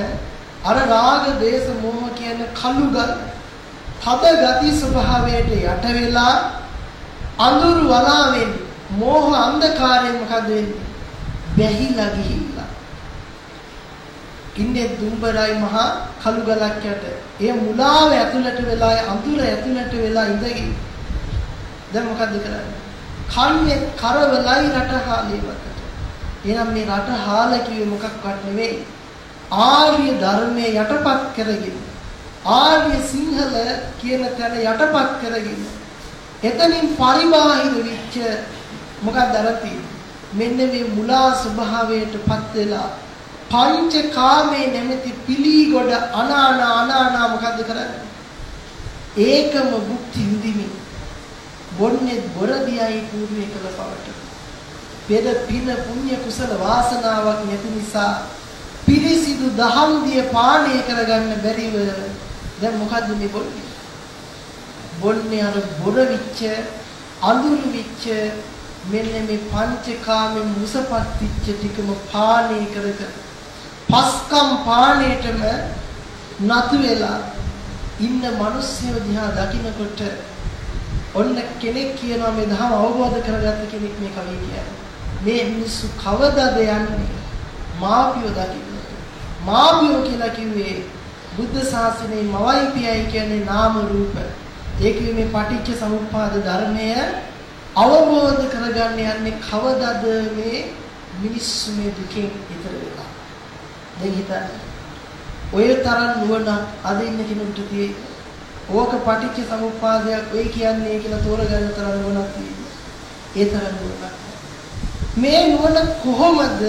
අර රාග, ద్వේස, මෝහ කියන කළු ගල් තද ගති ස්වභාවයට යට වෙලා අඳුරු වලාවෙන් මෝහ අන්ධකාරයෙන් මොකද වෙන්නේ? වැහිලා ගිහිල්ලා. ඉන්නේ දුම්බරයි මහා කළු ගලක් යට. ඒ මුලාව ඇතුළට වෙලා අඳුර ඇතුළට වෙලා ඉඳගෙන දැන් මොකද කරන්නේ? කන්නේ කරවලයි රටහාලේවකට. එහෙනම් මේ රට හාල කිව්වේ මොකක්වත් නෙවෙයි. ආර්ය ධර්මයේ යටපත් කරගෙන ආර්ය සිංහල කියන තැන යටපත් කරගෙන එතනින් පරිබාහිර වෙච්ච මොකක්ද අරති මෙන්න මේ මුලා ස්වභාවයටපත් වෙලා පංච කාමේ නැමැති පිලී ගොඩ අනාන අනාන මොකද්ද කරන්නේ? ඒකම භුක්ති විඳිමින් බොන්නේ බොරදියයි පූර්වේ කළ පවට පෙර පින පුණ්‍ය කුසල වාසනාවක් නැති නිසා පිරිසිදු දහම් දිය පානය කරගන්න බැරිව දැන් මොකද්ද මේ බොන්නේ? බොන්නේ අර බොර විච්ච අඳුරු විච්ච මෙන්න මේ පංචකාමෙන් මුසපත් විච්ච ටිකම පානය කර කර පස්කම් පානයටම නතු වෙලා ඉන්න මිනිස්සු දිහා දකිනකොට ඔන්න කෙනෙක් කියනවා මේ ධර්ම අවබෝධ කරගත්ත කෙනෙක් මේ කවිය කියන්නේ. මේ මිනිස්සු කවදාද යන්නේ? මාපියෝ දකින්න. මාපියෝ කියලා කිව්වේ බුද්ධ ශාසනයේ මවයි පියයි කියන්නේ නාම රූප. ඒ කිව්වේ මේ පටිච්ච සමුප්පාද ධර්මය අවබෝධ කරගන්න යන්නේ කවදාද මේ මිනිස්සු මේ දුකෙන් ඈතර වෙලා. දැන් හිතන්න. ඔය තරම් නුවණ අද ඉන්න කෙනෙකුට තියෙන්නේ ඕක පටිච්ච සමුප්පාදයක් වෙයි කියන්නේ කියලා තෝරගන්න තරම් නුවණක් තියෙනවා. ඒ තරම් නුවණක්. මේ නුවණ කොහොමද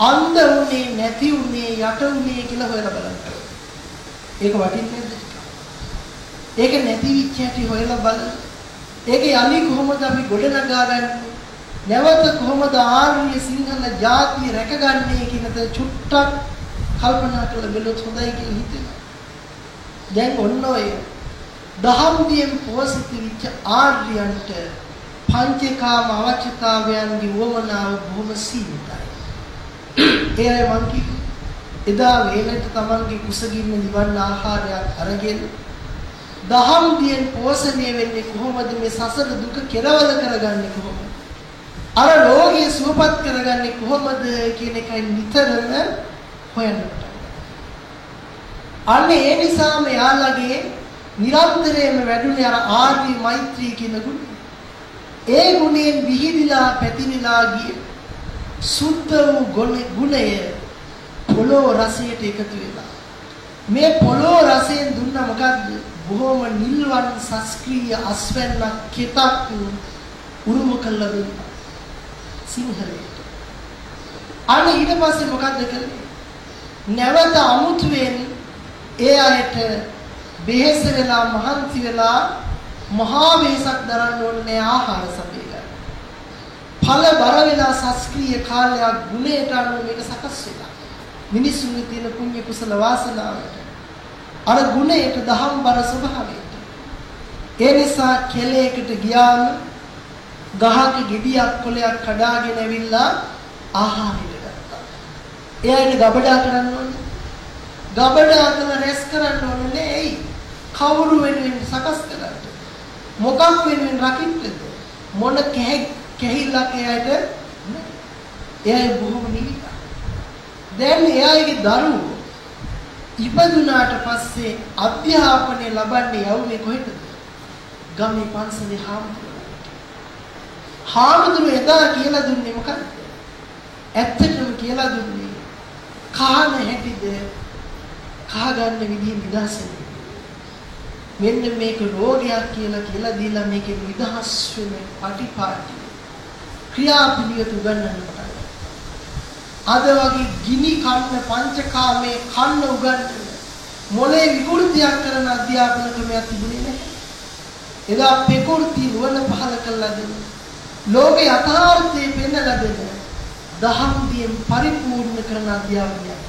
අන්ධ උනේ නැති උනේ යට උනේ කියලා හොයලා බලන්න. ඒක වටින්නේ නැද්ද? ඒක නැති විච්ච හැටි හොයලා බලන්න. ඒක යලි කොහොමද අපි ගොඩනගා නැවත කොහොමද ආර්ය සිංහල ජාතිය රැකගන්නේ කියනද චුට්ටක් කල්පනා කරලා බැලුවොත් හොඳයි කියලා හිතෙනවා. දැන් ඔන්න ඔය දහම් දියෙන් පෝසිත විච්ච ආර්යයන්ට පංචකාම අවචිතාවයන්ගේ වමනාව බොහොම සීමිතයි. ඒ මං එදා වේලට තමන්ගේ කුසගින්න නිවන් ආහාරයක් අරගෙන දහම් දියෙන් පෝෂණය වෙන්නේ කොහොමද මේ සසර දුක කෙරවල කරගන්නේ කොහොමද? අර රෝගී සුවපත් කරගන්නේ කොහොමද කියන එකයි නිතරම හොයන්න අන්න ඒ නිසා මෙයාලගේ නිරන්තරයෙන්ම වැඩුණේ අර ආර්ය මෛත්‍රී කියන ගුණ. ඒ ගුණයෙන් විහිදිලා පැතිරිලා ගිය සුද්ධ වූ ගුණය පොළොව රසයට එකතු වෙලා. මේ පොළොව රසයෙන් දුන්න මොකද්ද? බොහොම නිල්වන් සස්ක්‍රීය අස්වැන්නක් කෙතක් උරුම කළා දුන්නා. සිංහලයට. අන්න ඊට පස්සේ මොකද්ද කළේ? නැවත අමුතුවෙන් ඒ අයට බෙහෙස වෙලා මහන්සි වෙලා මහා වෙහසක් දරන්න ඕනේ ආහාර සපයලා. ඵල බර වෙලා සස්ක්‍රීය කාලයක් ගුණයට අනුව මේක සකස් වෙලා. මිනිසුන්ගේ තියෙන පුණ්‍ය කුසල වාසනාවට අර ගුණයට දහම් බර ස්වභාවයට. ඒ නිසා කෙලයකට ගියාම ගහක ගෙඩියක් කොලයක් කඩාගෙන ඇවිල්ලා ආහාරයට ගත්තා. එයාට ගබඩා කරන්න ඕනේ. ගබඩා කරලා රැස් කරන්න ඕනේ ඇයි? කවුරු වෙනුවෙන් සකස් කළාද? මොකක් වෙනුවෙන් රකින්නද? මොන කැහිල්ලක් එයාට එයා බොහොම නිවිලා. දැන් එයාගේ දරුවෝ ඉපදුනාට පස්සේ අධ්‍යාපනය ලබන්නේ යවුනේ කොහෙටද? ගමේ පන්සලේ හාමුදුරුවෝ. හාමුදුරුවෝ එදා කියලා දුන්නේ මොකක්ද? ඇත්තටම කියලා දුන්නේ කහන හැටිද කහ ගන්න විදිහ නිදහසෙන්. මෙන්න මේක රෝගයක් කියලා කියලා දීලා මේකේ නිදහස් වෙන පටිපාටි ක්‍රියාපිළිවෙත උගන්වන්න පටන් අද වගේ ගිනි කන්න පංචකාමයේ කන්න උගන්වන මොලේ විකෘතියක් කරන අධ්‍යාපන ක්‍රමයක් තිබුණේ නැහැ. එදා පෙකුර්ති නුවණ පහල කළා දෙන. ලෝකේ යථාර්ථයේ පෙන්වලා දෙන දහම් දියෙන් පරිපූර්ණ කරන අධ්‍යාපනයක්.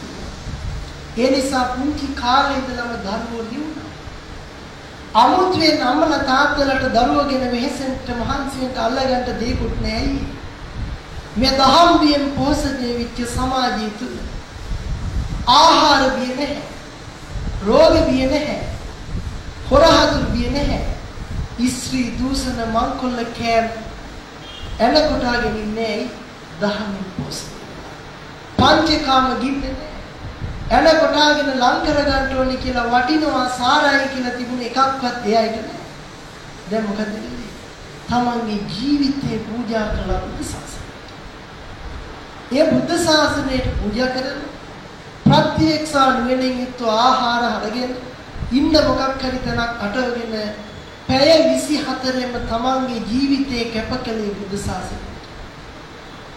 ඒ නිසා පුංචි කාලේ ඉඳලම දරුවෝ ලියුණා. අමුතුවෙන් අම්මලා තාත්තලාට දරුවෝ ගැන වෙහෙසෙන්න මහන්සි වෙන්න අල්ලගන්න දෙයක්වත් නැහැ. මේ දහම් බියෙන් පෝෂණය වෙච්ච සමාජය තුල ආහාර බිය නැහැ. රෝග බිය නැහැ. හොරහතුරු බිය නැහැ. ඉස්ත්‍රි දූෂණ මංකොල්ල කෑම එන කොටාගෙන ඉන්නේ දහමින් පෝෂණය. පංචකාම ගින්නේ එන කොටාගෙන ලං කර ගන්න ඕනේ කියලා වටිනවා සාරයි කියලා තිබුණ එකක්වත් එයාට නැහැ. දැන් මොකද වෙන්නේ? තමන්ගේ ජීවිතේ පූජා කළා බුදුසසුන. ඒ බුද්ධ ශාසනයට පූජා කරන ප්‍රත්‍යක්ෂා නුවණින් යුක්ත ආහාර අරගෙන ඉන්න මොකක් හරි තැනක් අටවගෙන පැය 24ෙම තමන්ගේ ජීවිතේ කැපකලේ බුද්ධ ශාසනය.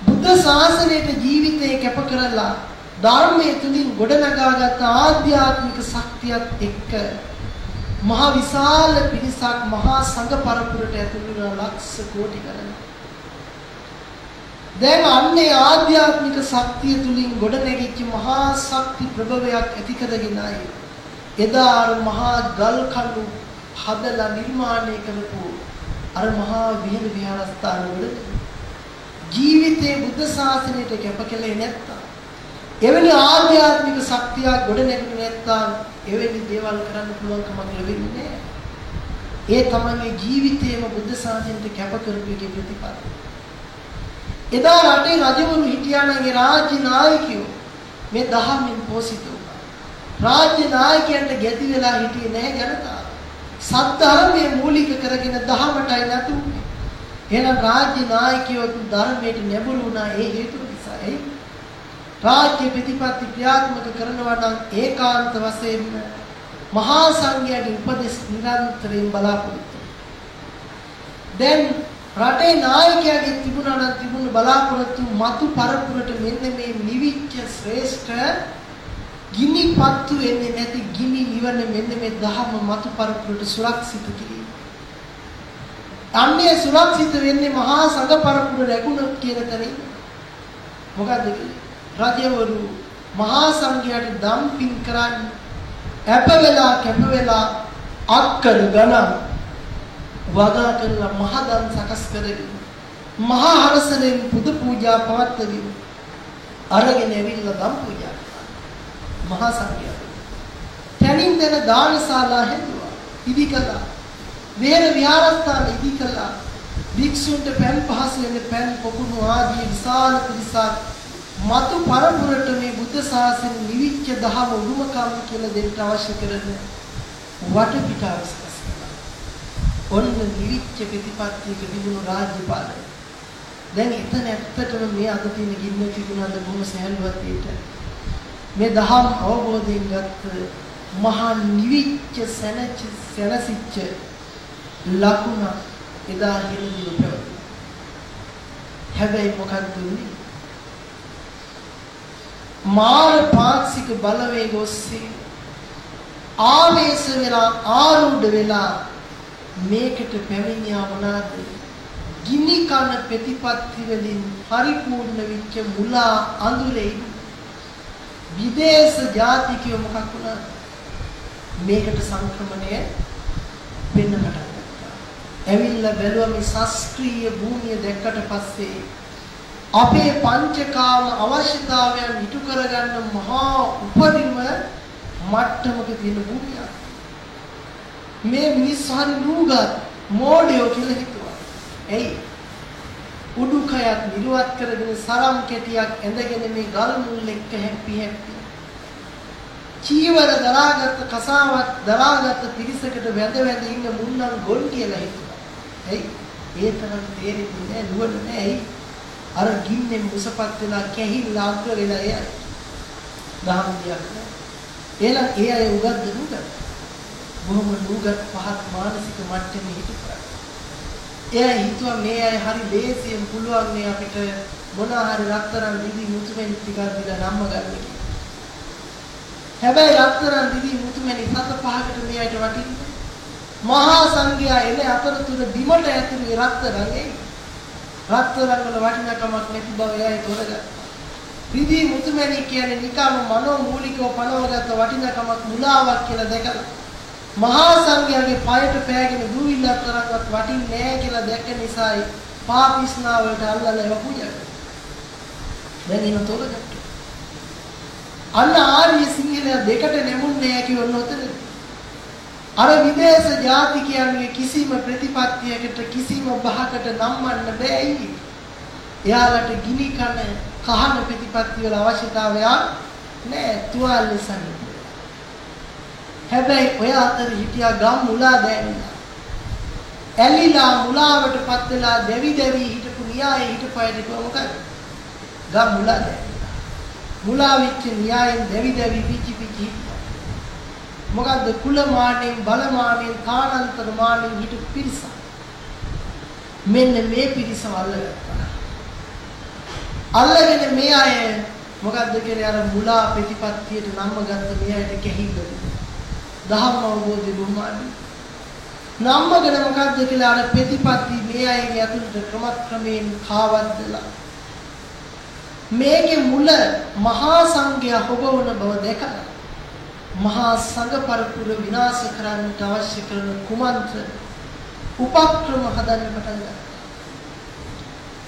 බුද්ධ ශාසනයට ජීවිතේ කැප කරලා ධර්මයේ තුලින් ගොඩනගාගත් ආධ්‍යාත්මික ශක්තියත් එක්ක මහා විශාල පිරිසක් මහා සංඝ පරපුරට ඇතුළු වුණ ලක්ෂ කෝටි ගණන් දැන් අන්නේ ආධ්‍යාත්මික ශක්තිය තුලින් ගොඩනැගිච්ච මහා ශක්ති ප්‍රභවයක් ඇති කරගෙනයි එදා අර මහා ගල් කණු හදලා නිර්මාණය කරපු අර මහා විහෙර විහාරස්ථාන වල ජීවිතේ බුද්ධ ශාසනයට කැපකලේ නැත්තම් එවැනි ආධ්‍යාත්මික ශක්තියක් ගොඩ නැගුණේ නැත්තම් එවැනි දේවල් කරන්න පුළුවන් කමක් ලැබෙන්නේ නැහැ. ඒ තමයි ජීවිතේම බුද්ධ ශාසනයට කැප කරපු එකේ ප්‍රතිඵල. එදා රටේ රජවරු හිටියා නම් ඒ රාජ්‍ය නායකයෝ මේ දහමින් පෝෂිත වුණා. රාජ්‍ය නායකයන්ට ගැති වෙලා හිටියේ නැහැ ජනතාව. සද්ධර්මයේ මූලික කරගෙන දහමටයි නැතුනේ. එහෙනම් රාජ්‍ය නායකයෝ ධර්මයට නැඹුරු වුණා ඒ හේතුව නිසා. ඒ රාජ්‍ය ප්‍රතිපත්ති ක්‍රියාත්මක කරනවා නම් ඒකාන්ත වශයෙන්ම මහා සංඝයාගේ උපදෙස් නිරන්තරයෙන් බලාපොරොත්තු දැන් රටේ නායකයාගේ තිබුණා නම් තිබුණ බලාපොරොත්තු මතු පරපුරට මෙන්න මේ නිවිච්ච ශ්‍රේෂ්ඨ ගිනිපත්තු එන්නේ නැති ගිනි නිවන මෙන්න මේ දහම මතු පරපුරට සුරක්ෂිත කිරීම. අන්නේ සුරක්ෂිත වෙන්නේ මහා සංඝ පරපුර රැකුණොත් කියන තැනින්. මොකද්ද කියන්නේ? රජවරු මහා සංඝයාට දම් පින් කරන්නේ අප වෙලා කැප වෙලා අක්කර ගණන් වගා කරලා මහදන් සකස් කරගෙන මහා හරසලෙන් පුද පූජා පවත්වමින් අරගෙන ඇවිල්ලා දම් පූජා මහා සංඝයා. තනින් දෙන දානශාලා හැදුවා. ඉදි කළා. වේර විහාරස්ථාන ඉදි කළා. භික්ෂුන්ට පෑන් පහසු වෙන පෑන් පොකුණු ආදී විශාල පිරිසක් මතු පරපුරට මේ බුද්ධ ශාසන නිවිච්ච දහම උරුමකම් කියලා දෙන්න අවශ්‍ය කරන වටපිටාව සකස් කළා. ඔන්න නිවිච්ච ප්‍රතිපත්තියක තිබුණු රාජ්‍ය පාලනය. දැන් එතන ඇත්තටම මේ අද තියෙන ගින්න තිබුණාද බොහොම සහැල්ලුවත් මේ දහම් අවබෝධයෙන් ගත්ත මහා නිවිච්ච සැනච සැනසිච්ච ලකුණ එදා හිරුදින පැවතුණා. හැබැයි මොකක්ද උනේ? මාර පාක්ෂික බලවේග ඔස්සේ ආවේශ වෙලා ආරූඪ වෙලා මේකට පැමිණියා මොනවාද? ගිනි කන ප්‍රතිපත්ති වලින් පරිපූර්ණ වෙච්ච මුලා අඳුරේ විදේශ ජාතිකයෝ මොකක් වුණාද? මේකට සංක්‍රමණය වෙන්න පටන් ගත්තා. ඇවිල්ලා බැලුවා මේ ශාස්ත්‍රීය භූමිය දැක්කට පස්සේ අපේ පංචකාම අවශ්‍යතාවයන් ඉටු කරගන්න මහා උපරිම මට්ටමක තියෙන භූමියක්. මේ මිනිස්සු හරි නූගත් මෝඩයෝ කියලා හිතුවා. එයි උඩුකයත් නිරුවත් කරගෙන සරම් කෙටියක් ඇඳගෙන මේ ගල් මුල් එක්ක හැප්පි හැප්පි. චීවර දරාගත් කසාවත් දරාගත් පිරිසකට වැඳ වැඳ ඉන්න මුන්නම් ගොන් කියලා හිතුවා. එයි ඒ තරම් තේරෙන්නේ නැහැ නුවණ නැහැ. අර ගින්නෙන් මුසපත් වෙලා කැහිලා අග්‍ර වෙලා එයයි. දහම් දියක් නෑ. එහෙනම් ඒ අය උගත්ද නුගත්? බොහොම නුගත් පහත් මානසික මට්ටමේ හිටපුවා. එයා හිතුවා මේ අය හරි ලේසියෙන් පුළුවන් මේ අපිට මොන හරි රත්තරන් දිදි මුතුමැණි ටිකක් දීලා නම්ම ගන්න කියලා. හැබැයි රත්තරන් දිදි මුතුමැණි සත පහකට මේ අයට වටින්නේ. මහා සංඝයා එන අතරතුර බිමට ඇතුළේ රත්තරන් එයි. රත්තරන් වල වටිනාකමක් නැති බව එයා තෝරගත්තා. රිදී මුතුමැණික් කියන්නේ නිකම්ම මනෝමූලිකව පනවගත්ත වටිනාකමක් මුලාවක් කියලා දැකලා මහා සංඝයාගේ පයට පෑගෙන දූවිල්ලක් තරක්වත් වටින්නේ නැහැ කියලා දැක්ක නිසායි පාපිස්නා වලට අල්ලලා ඒවා පූජා කරා. දැන් එන තෝරගත්තා. අන්න ආර්ය සිංහලයා දෙකට නෙමුන්නේ කියවන්න උතන. අර විදේශ ජාතිකයන්ගේ කිසිම ප්‍රතිපත්තියකට කිසිම බහකට නම්වන්න බෑ ඇයි? එයාලට ගිනි කන කහන ප්‍රතිපත්ති වල අවශ්‍යතාවයක් නෑ තුවාල ලෙසන්. හැබැයි ඔය අතර හිටියා ගම් මුලා දැනෙනවා. ඇලිලා මුලාවටපත් වෙලා දෙවි දෙවි හිටපු න්‍යායෙ හිටපයිද කොහොමද? ගම් මුලා දැනෙනවා. මුලා වෙච්ච න්‍යායෙන් දෙවි දෙවි පිච්චි පිච්චි මොකද්ද කුල මානෙන් බල මානෙන් කාණන්තර මානෙන් හිටු පිරිස මෙන්න මේ පිරිසව අල්ලගත්තා අල්ලගෙන මේ අය මොකද්ද කියන්නේ අර මුලා ප්‍රතිපත්තියට නම්ම ගත්ත මේ අයට කැහිල්ලද දහම් අවබෝධය බොහොමයි නම්මගෙන මොකද්ද කියලා අර ප්‍රතිපත්ති මේ අයගේ අතුලට ක්‍රමක්‍රමයෙන් කාවද්දලා මේකේ මුල මහා සංඝයා හොබවන බව දැකලා මහා සංඝ පරපුර විනාශ කරන්නට අවශ්‍ය කරන කුමන්ත්‍රණ උපක්‍රම හදන්න පටන් ගත්තා.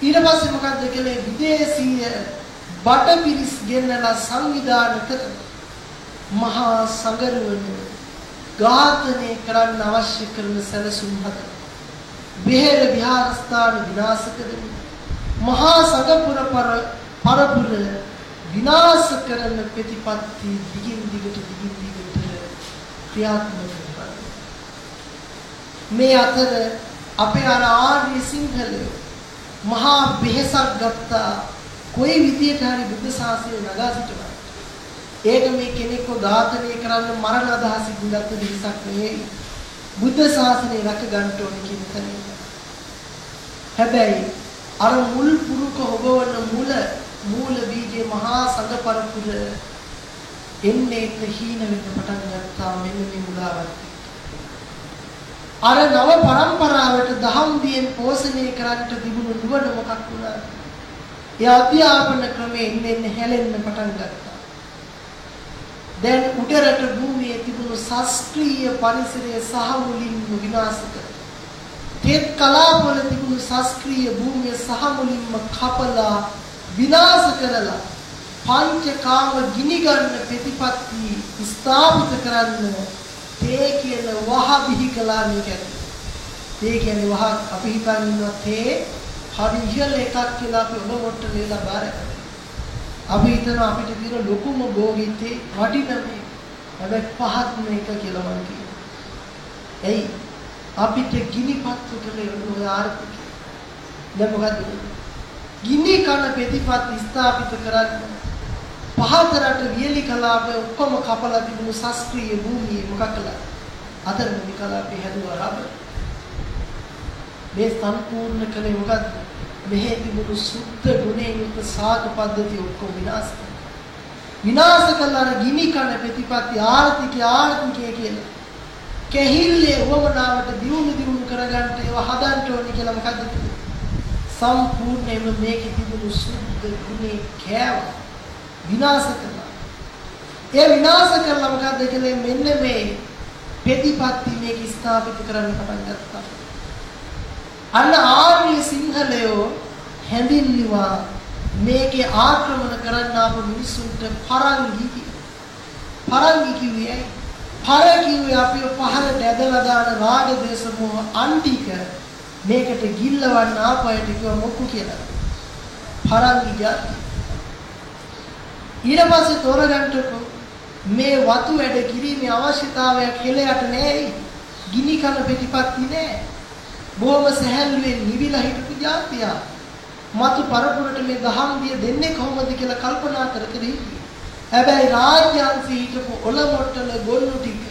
ඊට පස්සේ මොකක්ද කළේ විදේශීය බටපිරිස් ගෙන්නලා සංවිධානය කර මහා සංගරුවන ඝාතනය කරන්න අවශ්‍ය කරන සැලසුම් හදලා බෙහෙර විහාරස්ථාන විනාශ කරමින් මහා සංගපුර පරපුර විනාශ කරන ප්‍රතිපත්ති දිගින් දිගට දිගින් දිගට ක්‍රියාත්මක කරනවා මේ අතර අපේ අර ආර්ය සිංහලයෝ මහා වෙහෙසක් ගත්තා කොයි විදියට හරි බුද්ධ ශාසනය නගා සිටවන්න. ඒක මේ කෙනෙක්ව ඝාතනය කරන්න මරණ අදහසින් ගත්ත දෙයක් නෙවෙයි. බුද්ධ ශාසනය රැක ගන්න ඕනේ කියන තැන. හැබැයි අර මුල් පුරුක හොබවන මුල මූල බීජේ මහා සංඝ පරපුර එන්නේ ප්‍රහීන වෙන්න පටන් ගත්තා මෙන්න මේ මුලාවත්. අර නව પરම්පරාවට දහම් දියෙන් පෝෂණය කරන්නට තිබුණු නුවණ මොකක් වුණාද? ඒ අධ්‍යාපන ක්‍රමේ ඉන්නේ හැලෙන්න පටන් ගත්තා. දැන් උඩරට භූමියේ තිබුණු ශාස්ත්‍රීය පරිසරය සහ මුලින්ම විනාශ කර. තෙත් කලාපවල තිබුණු ශාස්ත්‍රීය භූමිය සහ මුලින්ම කපලා විනාශ කරලා පංචකාම ගිනි ගන්න ප්‍රතිපත්ති ස්ථාපිත කරන්න තේ කියන වහ බිහි කළා මේක ඇතුළේ. තේ කියන්නේ වහ අපි හිතන් ඉන්නවා තේ හරි ඉහළ එකක් කියලා අපි ඔබ මොට්ට වේලා බාර අපි හිතන අපිට තියෙන ලොකුම භෝගීතේ වටිනම හැබැයි පහත්ම එක කියලා මම කියනවා. එයි අපිට ගිනිපත්තු කළේ ඔය ආර්ථිකය. දැන් මොකද්ද? ගිනි කන ප්‍රතිපත් ස්ථාපිත කරන්න පහතරට වියලි කලාපේ ඔක්කොම කපලා තිබුණු ශාස්ත්‍රීය භූමියේ මොකක් කළා? අතරමැදි කලාපේ හැදුවා රබර්. මේ සම්පූර්ණ කලේ මොකද්ද? මෙහි තිබුණු සුද්ධ ගුණයෙන් යුක්ත සාධු පද්ධතිය ඔක්කොම විනාශ කළා. විනාශ කළා ගිනි කන ප්‍රතිපත්ති ආර්ථිකය ආර්ථිකය කියලා. කෙහිල්ලේ වමනාවට දියුණු දියුණු කරගන්න ඒවා හදන්න ඕනේ කියලා මොකද්ද සම්පූර්ණයෙන්ම මේකේ තිබුණු සුද්ධ ගුණේ කෑවා. විනාශ කළා. ඒ විනාශ කළා මොකද්ද කියලා මෙන්න මේ ප්‍රතිපත්ති මේක ස්ථාපිත කරන්න පටන් ගත්තා. අන්න ආර්ය සිංහලයෝ හැඳින්වුවා මේකේ ආක්‍රමණ කරන්න ආපු මිනිසුන්ට පරංගි පරංගි කිව්වේ පර කිව්වේ අපිව පහලට ඇදලා දාන රාග දේශ මොහ අන්තික මේකට ගිල්ලවන්න ආපයට කිව්ව මොකු කියලා. පරංගි જાති ඊට පස්සේ තෝරගන්නකො මේ වතු වැඩ කිරීමේ අවශ්‍යතාවයක් හෙලයට නෑයි. ගිනි කන පිටිපත්ති නෑ. බොහොම සැහැල්ලුවෙන් නිවිලා හිටපු જાතිය. මතු පරපුරට මේ දහම් දිය දෙන්නේ කොහොමද කියලා කල්පනා කර කර හිටියේ. හැබැයි රාජ්‍යංශී හිටපු ඔලොමොට්ටල ගොන්නු ටික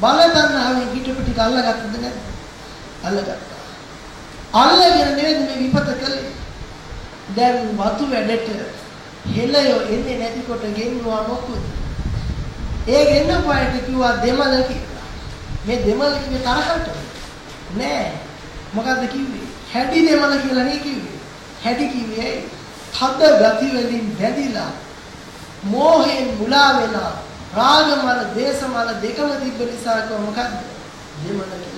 බලතන්නාවෙන් හිටපු ටික අල්ලගත්තද නැද්ද? අල්ලගත්තා. අල්ලගෙන නෙවෙයි මේ විපත කළේ. දැන් වතු වැඩට හෙළයෝ එන්නේ නැතිකොට ගෙන්නවා මොකද? ඒ ගෙන්නපු අයට කිව්වා දෙමළ කියලා. මේ දෙමළ කිව්වේ තරකට. නෑ. මොකද්ද කිව්වේ? හැඩි දෙමළ කියලා නේ කිව්වේ. හැඩි කිව්වේ තද ගති වලින් බැඳිලා මෝහයෙන් මුලා වෙලා රාගමල දේශමල දෙකම තිබ්බ නිසා කො මොකද්ද? දෙමළ කියලා.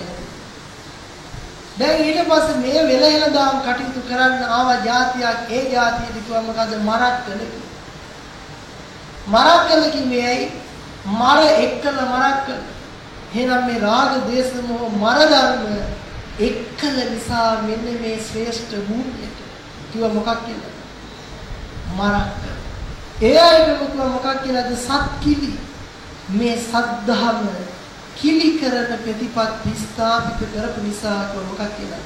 දැන් ඊට පස්සේ මේ වෙලහෙල දාම් කටයුතු කරන්න ආව જાතියක් ඒ જાතියට කිව්වා මොකද මරක්කල මරක්කල කිව්වේ ඇයි මර එක්කල මරක්කල එහෙනම් මේ රාග දේශ මොහ මර ධර්ම එක්කල නිසා මෙන්න මේ ශ්‍රේෂ්ඨ භූමියට කිව්වා මොකක් කියලා මරක්කල ඒ අයට කිව්වා මොකක් කියලාද? සත්කිලි මේ සද්ධාම කිලි කරන ප්‍රතිපත්ති ස්ථාපිත කරපු නිසා කොහොමද කියලා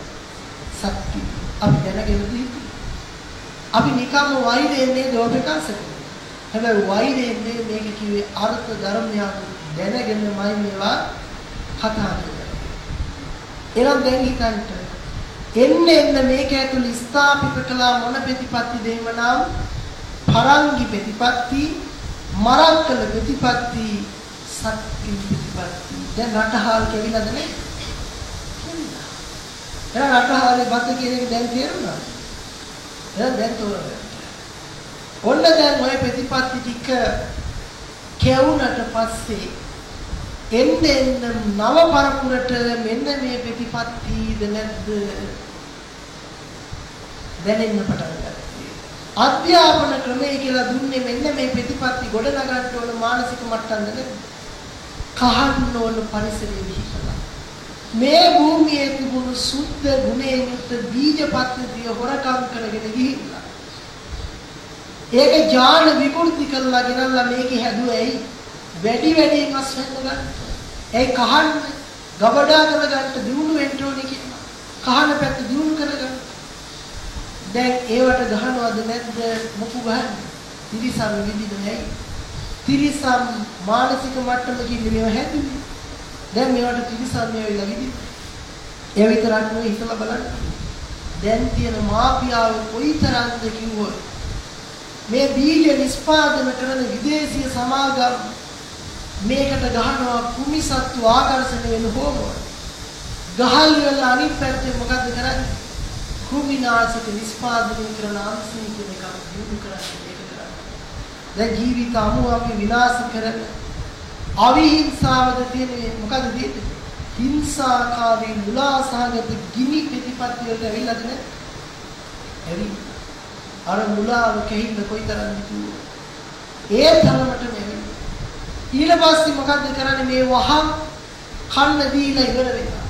සත්‍ය අපි දැනගෙන තියෙන්නේ අපි නිකම්ම වෛරයෙන් දෝ ප්‍රකාශ කරනවා. හැබැයි වෛරයෙන් මේක කිව්වේ අර්ථ ධර්මයක් දැනගෙනමයි මේවා කතා කරන්නේ. එනම් දැන් හිතන්න එන්න එන්න මේක ඇතුළේ ස්ථාපිත කළා මොන ප්‍රතිපත්ති දෙහිම නම් පරංගි ප්‍රතිපත්ති මරක්කල ප්‍රතිපත්ති සත්‍ය ප්‍රතිපත්ති දැන් රටහාල් කෙවිලාද නේ? එහෙනම් රටහාලේ බත කියන එක දැන් තේරුණා? එහෙනම් දැන් තෝරගන්න. ඔන්න දැන් ওই ප්‍රතිපත්ති ටික කෙවුනට පස්සේ එන්න එන්න නව පරපුරට මෙන්න මේ ප්‍රතිපත්තිද නැද්ද දැනෙන්න පටන් ගත්තා. අධ්‍යාපන ක්‍රමය කියලා දුන්නේ මෙන්න මේ ප්‍රතිපත්ති ගොඩ නගන්න ඕන මානසික මට්ටම් නේද? කහන්න ඕන පරිසරයේ විහිකලා. මේ භූමියේ තිබුණු සුද්ධ ගුණයෙන් යුක්ත බීජ පද්ධතිය හොරකම් කරගෙන ගිහිල්ලා. ඒක ඥාන විකෘති කරලා ගෙනල්ලා මේකේ හැදුවේ ඇයි? වැඩි වැඩියෙන් අස් වෙන්න ගන්න. ඒ කහන්න ගබඩා කරගන්න දිනු වෙන්න ඕනේ කියලා. කහන පැත්ත දිනු කරගන්න. දැන් ඒවට ගහනවද නැද්ද මොකු ගහන්නේ? තිරිසන් විදිහට ඇයි? තිරිසන් මානසික මට්ටමකින් මේව හැදුනේ. දැන් මේවට තිරිසන් මේවිලා විදිහ. ඒ විතරක් නෙවෙයි හිතලා බලන්න. දැන් තියෙන මාපියාව කොයිතරම්ද කිව්වොත් මේ බීජ නිෂ්පාදන කරන විදේශීය සමාගම් මේකට ගහනවා කුමිසත්තු ආකර්ෂණය වෙන හෝමෝන. ගහල් වල අනිත් පැත්තේ මොකද්ද කරන්නේ? කෘමිනාශක නිෂ්පාදනය කරන අංශය කියන එක දිනු කරන්නේ ඒක කරන්නේ. දැන් ජීවිත අමුමගේ විනාශ කරන අවිහිංසාවද තියෙන්නේ මොකද තියෙන්නේ? හිංසාකාරී මුලාසහගත ගිනි ප්‍රතිපත්ති වලට ඇවිල්ලාද නැහැ? ඇවිත් අර මුලාව කෙහින්න කොයිතරම්ද කිව්වෝ. ඒ තරමට නෙවෙයි. ඊට පස්සේ මොකද්ද කරන්නේ මේ වහම් කන්න දීලා ඉවර වෙනවා.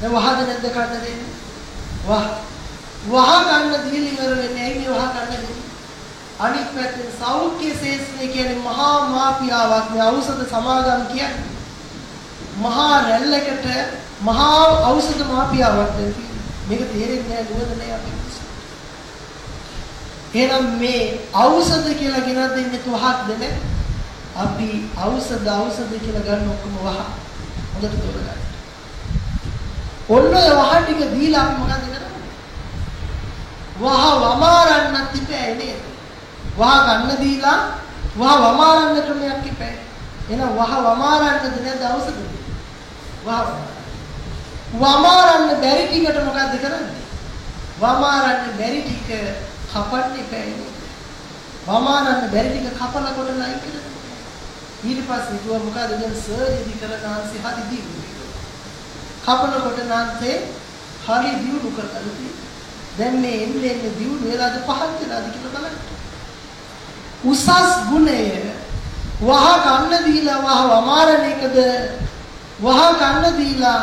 දැන් වහද නැද්ද කන්න දෙන්නේ? වහ වහ ගන්න දීලා ඉවර වෙන්නේ ඇයි මේ වහ ගන්න දෙන්නේ? අනිත් පැත්තෙන් සෞඛ්‍ය ශේෂ්ත්‍රය කියන්නේ මහා මාපියාවක් නේ ඖෂධ සමාගම් කියන්නේ. මහා රැල්ලකට මහා ඖෂධ මාපියාවක් නේ. මේක තේරෙන්නේ නැහැ නුවණ නැහැ අපි. එහෙනම් මේ ඖෂධ කියලා ගෙනත් දෙන්නේ තුහක්ද නේ? අපි ඖෂධ ඖෂධ කියලා ගන්න ඔක්කොම වහ. හොඳට තෝරගන්න. ඔන්න ඔය වහ ටික දීලා අපි මොකද කරන්නේ? වහ වමාරන්නත් ඉපෑ නේද? වහ ගන්න දීලා වහ වමාරන්න ක්‍රමයක් ඉපෑ. එහෙනම් වහ වමාරන්නද නැද්ද ඖෂධ? වහ වමාරන්න බැරි ටිකට මොකද්ද කරන්නේ? වමාරන්න බැරි ටික කපන්න ඉපෑ නේද? වමාරන්න බැරි ටික කපලා කොට නයි කරන්නේ. ඊට පස්සේ දුව මොකද දැන් සර්ජරි කරන ආන්සි හරි දියුණු. කපන කොට නාන්තේ හරි දියුණු කරලා තියෙනවා. දැන් මේ එන්නේ එන්නේ දියුණු වෙලාද පහත් වෙලාද කියලා බලන්න. උසස් ගුණය වහ කන්න දීලා වහ වමාරණ එකද වහ කන්න දීලා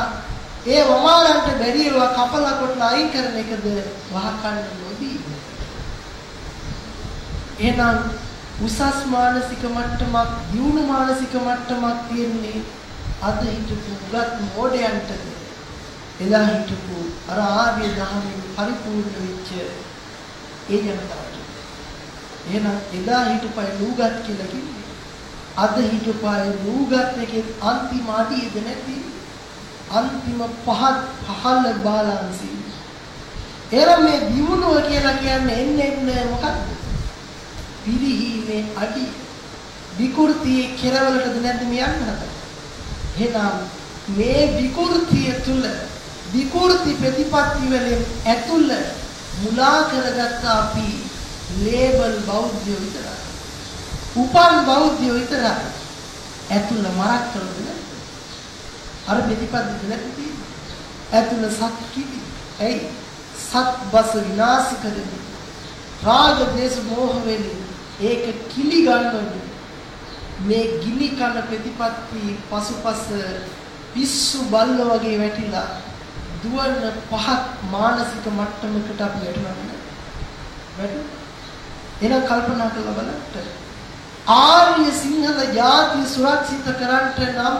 ඒ වමාරන්ට බැරි ඒවා කපලා කොටලා අයින් කරන එකද වහ කන්න නොදී. එහෙනම් උසස් මානසික මට්ටමක් දියුණු මානසික මට්ටමක් තියෙන්නේ අද හිටපු උගත් මෝඩයන්ටද එදා හිටපු අර ආර්ය ධර්මයෙන් පරිපූර්ණ වෙච්ච ඒ ජනතාවට. එහෙනම් එදා හිටපයි නූගත් කියලා කිව්වේ. අද හිටපයි නූගත් එකේ අන්තිම අඩියද නැති අන්තිම පහත් පහළ බාලාංශي. එරම මේ දියුණුව කියලා කියන්නේ එන්නේ එන්නේ මොකක්ද? පිරිහීමේ අඩිය. විකෘතියේ කෙරවලටද නැද්ද මේ යන්න හදන්නේ? එහෙනම් මේ විකෘතිය තුල විකෘති ප්‍රතිපත්ති වලින් ඇතුළ මුලා කරගත්ත අපි ලේබල් බෞද්ධයෝ විතරයි. උපන් බෞද්ධයෝ විතරයි. ඇතුළ මරක් කරන්නේ අර ප්‍රතිපත්ති නැති ඇතුළ සත් කිවි. ඇයි? සත් බස විනාශ කරන්නේ. රාග දේශ මොහ වෙන්නේ. ඒක කිලි ගන්නවනේ. මේ ගිනි කන ප්‍රතිපත්ති පසුපස පිස්සු බල්ල වගේ වැටිලා දුවන පහත් මානසික මට්ටමකට අපි වැටෙනවා වැටු එහෙනම් කල්පනා කරලා බලන්න. ආර්ය සිංහල ජාතිය සුරක්ෂිත කරන්නට නම්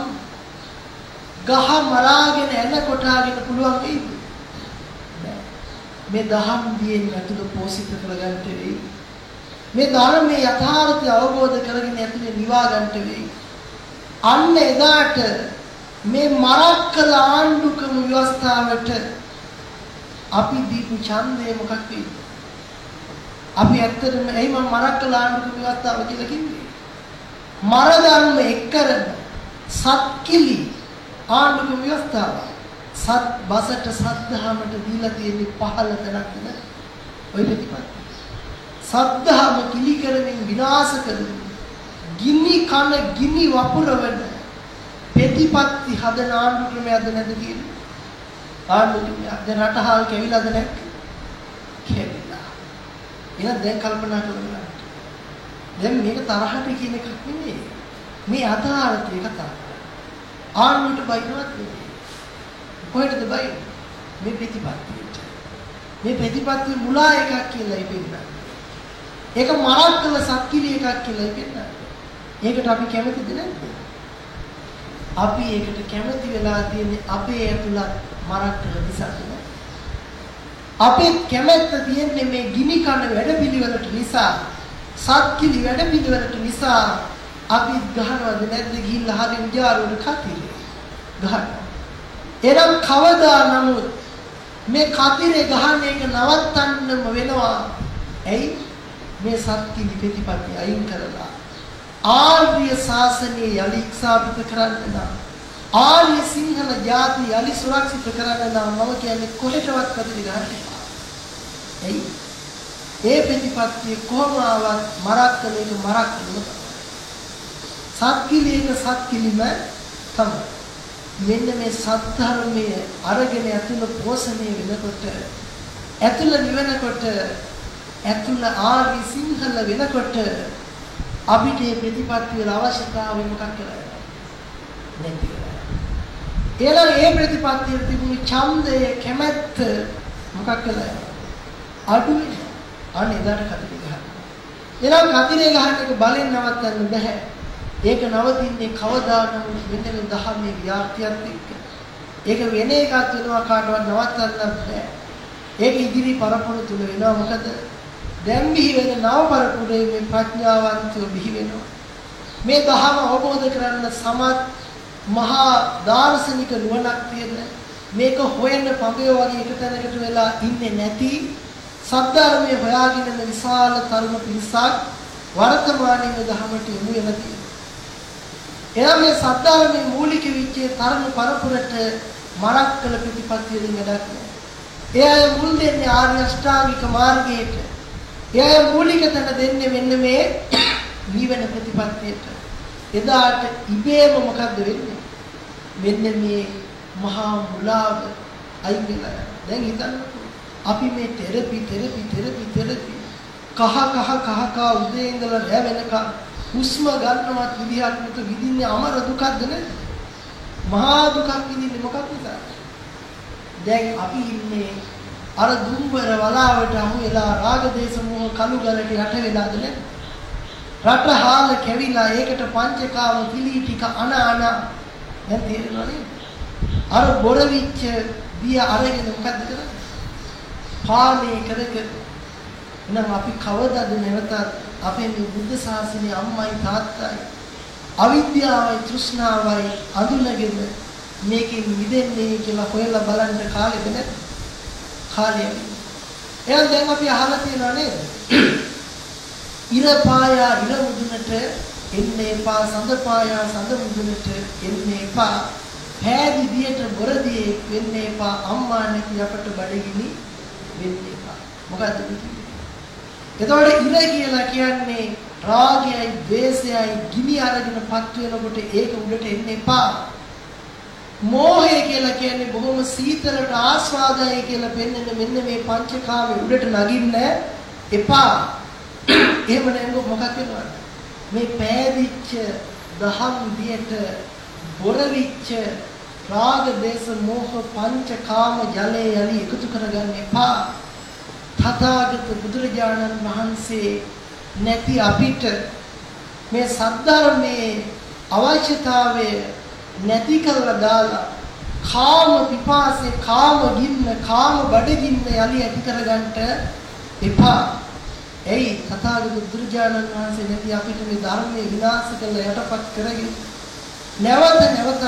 ගහ මරාගෙන එන කොටාගෙන පුළුවන් වෙයිද? මේ දහම් දියෙන් ඇතුළ පෝෂිත කරගන්න වෙයි මේ ධර්මයේ යථාර්ථය අවබෝධ කරගෙන ඇතුලේ නිවා ගන්නට වෙයි අන්න එදාට මේ මරක් කළ ආණ්ඩුකම ව්‍යවස්ථාවට අපි දීපු ඡන්දය මොකක් වෙයිද? අපි ඇත්තටම එයි මම මරක් කළ ආණ්ඩුකම ව්‍යවස්ථාව කියලා කිව්වේ. මර ධර්ම එක්කරන සත්කිලි ආණ්ඩුකම ව්‍යවස්ථාව. සත් බසට සද්ධාමට දීලා තියෙන පහළ තැනක් නේ. ඔය ප්‍රතිපත්ති. සද්ධාම කිලි කරමින් විනාශ කරමින් ගිනි කන ගිනි වපුරවන ප්‍රතිපත්ති හදන ආණ්ඩු ක්‍රමයක්ද නැද්ද කියන්නේ ආණ්ඩු ක්‍රමයක් දැන් රටහල් කැවිලාද නැද්ද? කැවිලා. එහෙනම් දැන් කල්පනා කරලා දැන් මේක තරහට කියන එකක් නෙමෙයි. මේ අදාළතේ කතා ආණ්ඩුවට බයිනවත් නෙමෙයි. කොහෙටද බයි මේ ප්‍රතිපත්තියට. මේ ප්‍රතිපත්තිය මුලා එකක් කියලා ඉපෙන්නන්නේ ඒක මරක් කළ සත්කිලි එකක් කියලා ඉපෙන්නන්නේ ඒකට අපි කැමතිද නැද්ද? අපි ඒකට කැමති වෙලා තියෙන්නේ අපේ ඇතුළත් මරක් කළ නිසාද අපේ කැමැත්ත තියෙන්නේ මේ ගිනි කන වැඩපිළිවෙලට නිසා සත්කිලි වැඩපිළිවෙලට නිසා අපි ගහනවද නැද්ද ගිහිල්ලා හරිය උජාරුවට කතිරේ. ගහනවා. එනම් කවදා නමුත් මේ කතිරේ ගහන එක නවත්තන්නම වෙනවා. ඇයි? මේ සත්කිලි ප්‍රතිපත්ති අයින් කරලා ආර්ය ශාසනය යලි ඉක්සාපිත කරන්න නම් ආර්ය සිංහල ජාතිය යලි සුරක්ෂිත කරන්න නම් මම කියන්නේ කොහෙටවත් කතිරේ ගහන්න එපා. ඇයි? ඒ ප්‍රතිපත්තිය කොහොම ආවත් මරක් කළ එක මරක් කළම සත්කිලි එක සත්කිලිම තමයි. මෙන්න මේ සත්‍ධර්මයේ අරගෙන ඇතුළ පෝෂණය වෙනකොට ඇතුළ නිවෙනකොට ඇතුළ ආර්ය සිංහල වෙනකොට අපිට මේ ප්‍රතිපත්ති වල අවශ්‍යතාවය මොකක් කියලා නැති වෙනවා. ඒලා ඒ ප්‍රතිපත්තියේ තිබුණු ඡන්දය කැමැත්ත මොකක් කියලා අඩු වෙනවා. අන්න එදාට කතරේ ගහනවා. එනම් කතරේ ගහන එක බලෙන් නවත්තන්න බෑ. ඒක නවතින්නේ කවදා නමුත් මෙන්න මේ දහමේ ව්‍යාප්තියත් එක්ක. ඒක වෙන එකක් වෙනවා කාටවත් නවත්තන්න බෑ. ඒක ඉදිරි පරපුර තුල වෙනවා මොකද දැන් බිහි වෙන නව පරපුරේ මේ ප්‍රඥාවන්තව බිහි වෙනවා. මේ දහම අවබෝධ කරගන්න සමත් මහා දාර්ශනික නුවණක් තියෙන මේක හොයන්න පඹය වගේ එක තැනකට වෙලා ඉන්නේ නැති සත්‍යර්මයේ හොයාගෙන ඉන්න විශාල තරුණ පිරිසක් වර්තමානයේ දහමට යොමු වෙලා තියෙනවා. එනම් මේ සත්‍යර්මයේ මූලික විච්චේ තරුණ පරපුරට මරක් කළ ප්‍රතිපත්තිය දෙන්න වැඩක් නෑ. ඒ අය මුල් දෙන්නේ ආර්ය අෂ්ටාංගික මාර්ගයට. ඒ අය මූලික තැන දෙන්නේ මෙන්න මේ නිවන ප්‍රතිපත්තියට. එදාට ඉබේම මොකද්ද වෙන්නේ? මෙන්න මේ මහා මුලාව අයින් වෙලා දැන් හිතන්නකෝ අපි මේ තෙරපි තෙරපි තෙරපි තෙරපි කහ කහ කහ කහ උදේ ඉඳලා රැ වෙනකම් හුස්ම ගන්නවත් විදිහක් නැතු විඳින්නේ අමර දුකක්ද නේද? මහා දුකක් විඳින්නේ මොකක් නිසාද? දැන් අපි ඉන්නේ අර දුම්බර වලාවට අහු වෙලා රාග දේශ මොහ කළු ගලට යට වෙලාද නේද? රට හාල කැවිලා ඒකට පංචකාම පිළි ටික අන අන දැන් තේරෙනවනේ? අර බොරවිච්ච බිය අරගෙන මොකද්ද කරන්නේ? පාලනය කර කර එහෙනම් අපි කවදාද නැවතත් අපේ මේ බුද්ධ ශාසනයේ අම්මයි තාත්තයි අවිද්‍යාවයි තෘෂ්ණාවයි අඳුනගෙන මේකෙන් මිදෙන්නේ කියලා හොයලා බලන්න කාලෙද නැද්ද? කාලය. එහෙනම් දැන් අපි අහලා තියෙනවා නේද? ඉර පායා ඉර මුදුනට එන්න එපා සඳ පායා සඳ මුදුනට එන්න එපා පෑදි දියට බොරදියේ වෙන්න එපා අම්මා නැති අපට බඩගිනි වෙන්න එපා. මොකද්ද කියන්නේ? එතකොට ඉර කියලා කියන්නේ රාගයයි, ද්වේෂයයි ගිනි අරගෙන පත් වෙනකොට ඒක උඩට එන්න එපා. මෝහය කියලා කියන්නේ බොහොම සීතලට ආස්වාදයි කියලා පෙන්වන මෙන්න මේ පංචකාමයේ උඩට නගින්න එපා. එහෙම නැංගො මොකක් වෙනවද? මේ පෑදිච්ච දහම් දියට බොරවිච්ච රාග දේශ මෝහ පංචකාම ජලයේ යලි එකතු කරගන්න එපා. තථාගත බුදුරජාණන් වහන්සේ නැති අපිට මේ සද්ධර්මයේ අවශ්‍යතාවය නැති කරලා දාලා කාම පිපාසේ කාම ගින්න කාම බඩගින්න යලි ඇති කරගන්නට එපා. එයි තථාගත බුදුරජාණන් වහන්සේ නැති අපිට මේ ධර්මයේ විනාශ කරලා යටපත් කරගෙන නැවත නැවතත්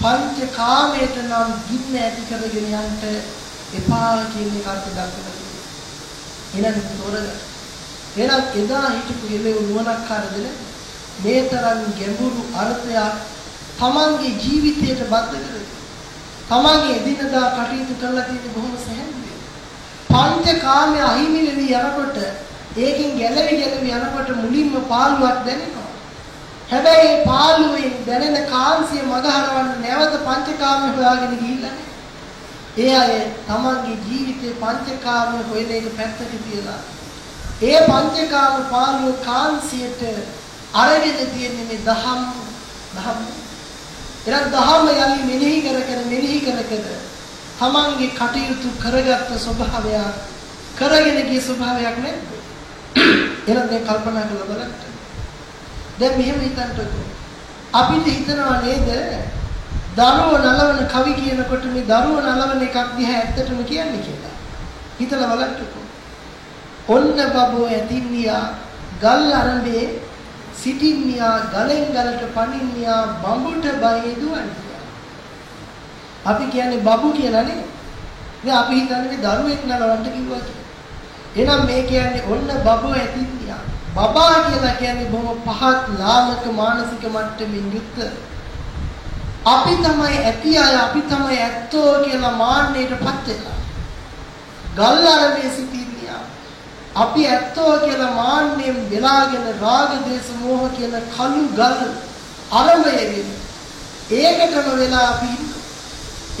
පංච කාමයට නම් ගින්න ඇති කරගෙන යන්න එපා කියන එක අර්ථ දක්වනවා. එහෙනම් තෝරගන්න. එහෙනම් එදා හිටපු එළේ නුවණක් හරදෙන මේ තරම් ගැඹුරු අර්ථයක් තමන්ගේ ජීවිතයට බද්ධ කරගෙන තමන්ගේ එදිනදා කටයුතු කරලා තියෙන බොහොම සැහැල්ලුවෙන්. පංච කාමයේ අහිමි වෙවි යනකොට ඒකෙන් ගැලවි ගැලවි යනකොට මුලින්ම පාළුවක් දැනෙනවා. හැබැයි පාළුවෙන් දැනෙන කාන්සිය මගහරවන්න නැවත පංචකාමයේ හොයාගෙන ගිහිල්ලා ඒ අය තමන්ගේ ජීවිතේ පංචකාමයේ හොයන එක පැත්තක තියලා ඒ පංචකාම පාළුව කාන්සියට අරගෙන තියෙන්නේ මේ දහම් දහම් එනම් දහම යලි මෙනෙහි කර කර මෙනෙහි කර කර තමන්ගේ කටයුතු කරගත්ත ස්වභාවයක් කරගෙන ගිය ස්වභාවයක් නේද එහෙනම් දැන් කල්පනා කරලා බලන්න. දැන් මෙහෙම හිතන්නකෝ. අපිට හිතනවා නේද? දරුව නලවන කවි කියනකොට මේ දරුව නලවන එකක් දිහා ඇත්තටම කියන්නේ කියලා. හිතලා බලන්නකෝ. ඔන්න බබෝ ඇතින්නියා ගල් අරඹේ සිටින්නියා ගලෙන් ගලට පනින්නියා බඹුට බය දුවන්නියා. අපි කියන්නේ බබු කියලා නේ. දැන් අපි හිතන්නේ මේ දරුවෙක් නලවන්න කිව්වා කියලා. එහෙනම් මේ කියන්නේ ඔන්න බබෝ ඇතින්නියා. බබා කියලා කියන්නේ බොහොම පහත් ලාමක මානසික මට්ටමින් යුක්ත. අපි තමයි ඇති අය අපි තමයි ඇත්තෝ කියලා මාන්නයටපත් වෙලා. ගල්ලාරමේ සිටින්නියා. අපි ඇත්තෝ කියලා මාන්නෙන් වෙලාගෙන රාග දේශ මොහ කියන කලු ගල් අරඹයෙන් ඒකටම වෙලා අපි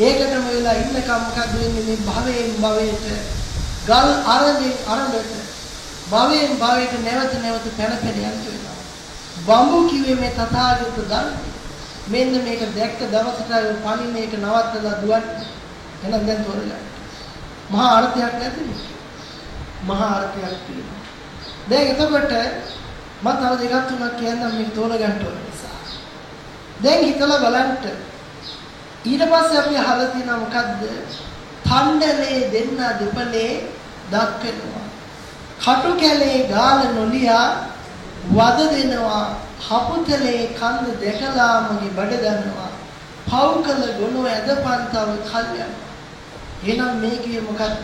ඒකටම වෙලා ඉන්නකම් මොකද වෙන්නේ මේ භවයෙන් භවයට ගල් අරඹේ අරඹට භවයෙන් භවයට නැවත නැවත පැන පැන යන්න වෙනවා. බඹු කිව්වේ මේ තථාගත ධර්ම. මෙන්න මේක දැක්ක දවසට පණින මේක නවත්තලා දුවන්නේ. එහෙනම් දැන් තෝරගන්න. මහා අර්ථයක් නැද්ද මහා අර්ථයක් තියෙනවා. දැන් එතකොට මම තව දෙකක් තුනක් කියන්නම් මේක තෝරගන්න ඕන නිසා. දැන් හිතලා බලන්න. ඊට පස්සේ අපි අහලා තියෙනවා මොකද්ද? තණ්ඩලේ දෙන්න දෙපලේ දක්වනවා. කටු කැලේ ගාල නොලියා වද දෙනවා. හපුතලේ කන්ද දැකලා මගේ බඩ ගන්නවා. පව් කළ ගොනු ඇදපන්තව කල්යන. එහෙනම් මේ කියේ මොකක්ද?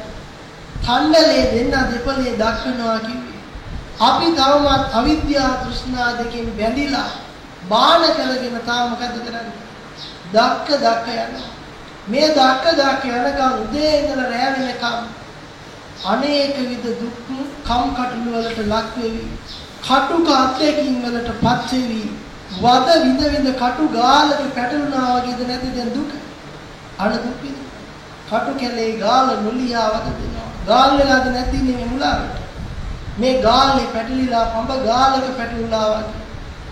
තණ්ඩලේ දෙන්න දෙපලේ දක්වනවා කිව්වේ. අපි තවමත් අවිද්‍යාව තෘෂ්ණා දෙකෙන් බැඳිලා බාන කරගෙන තාම මොකද කරන්නේ? දක්ක දක්ක යනවා. මේ දක්ක දක්ක යනකම් උදේ ඉඳලා රැ වෙනකම් අනේක විද දුක් කම් කටළු වලට ලක් වෙවි කටුක අත්දැකීම් වලට පත් වෙවි වද විඳ විඳ කටු ගාලක පැටලුණා වගේද නැති දැන් දුක අන දුක් විඳ කටු කැලේ ගාල නොලියා වද දෙනවා ගාල් වෙලාද නැති මේ මුලාවට මේ ගාලේ පැටලිලා පඹ ගාලක පැටලුණා වගේ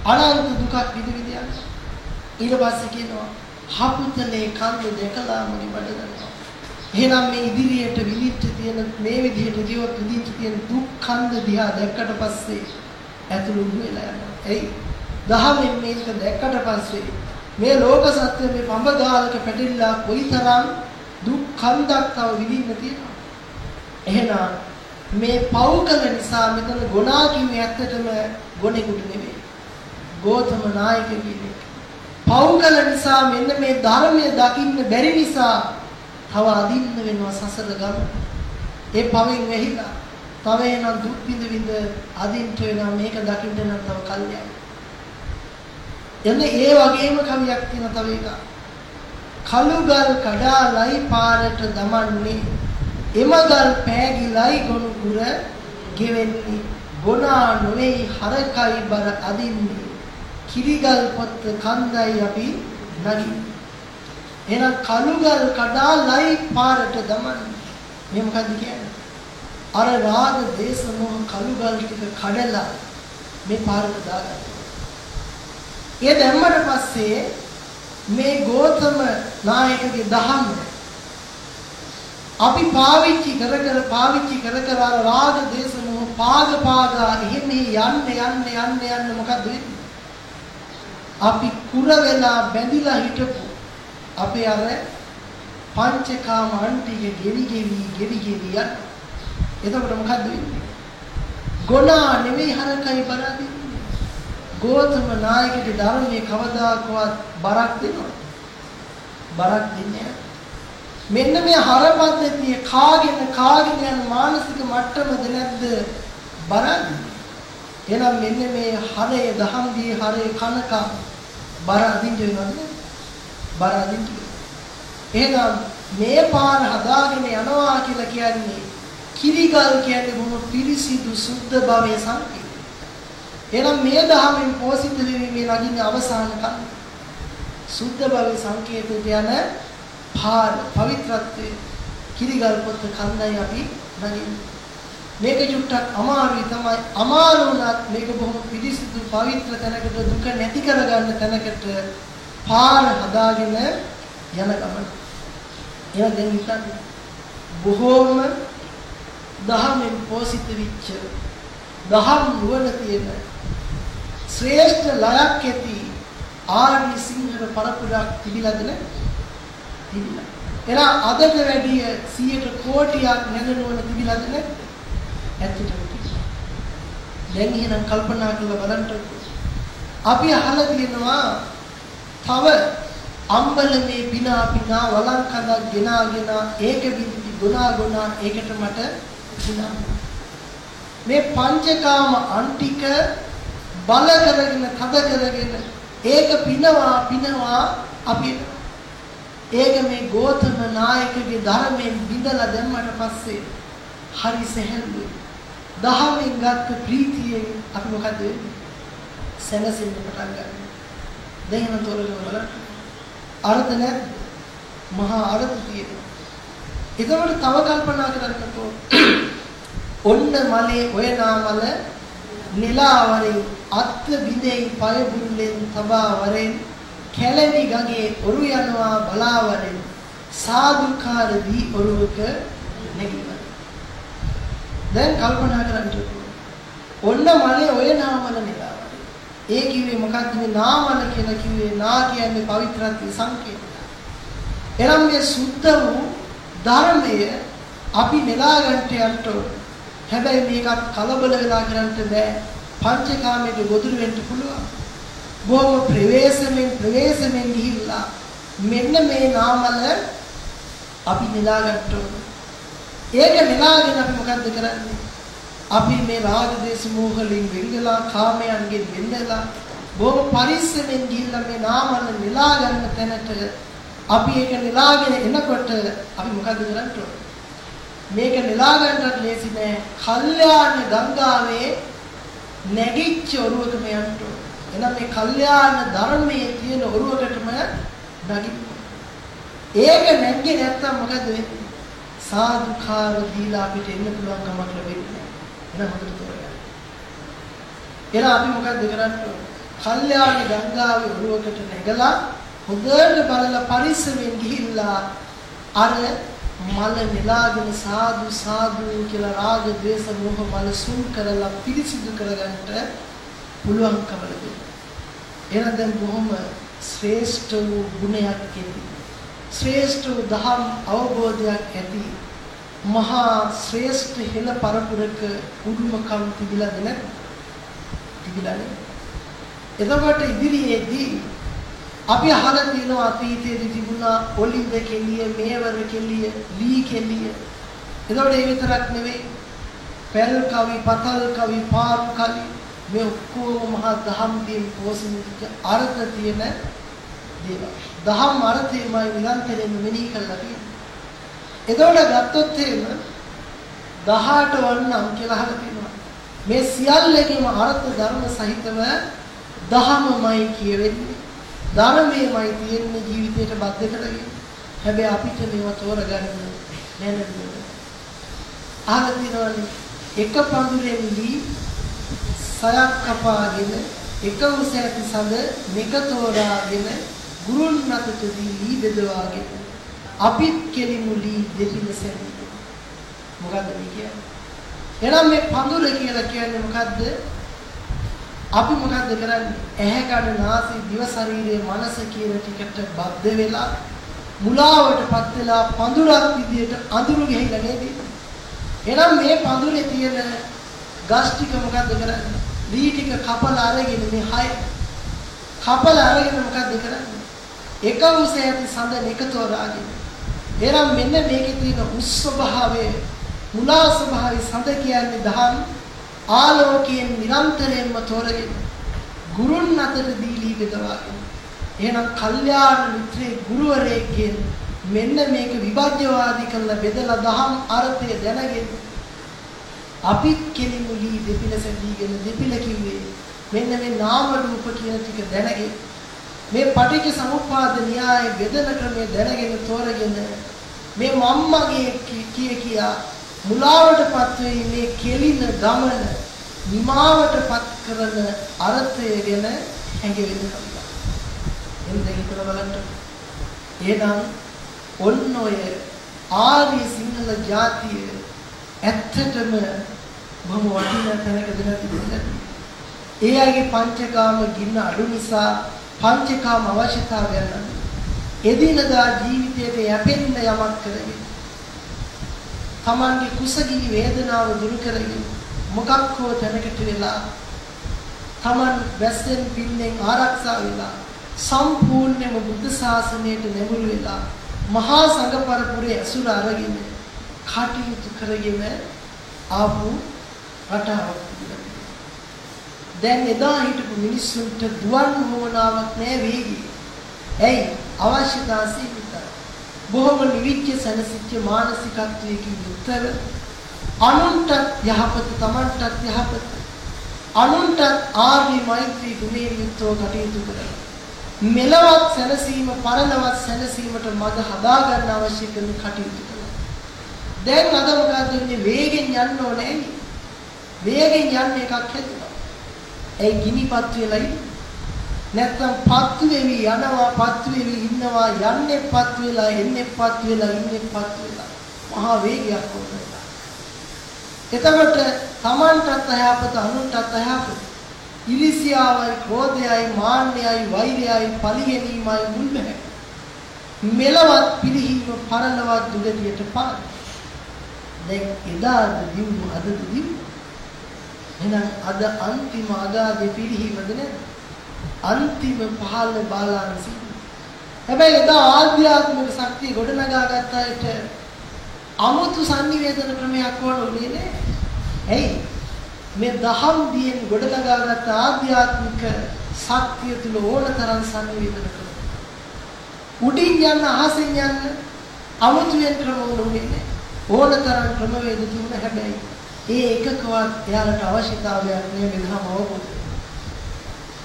අනන්ත දුකක් විඳ විඳ යනවා ඊට පස්සේ කියනවා හපුතලේ කන්ද දැකලා මගේ බඩ ගන්නවා එහෙනම් මේ ඉදිරියට විලිච්ච තියෙන මේ විදිහට ජීවත් විදිච්ච තියෙන දුක් කන්ද දිහා දැක්කට පස්සේ ඇතුළු වෙලා යනවා. එයි දහමෙන් මේක දැක්කට පස්සේ මේ ලෝක සත්‍ය මේ පඹගාලක පැටිලා කොයිතරම් දුක් කන්දක් තව විඳින්න තියෙනවා. එහෙනම් මේ පෞකල නිසා මෙතන ගුණා කිව්වේ ඇත්තටම ගොනෙකුට නෙවෙයි. ගෝතම නායක කියන්නේ. පෞකල නිසා මෙන්න මේ ධර්මය දකින්න බැරි නිසා තව අදින්න වෙනවා සසර ගමන. ඒ පවෙන් වෙහිලා තව එනම් දුක් විඳ විඳ අදින්ට වෙනවා මේක දකින්න නම් තව කල්යයි. එන්නේ ඒ වගේම කවියක් තියෙන තව එකක්. කලුගල් කඩාලයි පාරට දමන්නේ එමගල් පෑගිලයි ගොනු කුර ගෙවෙන්නේ ගොනා නොවේ හරකයි බර අදින්නේ කිරිගල් පොත් කන්දයි අපි නගින්නේ එහෙනම් කලුගල් කඩා ලයි පාරට දමන්නේ. මේ මොකද්ද කියන්නේ? අර රාග දේශ මොහ කලුගල් ටික කඩලා මේ පාරට දාගත්තා. ඒ දැම්මට පස්සේ මේ ගෝතම නායකගේ දහම අපි පාවිච්චි කර කර පාවිච්චි කර කර රාග දේශ මොහ පාග පාගා එහෙම යන්න යන්න යන්න යන්න මොකද්ද වෙන්නේ? අපි කුර වෙලා බැඳිලා හිටපු අපේ අර පංචකාම අන්ටික ගෙවි ගෙවි ගෙවි ගෙවි යන. එතකොට මොකද්ද වෙන්නේ? ගොනා නෙමෙයි හරකයි බරදින්නේ. ගෝතම නායකගේ ධර්මයේ කවදාකවත් බරක් දෙනවද? බරක් දෙන්නේ මෙන්න මේ හර පද්ධතිය කාගෙන කාගෙන යන මානසික මට්ටමද නැද්ද බරදින්නේ? එහෙනම් මෙන්න මේ හරය දහම් දී හරය කනක බර අදින්න වෙනවද? බර අදින්න එහෙනම් මේ පාර හදාගෙන යනවා කියලා කියන්නේ කිරිගල් කියන්නේ බොහොම පිරිසිදු සුද්ධ භවයේ සංකේතය. එහෙනම් මේ දහමෙන් පෝෂිත වෙමේ නගින්නේ අවසාන කන්. සුද්ධ භවයේ සංකේතයට යන පාර පවිත්‍රත්වයේ කිරිගල් පොත් කන්දයි අපි නගින්නේ. මේක චුට්ටක් අමාරුයි තමයි අමාරු වුණත් මේක බොහොම පිරිසිදු පවිත්‍ර තැනකට දුක නැති කරගන්න තැනකට පාර හදාගෙන යන ගමන. එහෙනම් දැන් හිතන්න බොහෝම දහමෙන් පෝෂිත වෙච්ච දහම් නුවණ තියෙන ශ්‍රේෂ්ඨ ලයක් ඇති ආරි සිංහල පරපුරක් තිබිලාද නැද්ද? තිබිලා. එහෙනම් අදට වැඩිය 100ට කෝටියක් නැගනුවන තිබිලාද නැද්ද? ඇත්තටම තිබිලා. දැන් එහෙනම් කල්පනා කරලා බලන්න අපි අහලා තියෙනවා තව අම්බලමේ බිනා බිනා වලංකඳක් ගෙනාගෙන ඒක බින්දි ගුණා ගුණා ඒකට මට හිනා මේ පංචකාම අන්තික බල කරගෙන තද කරගෙන ඒක පිනවා පිනවා අපි ඒක මේ ගෝතම නායකගේ ධර්මයෙන් බිඳලා දැම්මට පස්සේ හරි සැහැල්ලුයි දහමෙන් ගත්ත ප්‍රීතියෙන් අපි මොකද වෙන්නේ සැනසෙන්න පටන් ගන්නවා. දැන් නම් තෝරගෙන බලන්න අර්ථ නැද්ද? මහා අර්ථ තියෙනවා. එතකොට තව කල්පනා කරන්නකෝ. ඔන්න මලේ ඔය නාමල නිලාවරින් අත් බිඳෙයි පය බුල්ලෙන් තබා වරෙන් කැලණි ගඟේ ඔරු යනවා බලාවරෙන් සාදුකාර දී ඔරුවක නැගිලා දැන් කල්පනා කරන්න ඔන්න මලේ ඔය නාමල නිලාවරින් ඒ කිව්වේ මොකක්ද මේ නාමල කියලා කිව්වේ? නා කියන්නේ පවිත්‍රත්වයේ සංකේතය. එනම් මේ සුද්ධ වූ ධර්මය අපි නෙලා ගන්නට යන්න හැබැයි මේකත් කලබල වෙලා කරන්න බෑ. පංචකාමයේ ගොදුරු වෙන්න පුළුවන්. බොහොම ප්‍රවේශමෙන් ප්‍රවේශමෙන් ගිහිල්ලා මෙන්න මේ නාමල අපි නෙලා ගන්න ඕනේ. ඒක නෙලාගෙන අපි මොකද්ද කරන්නේ? අපි මේ රාග දේශ මොහලින් වෙංගලා කාමයන්ගෙන් වෙන්නලා බොහොම පරිස්සමෙන් ගිහිල්ලා මේ නාමල නෙලා ගන්න තැනට අපි ඒක නෙලාගෙන එනකොට අපි මොකද්ද කරන්නේ? මේක නෙලා ගන්නට ලේසි නෑ. කල්යාණ ගංගාවේ නැගිච්ච ඔරුවකම යන්න ඕන. එහෙනම් මේ කල්යාණ ධර්මයේ තියෙන ඔරුවකටම නැගින්න. ඒක නැග්ගේ නැත්තම් මොකද වෙන්නේ? සාදුකාර දීලා අපිට එන්න පුළුවන් කමක් ලැබෙන්නේ නෑ. එහෙනම් හොඳට තෝරගන්න. එහෙනම් අපි මොකද්ද කරන්නේ? කල්යාණ ගංගාවේ ඔරුවකට නැගලා හොඳට බලලා පරිස්සමෙන් ගිහිල්ලා අර මල නෙලාගෙන සාදු සාදු කියලා රාග ద్వේෂ මොහ මල සුන් කරලා පිරිසිදු කරගන්නට පුළුවන්කම ලැබෙනවා. එහෙනම් දැන් බොහොම ශ්‍රේෂ්ඨ වූ ගුණයක් ඇති. ශ්‍රේෂ්ඨ වූ දහම් අවබෝධයක් ඇති. මහා ශ්‍රේෂ්ඨ හෙළ පරපුරක උරුමකම් තිබිලාද නැද්ද? තිබිලා නේද? එතකොට ඉදිරියේදී අපි අහලා තියෙනවා අතීතයේදී තිබුණා ඔලින්ද කෙලිය, මේවර කෙලිය, ලී කෙලිය. එතකොට ඒ විතරක් නෙවෙයි. පැල් කවි, පතල් කවි, පාරු කවි මේ ඔක්කොම මහා දහම් දීම් පෝෂණය අර්ථ තියෙන දේවල්. දහම් අර්ථයමයි නිරන්තරයෙන් මෙනෙහි කරලා තියෙන්නේ. එතකොට ගත්තොත් එහෙම 18 වන්නම් කියලා අහලා තියෙනවා. මේ සියල්ලකම අර්ථ ධර්ම සහිතව දහමමයි කියවෙන්නේ. ධර්මයේමයි තියෙන්නේ ජීවිතයට බද්ධ කරගෙන. හැබැයි අපිට මේවා තෝරගන්න නෑ නේද? අහලා තියෙනවනේ එක පඳුරෙන් දී සයක් කපාගෙන එක උස ඇති සඳ මෙක තෝරාගෙන ගුරුන් මතටදී ලී බෙදවාගෙන අපිත් කෙලිමු ලී දෙපිලසෙන් මොකද්ද මේ කියන්නේ? එහෙනම් මේ පඳුර කියලා කියන්නේ මොකද්ද? අපි මොකද්ද කරන්නේ? ඇහැ කන නාසය දිව ශරීරයේ මනස කියන ටිකට බද්ධ වෙලා මුලාවටපත් වෙලා පඳුරක් විදියට අඳුරු ගහිලා නේද? එහෙනම් මේ පඳුරේ තියෙන ගස් ටික මොකද්ද කරන්නේ? දී ටික කපලා අරගෙන මේ හය කපලා අරගෙන මොකද්ද කරන්නේ? එක උස ඇති සඳ එකතෝරාගෙන. එහෙනම් මෙන්න මේකේ තියෙන උස් ස්වභාවය මුලා ස්වභාවය සඳ කියන්නේ දහම් ආලෝකයෙන් නිරන්තරයෙන්ම තෝරගෙන ගුරුන් අතර දීලී බෙදවාගෙන එහෙනම් කල්යාණ මිත්‍රේ ගුරුවරයෙක්ගෙන් මෙන්න මේක විභජ්‍යවාදී කරලා බෙදලා දහම් අර්ථය දැනගෙන අපිත් කෙලිමු ලී දෙපිල සැදීගෙන දෙපිල කිව්වේ මෙන්න මේ නාම රූප කියන ටික දැනගෙන මේ පටිච්ච සමුප්පාද න්‍යාය බෙදන ක්‍රමය දැනගෙන තෝරගෙන මේ මම්මගේ කිය කියා මුලාවටපත් වෙයි මේ කෙලින ගමන නිමාවටපත් කරන අර්ථය ගැන හැඟෙන්න කලිලා. එන්න හිතලා බලන්න. එහෙනම් ඔන්න ඔය ආර්ය සිංහල ජාතිය ඇත්තටම බොහොම වටිනා තැනකද නැතිද? ඒ අයගේ පංචකාම ගින්න අඩු නිසා පංචකාම අවශ්‍යතාවයන් එදිනදා ජීවිතයට යැපෙන්න යමක් කරගෙන තමන්ගේ කුසගිනි වේදනාව දුරු කරගෙන මොකක් හෝ තැනකට වෙලා තමන් වැස්සෙන් පින්නෙන් ආරක්ෂා වෙලා සම්පූර්ණයෙන්ම බුද්ධ ශාසනයට නැඹුරු වෙලා මහා සංඝ පරපුරේ ඇසුර අරගෙන කටයුතු කරගෙන ආපු රටාවක් දැන් එදා හිටපු මිනිස්සුන්ට දුවන් වුණාවක් නෑ වේගි. ඇයි? අවශ්‍යතා සීමිතයි. බොහොම නිවිච්ච සනසිච්ච මානසිකත්වයකින් යුක්තව අනුන්ට යහපත තමන්ටත් යහපත අනුන්ට ආර්ය මෛත්‍රී ගුණයෙන් යුක්තව කටයුතු කරනවා. මෙලවත් සැනසීම පරලවත් සැනසීමට මඟ හදා ගන්න අවශ්‍ය කරන කටයුතු කරනවා. දැන් අද මොකද වෙන්නේ වේගෙන් යන්න ඕනේ වේගෙන් යන්න එකක් හැදුවා. ඒ ගිනිපත් වෙලයි නැත්තම් පත්තු වෙවි යනවා පත්තු වෙවි ඉන්නවා යන්නේ පත් වෙලා එන්නේ පත් වෙලා ඉන්නේ පත් වෙලා මහා වේගයක් වුණා. එතකොට Tamanටත් අයහපත අනුන්ටත් අයහපත ඉරිසියාවයි ක්‍රෝධයයි මාන්නයයි වෛරයයි පරිගෙනීමයි මුල් බැහැ. මෙලවත් පිළිහිම පරලවත් දුගතියට පාන. දැන් එදාද දිව්ව අදද දිව්ව එහෙනම් අද අන්තිම අදාගේ පිරිහීමද නේද? අන්තිම පහළ බාලාංශි. හැබැයි එදා ආධ්‍යාත්මික ශක්තිය ගොඩනගා ගත්ත අයට අමුතු sannivedana ක්‍රමයක් වුණේ නේ. ඇයි? මේ දහම් දියෙන් ගොඩනගාගත් ආධ්‍යාත්මික ශක්තිය තුල ඕනතරම් sannivedana ක්‍රම. උඩින් යන අහසින් යන අමුතුවෙන් ක්‍රම වුණේ ඕනතරම් ක්‍රමවේද තිබුණ හැබැයි ඒ එකකවත් එයාලට අවශ්‍යතාවයක් නෑ මෙදහම අවබෝධ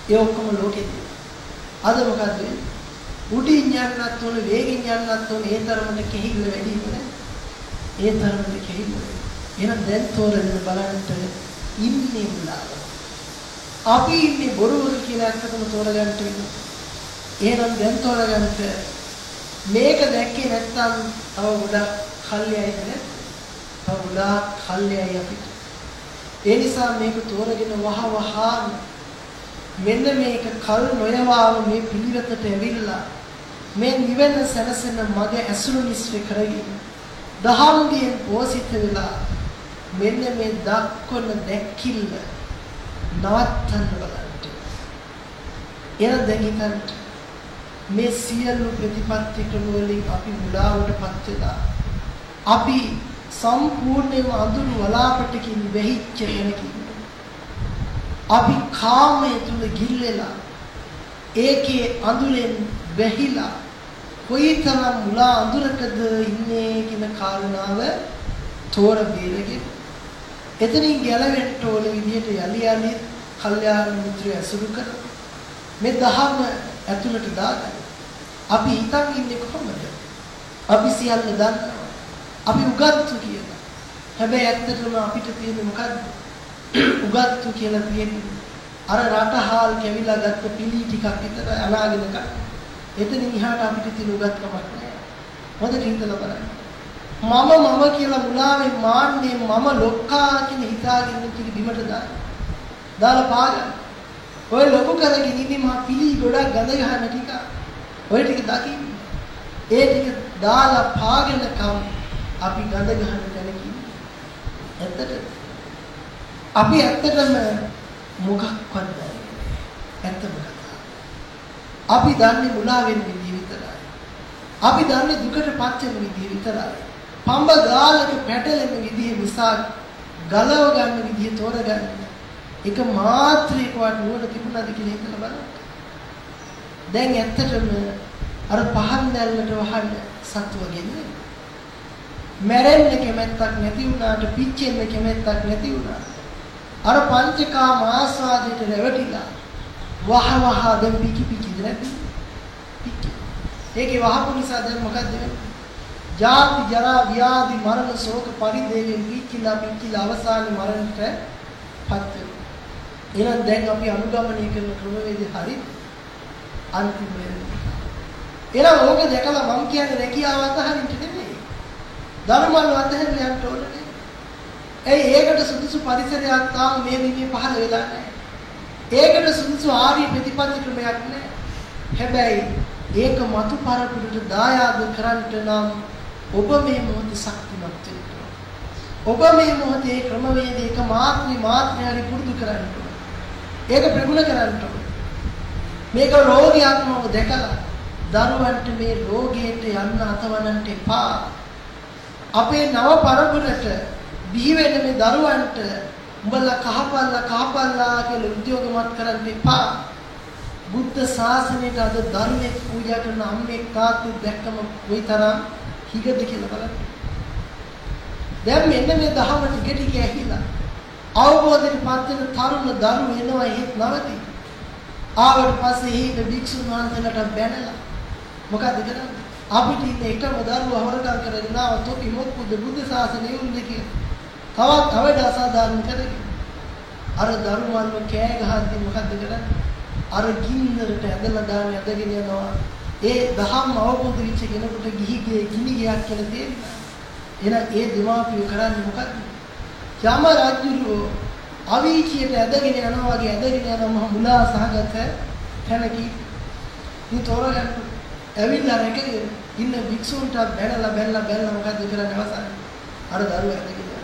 ඒ ඔක්කොම ලෝකෙදී. අද මොකද උඩින් යන්නත් ඕන වේගෙන් යන්නත් ඕන ඒ තරමට කෙහිල්ල වැඩි නෑ. ඒ තරමට කෙහිල්ල. එහෙනම් දැන් තෝරගෙන බලන්න ඉන්නේ මුලාව. අපි ඉන්නේ බොරුවරු කියලා එකතම තෝරගන්න වෙනවා. එහෙනම් දැන් තෝරගන්න මේක දැක්කේ නැත්නම් තව ගොඩක් කල්යයිද නැත්නම් තවුලා කල්යයි අපිට. ඒ නිසා මේක තෝරගෙන වහ වහා මෙන්න මේක කල් නොයවාම මේ පිළිවෙතට ඇවිල්ලා මේ නිවෙන සැනසෙන මග ඇසුරු නිස්සේ කරගෙන දහම් දියෙන් පෝසිත වෙලා මෙන්න මේ දක්කොන දැක්කිල්ල නවත්තන්න බලන්න. එන දැකිතන්ට මේ සියලු ප්‍රතිපත්ති ක්‍රම වලින් අපි මුලාවටපත් වෙලා අපි සම්පූර්ණයෙන්ම අඳුරු වලාපටකින් වෙහිච්ච කෙනකින් අපි කාමයේ තුල ගිල්ලෙලා ඒකේ අඳුරෙන් වැහිලා කොයිතරම් මුලා අඳුරකද ඉන්නේ කියන කාරණාව තෝර බේරගෙන එතනින් ගැලවෙන්න ඕන විදිහට යලි යලි කල්යාණ මිත්‍රය ඇසුරු කර මේ දහම ඇතුළට දාගන්න. අපි හිතන් ඉන්නේ කොහොමද? අපි සියල්ල දන්නවා. අපි උගත්තු කියලා. හැබැයි ඇත්තටම අපිට තියෙන්නේ මොකද්ද? උගත්තු කියලා තියෙන්නේ අර රටහාල් කැවිලා ගත්ත පිළි ටිකක් විතර අනාගෙන ගන්න. එතනින් එහාට අපිට තියෙන උගත්කමක් නැහැ. හොඳට හිතලා බලන්න. මම මම කියලා මුලාවේ මාන්නේ මම ලොක්කා කියන හිතාගෙන ඉන්න බිමට දාන. දාලා පාගන්න. ඔය ලොකු කරගෙන ඉන්නේ මහා පිළි ගොඩක් ගඳ ගන්න ටික. ඔය ටික දකින්න. ඒ ටික දාලා පාගෙන කම් අපි ගඳ ගහන තැනකින් ඇත්තට අපි ඇත්තටම මොකක්වත් නැහැ. ඇත්තම කතාව. අපි දන්නේ මුලා වෙන විදිහ විතරයි. අපි දන්නේ දුකටපත් වෙන විදිහ විතරයි. පඹ ගාලක පැටලෙන විදිහ නිසා ගලව ගන්න විදිහ තෝරගන්න. එක මාත්‍රයකවත් නුවණ තිබුණාද කියලා හිතලා බලන්න. දැන් ඇත්තටම අර පහන් දැල්ලට වහන්න සත්ව ගෙන්නේ මැරෙන්න කැමැත්තක් නැති වුණාට පිච්චෙන්න කැමැත්තක් නැති වුණා. අර පංචකාම ආස්වාදයට රැවටිලා වහ වහ දැන් පිචි පිචිද නැති. ඒකේ වහපු නිසා දැන් මොකද්ද වෙන්නේ? ජාති ජරා ව්‍යාධි මරණ ශෝක පරිදේවයෙන් පිච්චිලා පිච්චිලා අවසානයේ මරණයට පත් වෙනවා. එහෙනම් දැන් අපි අනුගමනය කරන ක්‍රමවේදය හරි අන්තිම වෙනවා. එහෙනම් ඕක දැකලා මම කියන්නේ රැකියාව අතහරින්න නෙමෙයි. ධර්මවල අතහැරලා යන්න ඕනේ. ඒ ඒකට සුදුසු පරිසරයක් තාම මේ විදිහේ පහළ වෙලා නැහැ. ඒකට සුදුසු ආර්ය ප්‍රතිපත්ති ක්‍රමයක් නැහැ. හැබැයි ඒක මතු පරපුරට දායාද කරන්නට නම් ඔබ මේ මොහොතේ ශක්තිමත් වෙන්න ඔබ මේ මොහොතේ ක්‍රමවේදයක මාත්‍රි මාත්‍රි හරි පුරුදු කරන්න ඒක ප්‍රගුණ කරන්න මේක රෝගියාත්මව දැකලා දරුවන්ට මේ රෝගයට යන්න අතවන්නට එපා. අපේ නව පරපුරට බිහි වෙන මේ දරුවන්ට උඹලා කහපල්ලා කහපල්ලා කියලා උද්‍යෝගමත් කරන්න එපා. බුද්ධ ශාසනයට අද ධර්මයේ පූජා කරන අම්මේ තාත්තු දැක්කම කොයිතරම් හිගද කියලා බලන්න. දැන් මෙන්න මේ දහම ටික ටික ඇහිලා අවබෝධයට පත් වෙන තරුණ දරු වෙනවා එහෙත් නවති. ආවට පස්සේ හේත භික්ෂුන් වහන්සේලාට බැනලා මොකද කරන්නේ? අපිට ඉන්න එකම දරුවා හොරකම් කරගෙන ආව තොපි මොක්කුද බුද්ධ ශාසනය උන්නේ කියලා. තවත් අවඩ අසාධාරණ කරගෙන. අර දරුවන්ව කෑ ගහද්දි මොකද කරන්නේ? අර ගින්නරට ඇදලා දාන ඇදගෙන යනවා. ඒ දහම් අවබෝධ වෙච්ච කෙනෙකුට ගිහි ගියේ ගිනි ගියක් කියලා තේරෙනවා. එහෙනම් ඒ දෙමාපියෝ කරන්නේ මොකද්ද? යම රාජ්‍යරුව අවීචියට ඇදගෙන යනවා වගේ ඇදගෙන යන මහ මුලා සහගත තැනකී මේ තෝරගන්න ඇවිල්ලා රැකගෙන ඉන්න භික්ෂුන්ට බැනලා බැනලා බැනලා මොකද්ද කරන්නේ අවසානයේ අර දරුවා ඇදගෙන යනවා.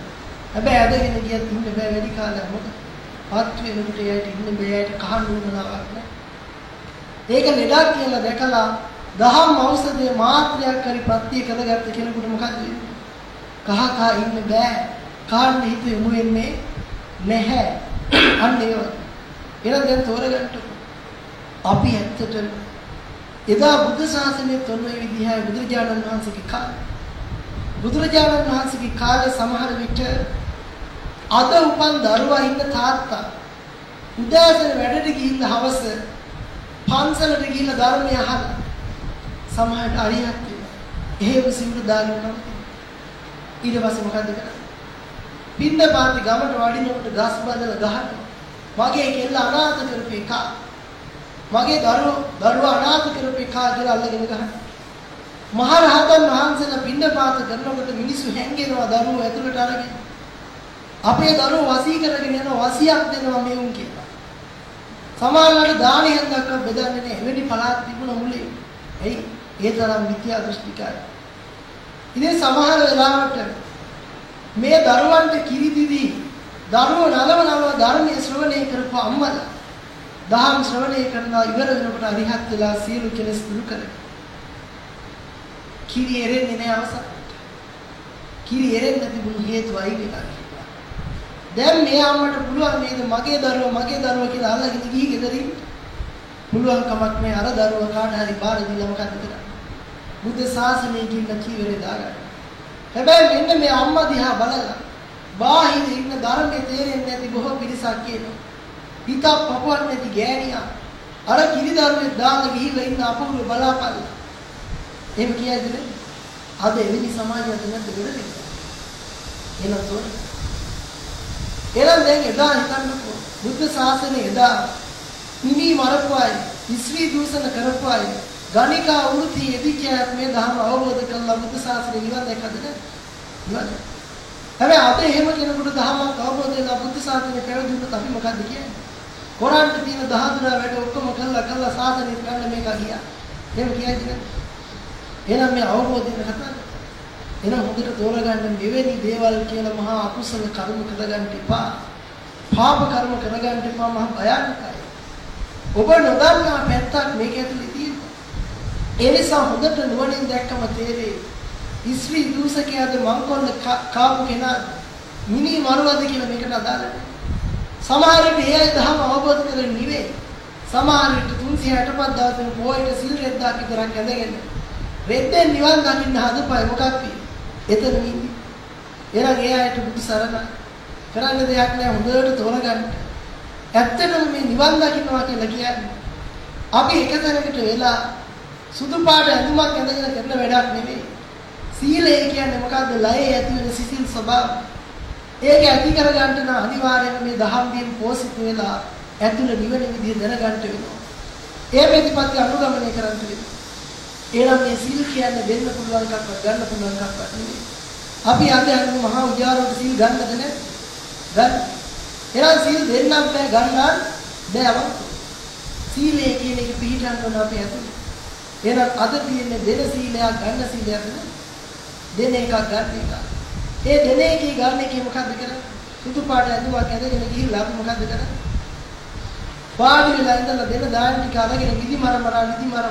හැබැයි ඇදගෙන ගියත් ඉන්න බෑ වැඩි කාලයක් මොකද? පත් වෙනකොට එයාට ඉන්න බෑ එයාට කහන්න උනනාවක් නෑ. ඒක ලෙඩක් කියලා දැකලා දහම් ඖෂධයේ මාත්‍රයක් හරි ප්‍රත්‍ය කරගත්ත කෙනෙකුට මොකද වෙන්නේ? කහ කහ ඉන්න බෑ. කාන්න හිත යොමු වෙන්නේ නැහැ. අන්න ඒක. එහෙනම් දැන් තෝරගන්න අපි ඇත්තට එදා බුද්ධ ශාසනයේ තොන්නේ විදිහයි බුදුරජාණන් වහන්සේගේ කාලේ. බුදුරජාණන් වහන්සේගේ කාලේ සමහර විට අද උපන් දරුවා ඉන්න තාත්තා උදෑසන වැඩට ගිහින් හවස පන්සලට ගිහිල්ලා ධර්මය අහලා සමහරට අරියක් වෙනවා. එහෙම සිවුරු දාගෙන නම් ඊට පස්සේ මොකද කරන්නේ? පින්න පාති ගමට වඩිනකොට ගස් බඳලා ගහනවා. මගේ කෙල්ල අනාථ කරපු එක. මගේ දරුවෝ දරුවා අනාථ කරපු එක කියලා අල්ලගෙන ගහනවා. මහරහතන් වහන්සේලා පින්න පාත කරනකොට මිනිස්සු හැංගෙනවා දරුවෝ ඇතුළට අරගෙන. අපේ දරුවෝ වසී කරගෙන යනවා වසියක් දෙනවා මේ උන් කියලා. සමාජවල දානියක් දක්වා බෙදන්නේ නැහැ. එවැනි පළාත් තිබුණ මුලේ. එයි ඒ තරම් මිත්‍යා දෘෂ්ටිකයි. ඉතින් සමහර වෙලාවට මේ දරුවන්ට කිරි දීදී දරුවෝ නලවනව ධර්මයේ ශ්‍රවණය කරපු අම්මලා දහම් ශ්‍රවණය කරනවා ඉවර වෙනකොට අරිහත් වෙලා සියලු කෙලෙස් දුරු කරේ. කිරි එරෙන්නේ නැහැ අවසානට. කිරි එරෙන්න තිබුණු හේතුවයි වෙලා. දැන් මේ අම්මට පුළුවන් නේද මගේ දරුවා මගේ දරුවා කියලා අල්ලගෙන ගිහි ගෙදරින් පුළුවන් කමක් නෑ අර දරුවා කාට හරි බාර දීලා මොකද්ද කරන්නේ බුද්ධ ශාසනය කියන කීවරේ දාගන්න හැබැයි මෙන්න මේ අම්මා දිහා බලලා බාහිර ඉන්න ධර්මයේ තේරෙන්නේ නැති බොහෝ පිරිසක් කියනවා හිතක් පපුවක් නැති ගෑණියා අර කිරි ධර්මයේ දාලා ගිහිල්ලා ඉන්න අපුරු බලාපල්ලා එහෙම කියයිද අද එවැනි සමාජයක් නැද්ද වෙන්නේ එහෙනම් තෝරන්න එහෙනම් දැන් එදා හිතන්නකෝ බුද්ධ ශාසනය එදා නිමි මරපු අය, ඉස්වි දූෂණ කරපු අය, ගණිකා වෘත්ති එදිච්ච මේ ධර්ම අවබෝධ කරලා බුද්ධ ශාසනය නිවන් දැකද නේද? නිවන්. හැබැයි අද එහෙම කෙනෙකුට ධර්මයක් අවබෝධ වෙලා බුද්ධ ශාසනය පැවිදිුනොත් අපි මොකද්ද කියන්නේ? කොරාන්ට තියෙන දහතුරා වැඩ ඔක්කොම කළා කළා ශාසනය ගන්න මේක ගියා. එහෙම කියයිද නේද? එහෙනම් මේ අවබෝධයෙන් කතා එහෙනම් හොඳට තෝරගන්න මෙවැනි දේවල් කියලා මහා අකුසල කර්ම කරගන්න එපා. පාප කර්ම කරගන්න එපා මහා භයානකයි. ඔබ නොදන්නා පැත්තක් මේක ඇතුලේ තියෙනවා. ඒ නිසා හොඳට නුවණින් දැක්කම තේරෙයි. ඉස්වි දූෂකයාද මංකොල්ල කාපු කෙනා මිනි මරුවද කියලා මේකට අදාළ නැහැ. සමහර විට ඒ දහම අවබෝධ කරගෙන නිවේ. සමහර විට 365 දවසෙන් පොයට සිල් රෙද්දක් විතරක් ඇඳගෙන රෙද්දෙන් නිවන් දකින්න හදපයි මොකක්ද? එතන ඉන්නේ. එහෙනම් ඒ අයට බුදු සරණ කරන්න දෙයක් නෑ හොඳට තෝරගන්න. ඇත්තටම මේ නිවන් දකින්නවා කියලා කියන්නේ අපි එක තැනකට වෙලා සුදු පාට ඇඳුමක් ඇඳගෙන කරන වැඩක් නෙමෙයි. සීලය කියන්නේ මොකද්ද? ලයේ ඇති වෙන සිසිල් ස්වභාවය. ඒක ඇති කරගන්න නම් අනිවාර්යයෙන්ම මේ දහම් දීම් පෝෂිත වෙලා ඇතුළ නිවන විදිය දැනගන්න වෙනවා. ඒ ප්‍රතිපත්ති අනුගමනය කරන්න වෙනවා. එහෙනම් මේ සීල් කියන්නේ දෙන්න පුළුවන් එකක් ගන්න පුළුවන් එකක් නෙමෙයි. අපි අද යන්නේ මහා උජාරෝට සීල් ගන්නද නැහැ? ගන්න. එහෙනම් සීල් දෙන්නම් බෑ ගන්න බෑව. සීලය කියන එක පිළිටන්න ඕන අපි ඇතුළේ. එහෙනම් අද තියෙන්නේ දෙන සීලයක් ගන්න සීලයක් නෙමෙයි. දෙන එකක් ගන්න එක. ඒ දෙන එකේ ගන්න එකේ මොකද්ද කරන්නේ? සුදු පාට ඇඳුමක් ඇඳගෙන ගිහිල්ලා අපි මොකද්ද කරන්නේ? වාඩි වෙලා ඉඳලා දෙන දාන ටික අරගෙන විදි මර මර විදි මර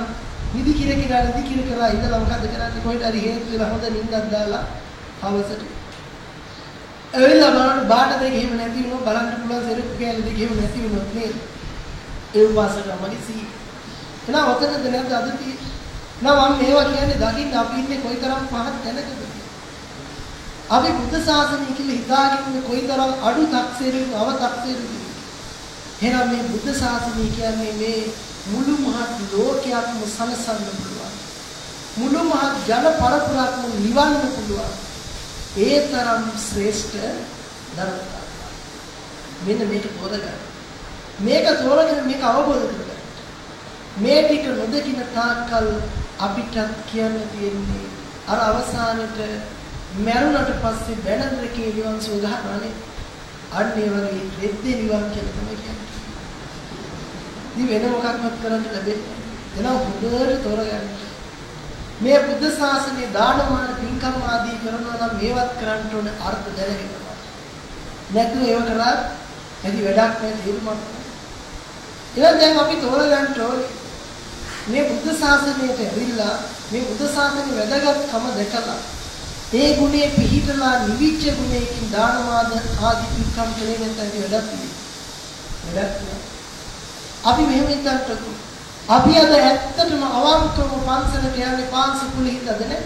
විදි කිර කිර විදි කිර කර ඉඳලා මොකද්ද කරන්නේ? කොහෙට හරි හේතු වෙලා හොඳ නිින්දක් දාලා හවසට. එවෙලා බලන්න බාට දෙක එහෙම නැති වුණොත් බලන්න පුළුවන් සෙරප්පු කෑලි දෙක එහෙම නැති වුණොත් නේද? ඒ වාසක මනිසි. එහෙනම් ඔතනද නැද්ද අද තියෙන්නේ? නම් මම මේවා කියන්නේ දකින්න අපි ඉන්නේ කොයිතරම් පහත් තැනකද? අපි බුද්ධ ශාසනය කියලා හිතාගෙන ඉන්නේ කොයිතරම් අඩු තක්සේරුන් අවතක්සේරුන්. එහෙනම් මේ බුද්ධ ශාසනය කියන්නේ මේ මුළු මහත් ලෝකයක්ම සනසන්න පුළුවන්. මුළු මහත් ජන පරපුරක්ම නිවන්න පුළුවන්. ඒ තරම් ශ්‍රේෂ්ඨ ධර්මතාවය. මෙන්න මේක තෝරගන්න. මේක තෝරගෙන මේක අවබෝධ කරගන්න. මේ ටික නොදකින තාක්කල් අපිට කියන්න තියෙන්නේ අර අවසානෙට මරුණට පස්සේ බැනදරකේ නිවන් සුව ගන්නවානේ. අන්න ඒ වගේ රෙද්දේ නිවන් කියලා තමයි කියන්නේ. ඉතින් වෙන මොකක්වත් කරන්න ලැබෙන්නේ නැහැ. හොඳට තෝරගන්න. මේ බුද්ධ ශාසනයේ දානමාන පින්කම් ආදී කරනවා නම් මේවත් කරන්න ඕන අර්ථ දැනගෙනවා. නැත්නම් ඒව කරා ඇති වැඩක් නැහැ තේරුමක්. එහෙනම් දැන් අපි තෝරගන්න ඕනේ මේ බුද්ධ ශාසනයට ඇවිල්ලා මේ බුද්ධ ශාසනයේ වැදගත්කම දැකලා ඒ ගුණේ පිහිටලා නිවිච්ච ගුණයකින් දානමාද ආදී පින්කම් කලේ නැත්නම් වැඩක් නෙවෙයි. වැඩක් නෑ. අපි මෙහෙම හිතන්නකෝ. අපි අද ඇත්තටම අවංකව පන්සලට යන්නේ පාන්සකුලේ හින්දාද නේ?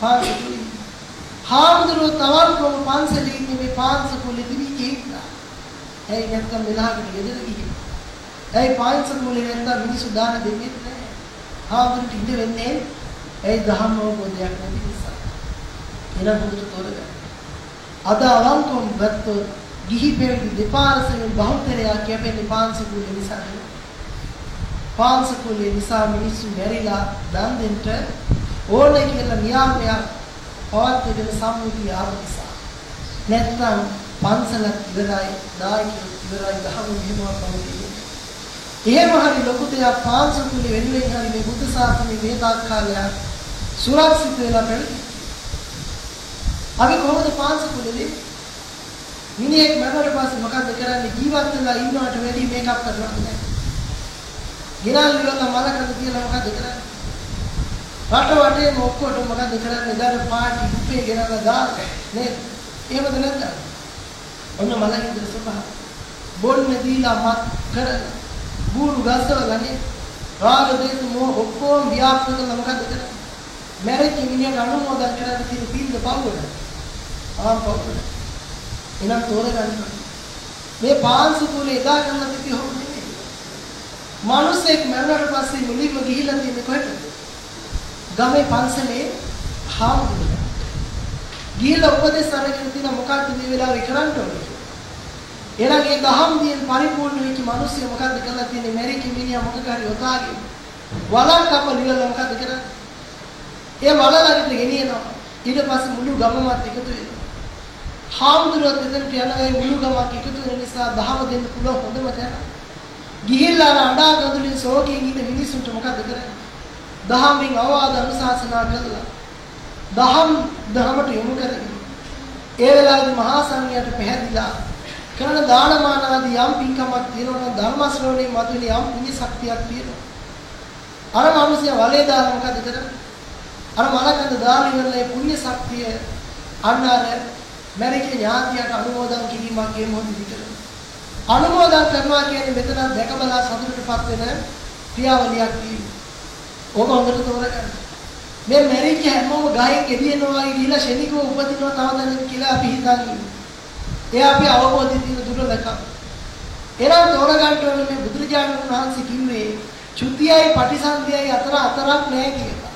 පාන්සකුලේ. හාමුදුරුවෝ තවන්කව පන්සලේ ඉන්නේ මේ පාන්සකුලේ දිවි ඒකලා. ඇයි නැත්තම් මෙලහකට ගෙදර ගිහින්. ඇයි පාන්සකුලේ නැත්තම් මිනිස්සු දාන දෙන්නේ නැහැ. හාමුදුරුවෝ ඉඳ වෙන්නේ ඇයි දහම් අවබෝධයක් නැති නිසා. එනම් හොඳට තෝරගන්න. අද අවංකවම ගත්තොත් ගිහි පෙරදි දෙපාර්ශ්වයෙන් බහුතරයක් කැපෙන්නේ පාංශකුලේ නිසා නෙවෙයි. පාංශකුලේ නිසා මිනිස්සු මැරිලා දන් දෙන්න ඕනේ කියලා නියාමයක් පවත්වගෙන සම්මුතිය ආව නිසා. නැත්නම් පන්සලක් ඉවරයි, දායකයෝ ඉවරයි, දහම මෙහෙමවත් පවතින්නේ. එහෙම හරි ලොකු දෙයක් පාංශකුලේ වෙනුවෙන් හරි මේ බුද්ධ ශාසනයේ මේ තාක් කාලයක් සුරක්ෂිත වෙලා පැවති. අපි කොහොමද පාංශකුලේ මිනිහෙක් මරණයට පස්සේ මොකද්ද කරන්නේ ජීවත් වෙලා ඉන්නවට වැඩි මේකප් කරනවා නෑ. ගිනල් ඉවරලා මලකඳ තියලා මොකද්ද කරන්නේ? රට වටේම ඔක්කොට මොකද්ද කරන්නේ? දාන පාටි උපේ ගෙනලා දාන නේද? එහෙමද නැද්ද? ඔන්න මලකින්ද සබහ. බොන්න දීලා මත් කරන බූරු ගස්සවලා නේ. රාග දේශ මොහ ඔක්කොම ව්‍යාප්ත කරලා මොකද්ද කරන්නේ? මැරෙච්ච මිනිහට අනුමෝදන් කරන්න තියෙන පින්ද පවුවද? ආ පවුවද? එහෙනම් තෝරගන්න මේ පාංශු කුලේ එදා ගන්න තිබි හොරු නෙමෙයි. මිනිස්සෙක් මරණයට පස්සේ මුලින්ම ගිහිල්ලා තියෙන්නේ කොහෙටද? ගමේ පන්සලේ හාමුදුරුවෝ. ගිහිල්ලා උපදේශ අරගෙන තියෙන මොකක්ද මේ වෙලාවේ කරන්න ඕනේ? එහෙනම් ඒ දහම් දියෙන් පරිපූර්ණ වෙච්ච මිනිස්සු මොකද්ද කරලා තියෙන්නේ? මෙරික මිනිහා මොකක් හරි යොතාගෙන වලක් කපලා ඉවරලා මොකද්ද කරන්නේ? ඒ වලලකට ගෙනියනවා. ඊට පස්සේ මුළු ගමමත් එකතු වෙනවා. හාමුදුරුවෝ දෙදෙනට යනවා මුළු ගමක් එකතු වෙන නිසා දහම දෙන්න පුළුවන් හොඳම තැන. ගිහිල්ලා අඬා ගඳුලින් සෝකයෙන් ඉන්න මිනිස්සුන්ට මොකද කරන්නේ? දහමින් අවවාද අනුශාසනා කළා. දහම් දහමට යොමු කරගෙන ඒ වෙලාවේ මහා සංඝයාට පැහැදිලා කරන දානමාන ආදී යම් පින්කමක් තියෙනවා නම් ධර්ම ශ්‍රවණේ මතුවේ යම් පුණ්‍ය ශක්තියක් තියෙනවා. අර මිනිස්සයා වලේ දාලා මොකද කරන්නේ? අර මලකඳ දාලා ඉවරලා ඒ පුණ්‍ය ශක්තිය අන්න අර මැරිච්ච ඥාතියට අනුමෝදන් කිරීමක් ගේ මොහොතදී කරනවා. අනුමෝදන් කරනවා කියන්නේ මෙතන දැකබලා සතුටටපත් වෙන ක්‍රියාවලියක් තියෙනවා. ඕක හොඳට තෝරගන්න. මේ මැරිච්ච හැමෝම ගහෙන් එළියනවා කියලා ශනිකව උපදිනවා තව දැනෙන්න කියලා අපි හිතන්නේ. ඒ අපි අවබෝධය තියෙන දුර දැක. එනම් තෝරගන්න ඕනේ මේ බුදුරජාණන් වහන්සේ කිව්වේ චුතියයි පටිසන්ධියයි අතර අතරක් නැහැ කියලා.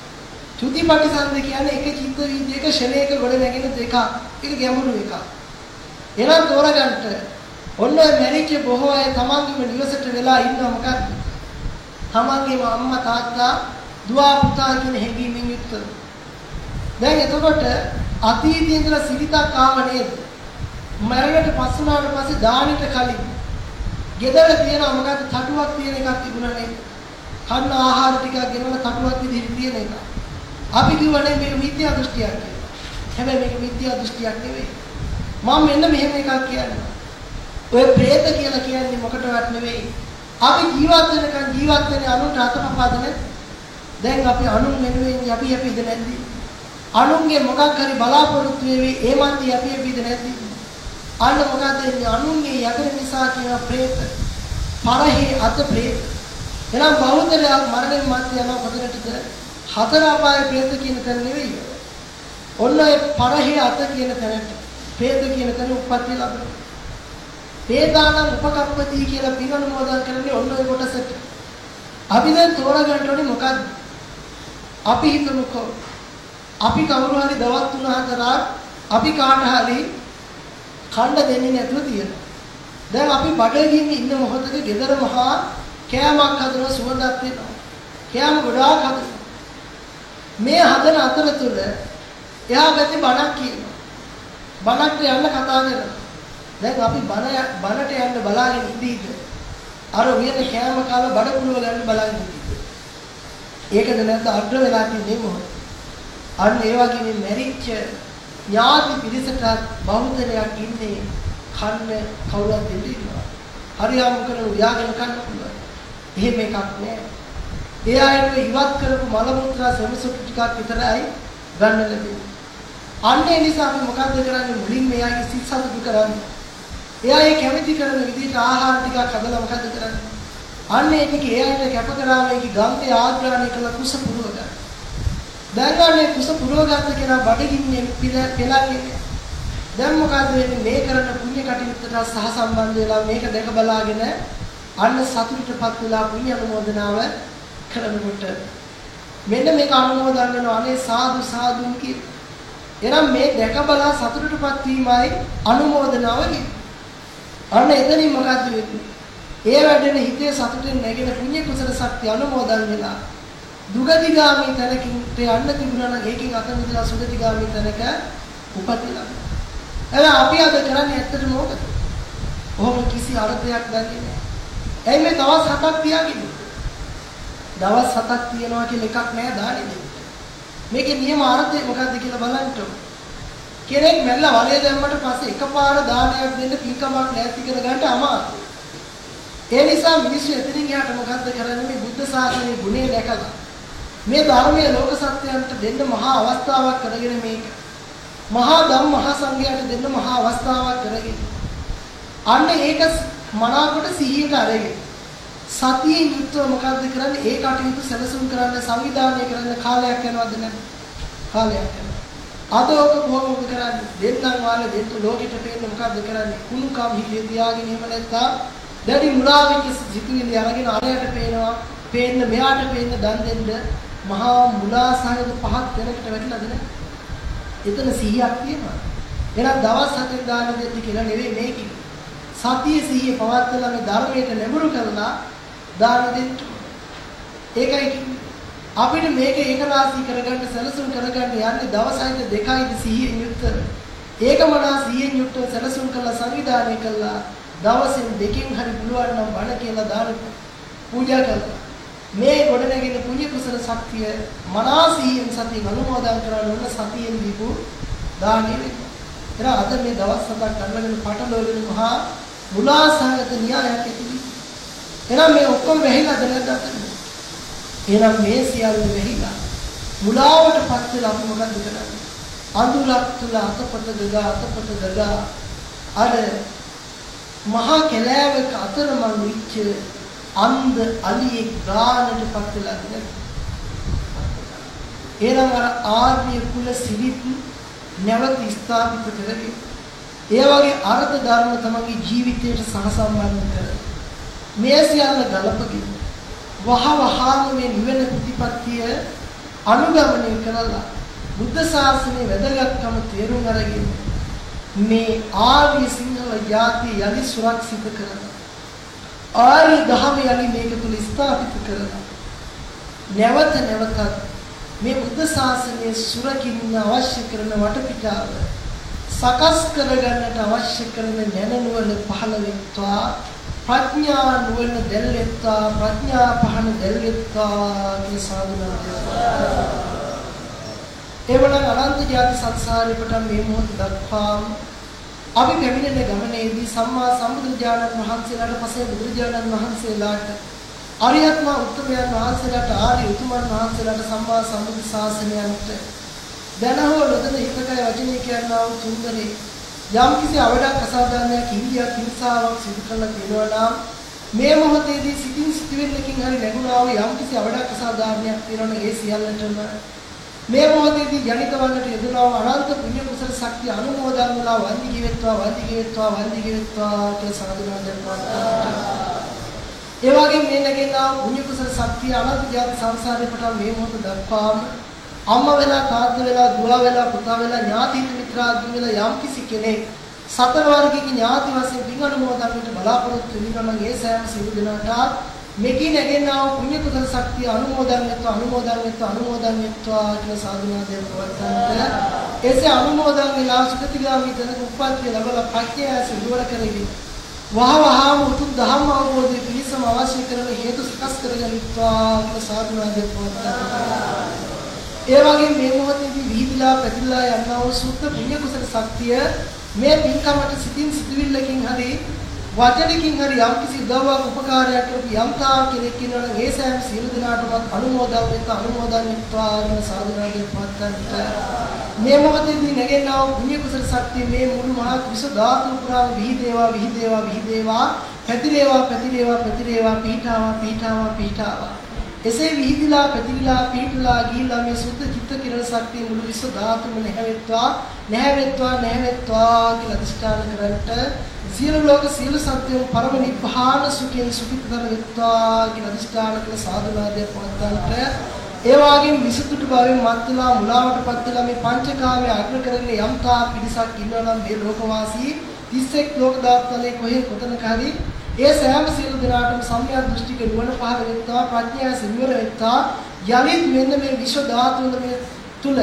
චුති පටිසන්ධි කියන්නේ එක චිත්ත වීදියක ශරේක ගොඩ නැගෙන දෙකක්. ඒක ගැඹුරු එකක්. එනම් තෝරගන්න ඔන්න මැරිච්ච බොහෝ අය තමන්ගේම නිවසට වෙලා ඉන්නව මොකද්ද? තමන්ගේම අම්මා තාත්තා දුව පුතා කියන හැඟීමෙන් යුක්තව. දැන් එතකොට අතීතයේ ඉඳලා සිරිතක් ආව නේද? මරණයට පස්සු වුණාට පස්සේ දානෙට කලින් ගෙදර තියෙන මොකක්ද තටුවක් තියෙන එකක් තිබුණා නේද? කන්න ආහාර ටිකක් ගෙනවල තටුවක් විදිහට තියෙන එක. අපි කිව්වනේ මේක මිත්‍යා දෘෂ්ටියක් කියලා. හැබැයි මේක මිත්‍යා දෘෂ්ටියක් නෙවෙයි. මම මෙන්න මෙහෙම එකක් කියන්නේ. ඔය പ്രേත කියලා කියන්නේ මොකටවත් නෙවෙයි. අපි ජීවත් වෙනකන් ජීවත් වෙන්නේ අනුන්ට අතපපාදන. දැන් අපි අනුන් වෙනුවෙන් අපි අපි ඉඳ නැද්ද? අනුන්ගේ මොකක් හරි බලාපොරොත්තු වෙවි ඒ මන්දී අපි අපි ඉඳ නැද්ද? අන්න මොකද එන්නේ අනුන්ගේ යකර නිසා කියන പ്രേත. පරහි අත പ്രേත. එනම් බෞද්ධයා මරණය මත් යනවා කොතනටද? හතර අපායේ ප්‍රේත කියන තැන නෙවෙයි. ඔන්න ඒ පරහේ අත කියන තැනට ප්‍රේත කියන තැන උප්පත්ති ලැබෙනවා. වේදානම් උපකප්පති කියලා පිරනුමෝදන් කරන්නේ ඔන්න ඔය කොටසට. අපි දැන් තෝරගන්න ඕනේ මොකද්ද? අපි හිතමුකෝ අපි කවුරු හරි දවස් 3-4 රාත් අපි කාට හරි කණ්ඩ දෙන්නේ නැතුව තියෙනවා. දැන් අපි බඩගින් ඉන්න මොහොතක ගෙදර මහා කෑමක් හදන සුවඳක් වෙනවා. කෑම ගොඩාක් හදනවා. මේ හදන අතරතුර එහා පැත්තේ බණක් කියනවා. බණක් යන්න කතා කරනවා. දැන් අපි බණ බණට යන්න බලාගෙන ඉඳීද? අර වියන කෑම කාලා බඩ පුරව ගන්න බලාගෙන ඉඳීද? ඒකද නැත්නම් අඩ වෙලා තින්නේ මොකද? අන්න ඒ වගේ මේ මැරිච්ච ඥාති පිරිසට බහුතරයක් ඉන්නේ කන්න කවුරුත් දෙන්නේ ඉන්නවා. හරියම් කරන උයාගෙන කන්න පුළුවන්. එහෙම එකක් නෑ. ඒ අයට ඉවත් කරපු මල මුත්‍රා සෙමසුට් ටිකක් විතරයි ගන්න ලැබෙන්නේ අන්න ඒ නිසා අපි මොකද්ද කරන්නේ මුලින් මෙයාගේ සිත් සතුටු කරන්නේ එයා ඒ කැමති කරන විදිහට ආහාර ටිකක් හදලා මොකද කරන්නේ? අන්න ඒ ටික එයාට කැප කරාම ඒක ගන්තේ ආග්‍රහණය කළ කුස පුරව ගන්න. දැන් ගන්නේ කුස පුරව ගන්න කෙනා බඩගින්නේ පෙලන්නේ. දැන් මොකද වෙන්නේ මේ කරන පුණ්‍ය කටයුත්තට සහ සම්බන්ධ වෙලා මේක දැක බලාගෙන අන්න සතුටටපත් වෙලා පුණ්‍ය අනුමෝදනාව කරනකොට මෙන්න මේක අනුමෝදන් කරනවා අනේ සාදු සාදු කිය. එනම් මේ දැක බලා සතුටටපත් වීමයි අනුමෝදනාව කියන්නේ. අන්න එතනින් මොකද්ද වෙන්නේ? ඒ වැඩෙන හිතේ සතුටෙන් නැගෙන පුණ්‍ය කුසල ශක්තිය අනුමෝදන් වෙලා දුගතිගාමී තැනකින් යන්න තිබුණා නම් ඒකෙන් අත මිදලා සුගතිගාමී තැනක උපදිනවා. එහෙනම් අපි අද කරන්නේ ඇත්තටම මොකද? ඔහොම කිසි අර්ථයක් ගන්නේ නැහැ. එයි මේ දවස් හතක් තියාගෙන. දවස් හතක් තියනවා කියලා එකක් නැහැ දාන්නේ. මේකේ නියම අර්ථය මොකද්ද කියලා බලන්න කෙනෙක් මැල්ල වලේ දැම්මට පස්සේ එකපාර දානයක් දෙන්න පින්කමක් නැති කර ගන්නට අමාරුයි. ඒ නිසා මිනිස්සු එතනින් එහාට මොකද්ද කරන්නේ? මේ බුද්ධ ශාසනයේ ගුණය දැකලා. මේ ධර්මයේ ලෝක සත්‍යයන්ට දෙන්න මහා අවස්ථාවක් කරගෙන මේක. මහා ධම්ම මහා සංඝයාට දෙන්න මහා අවස්ථාවක් කරගෙන. අන්න ඒක මනාකොට සිහියට අරගෙන. සතියෙන් යුක්තව මොකද්ද කරන්නේ ඒ කටයුතු සැලසුම් කරන්න සංවිධානය කරන්න කාලයක් යනවද නැද්ද කාලයක් යනවා අද ඔක කොහොමද කරන්නේ? දෙන්නම් වාලේ දෙන්න ලෝකෙට පේන්න මොකද්ද කරන්නේ? කුණුකම් හිතේ තියාගෙන එහෙම නැත්නම් දැඩි මුලාවෙක සිතුවිලි අරගෙන අරයට පේනවා, පේන්න මෙයාට පේන්න දන් දෙන්න මහා මුලාසහගත පහක් වෙනකට වැටිලාද නේද? එතන 100ක් තියෙනවා. එහෙනම් දවස් හතෙන් දාන දෙන්න කියලා නෙවෙයි මේක. සතිය සිහිය පවත්වලා මේ ධර්මයට නැඹුරු කරලා දාන දෙන්න. ඒකයි කිව්වේ. අපිට මේක ඒකරාශී කරගන්න සැලසුම් කරගන්න යන්නේ දවසයිද දෙකයිද සිහියෙන් යුක්තව. ඒකමනා සිහියෙන් යුක්තව සැලසුම් කළා සංවිධානය කළා දවසෙන් දෙකකින් හරි පුළුවන් නම් බණ කියලා දාන පූජා කළා. මේ ගොඩනැගෙන පුණ්‍ය කුසල ශක්තිය මනා සිහියෙන් සතිය අනුමෝදන් කරන උන සතියෙන් දීපු දානෙ වෙනවා. එතන අද මේ දවස් හතක් අරගෙන පටලවගෙන මහා මුලාසහගත න්‍යායක් ඇතිවි. එහෙනම් මේ ඔක්කොම වෙහිලාද නැද්ද? එහෙනම් මේ සියල්ල වෙහිලා මුලාවටපත් වෙලා අපි මොකද්ද කරන්නේ? අඳුරක් තුල අතපත දගා අතපත දගා අර මහා කැලෑවක අතරමං විච්ච අන්ධ අලියෙක් ගානටපත් වෙලා නේද? එහෙනම් අර ආර්ය කුල සිරිත් නැවත ස්ථාපිත කරගෙන ඒ වගේ අර්ථ ධර්ම තමගේ ජීවිතයට සහසම්බන්ධ කර මේ සියල්ල ගලපගෙන වහ වහාම මේ නිවන ප්‍රතිපත්තිය අනුගමනය කළා බුද්ධ ශාසනයේ වැදගත්කම තේරුම් අරගෙන මේ ආර්ය සිංහල ජාතිය යලි සුරක්ෂිත කරලා ආර්ය ධර්ම යලි මේක තුල ස්ථාපිත කරලා නැවත නැවතත් මේ බුද්ධ ශාසනය සුරකින්න අවශ්‍ය කරන වටපිටාව සකස් කරගන්නට අවශ්‍ය කරන නැනනුවන පහළ වෙත්වා. ප්‍රඥා නුවණ දැල්වෙත්වා ප්‍රඥා පහන දැල්වෙත්වා මේ සාදුනාද එවනම් අනන්ත ජාති සංසාරේ පටන් මේ මොහොත දක්වාම අපි පැමිණෙන ගමනේදී සම්මා සම්බුදුරජාණන් වහන්සේලාට පස්සේ බුදුරජාණන් වහන්සේලාට අරියත්මා උත්තමයන් වහන්සේලාට ආර්ය උතුමන් වහන්සේලාට සම්මා සම්බුදු ශාසනයන්ට දැනහෝ නොදැන හිතකය වචනේ කියනවා වූ තුන්දරේ යම් කිසි අවඩක් අසාධාරණයක් ඉන්දියා හිංසාවක් සිදු කරලා තියෙනවා නම් මේ මොහොතේදී සිතින් සිටිවිල්ලකින් හරි ලැබුණා වූ යම් කිසි අවඩක් අසාධාරණයක් තියෙනවා නම් ඒ සියල්ලටම මේ මොහොතේදී ජනිත වන්නට යෙදුණා අනන්ත පුණ්‍ය කුසල ශක්තිය අනුමෝදන් වෙලා වන්දි කිවෙත්වා වන්දි කිවෙත්වා වන්දි කිවෙත්වා කියලා සාදුනාදන් වහන්සේ. ඒ වගේම මේ නැගෙනා පුණ්‍ය කුසල ශක්තිය අනන්ත ජාති සංසාරේ පටන් මේ මොහොත දක්වාම අම්මා වෙලා තාත්තා වෙලා දුව වෙලා පුතා වෙලා ඥාති මිත්‍රාදී වෙලා යම් කිසි කෙනෙක් සතර වර්ගික ඥාති වශයෙන් පින් අනුමෝදන් වෙන්න බලාපොරොත්තු වෙනවා නම් ඒ සෑම සියලු දෙනාට මෙකී නැගෙනා වූ පුණ්‍ය කුසල ශක්තිය අනුමෝදන් වෙත්වා අනුමෝදන් වෙත්වා අනුමෝදන් වෙත්වා කියලා සාදුනාදයෙන් පවත්වන්නට එසේ අනුමෝදන් වෙලා සුගතිගාමී තනක උප්පත්තිය ලැබලා ප්‍රඥාස ඉවර කරගෙන වහ වහාම උතුම් ධම්ම අවබෝධය පිණිසම අවශ්‍ය කරන හේතු සකස් කරගනිත්වා කියලා සාදුනාදයෙන් පවත්වන්නට ඒ වගේ මේ මොහොතේදී විහිදලා පැතිරලා යනවා වූ සුද්ධ පුණ්‍ය කුසල ශක්තිය මේ පින්කමට සිතින් සිතුවිල්ලකින් හරි වචනකින් හරි යම්කිසි උදව්වක් උපකාරයක් කරපු යම් තා කෙනෙක් ඉන්නවා නම් ඒ සෑම සියලු දෙනාටම අනුමෝදන් වෙත්ත අනුමෝදන් වෙත්වා කියන සාදුනාගේ පවත්තන්ට මේ මොහොතේදී නැගෙනා වූ පුණ්‍ය කුසල ශක්තිය මේ මුළු මහත් විශ්ව ධාතු පුරාම විහිදේවා විහිදේවා විහිදේවා පැතිරේවා පැතිරේවා පැතිරේවා පීඨාවා පීඨාවා පීඨාවා එසේ විහිදිලා පැතිරිලා පීඨලා ගිහිලා මේ සුද්ධ චිත්ත කිරණ ශක්තිය මුළු විශ්ව ධාතුම නැහැවෙත්වා නැහැවෙත්වා නැහැවෙත්වා කියලා අධිෂ්ඨාන කරන්ට සියලු ලෝක සියලු සත්‍යෝ පරම නිබ්බාන සුඛයෙන් සුඛිතතර වෙත්වා කියන අදිෂ්ඨාන කළ සාදුනාදය පවත්තන්ට ඒ වගේම විසුතුට භාවයෙන් මත් වෙලා මුලාවටපත් වෙලා මේ පංචකාමයේ අග්‍ර කරගෙන යම්තා පිරිසක් ඉන්නවා නම් මේ ලෝකවාසී 31 ලෝක දාත්තලේ කොහේ කොතනක හරි ඒ සෑම සියලු දෙනාටම සම්‍යක් දෘෂ්ටික නුවණ පහළ වෙත්වා ප්‍රඥා සිවිවර වෙත්වා යලිත් මෙන්න මේ විශ්ව ධාතුන් මේ තුල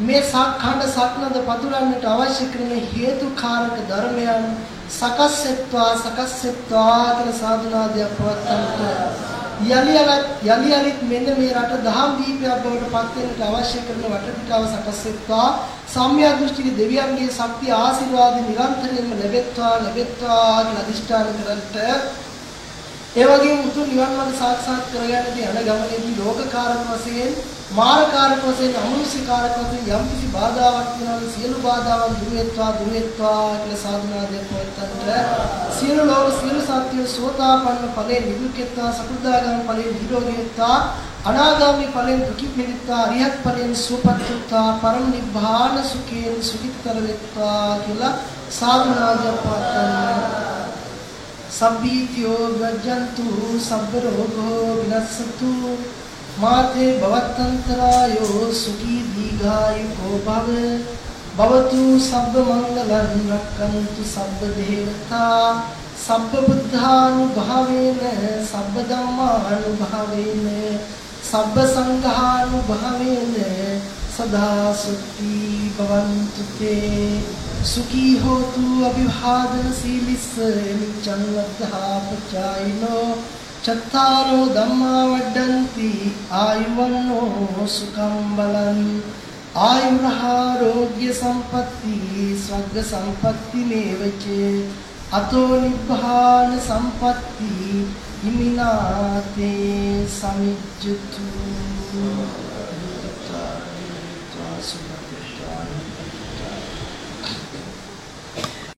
මේ සක්ඛණ්ඩ සක්නද පතුරන්නට අවශ්‍ය කරන හේතුකාරක ධර්මයන් සකස් වෙත්වා සකස් වෙත්වා කියලා සාදුනාදයක් පවත්තන්ට යලි යලත් යලි යලිත් මෙන්න මේ රට දහම් දීපයක් බවට පත් වෙන්නට අවශ්‍ය කරන වටපිටාව සකස් වෙත්වා සම්මිය දෘෂ්ටික දෙවියන්ගේ ශක්තිය ආශිර්වාද නිරන්තරයෙන්ම ලැබෙත්වා ලැබෙත්වා කියලා අදිෂ්ඨාන කරන්ට ඒ වගේම උතුම් නිවන් මාර්ග සාක්ෂාත් කරගන්නදී යන ගමනේදී ලෝකකාරක වශයෙන් මාරකාරක වශයෙන් අමනුෂ්‍යකාරක වශයෙන් යම් කිසි බාධාවක් වෙනවා සියලු බාධාවන් දුරු වෙත්වා දුරු වෙත්වා කියලා සාදුනාදයක් පවත්තන්ට සියලු ලෝක සියලු සත්‍ය සෝතාපන්න ඵලයේ නිදුක්කෙත්වා සකෘදාගාමී ඵලයේ නිරෝගී වෙත්වා අනාගාමී ඵලයෙන් දුකින් මිදෙත්වා අරිහත් ඵලයෙන් සුවපත් වෙත්වා පරම නිබ්බාන සුඛයෙන් සුඛිතතර වෙත්වා කියලා සාදුනාදයක් පවත්තන්ට සබ්බීතියෝ ගජ්ජන්තු සබ්බ රෝගෝ විනස්සතු මාතේ භවත්තන්තරායෝ සුඛී දීඝායුකෝ භව භවතු සබ්බ මංගලං රක්칸තු සබ්බ දේවතා සබ්බ බුද්ධානුභාවේන සබ්බ ධම්මානුභාවේන සබ්බ සංඝානුභාවේන සදා සුඛී භවන්තු තේ। සුඛී හෝතු අභිවාදන සීලිස්ස නිච්ඡං වද්ධා පචායිනෝ චත්තාරෝ ධම්මා වඩ්ඩಂತಿ ආයුවන්නෝ සුඛං බලං ආයුරාෝග්‍ය සම්පatti ස්වග්ග සම්පatti මේවචේ අතෝ නිබ්බාන සම්පatti හිමිනාතේ සමිජ්ජතු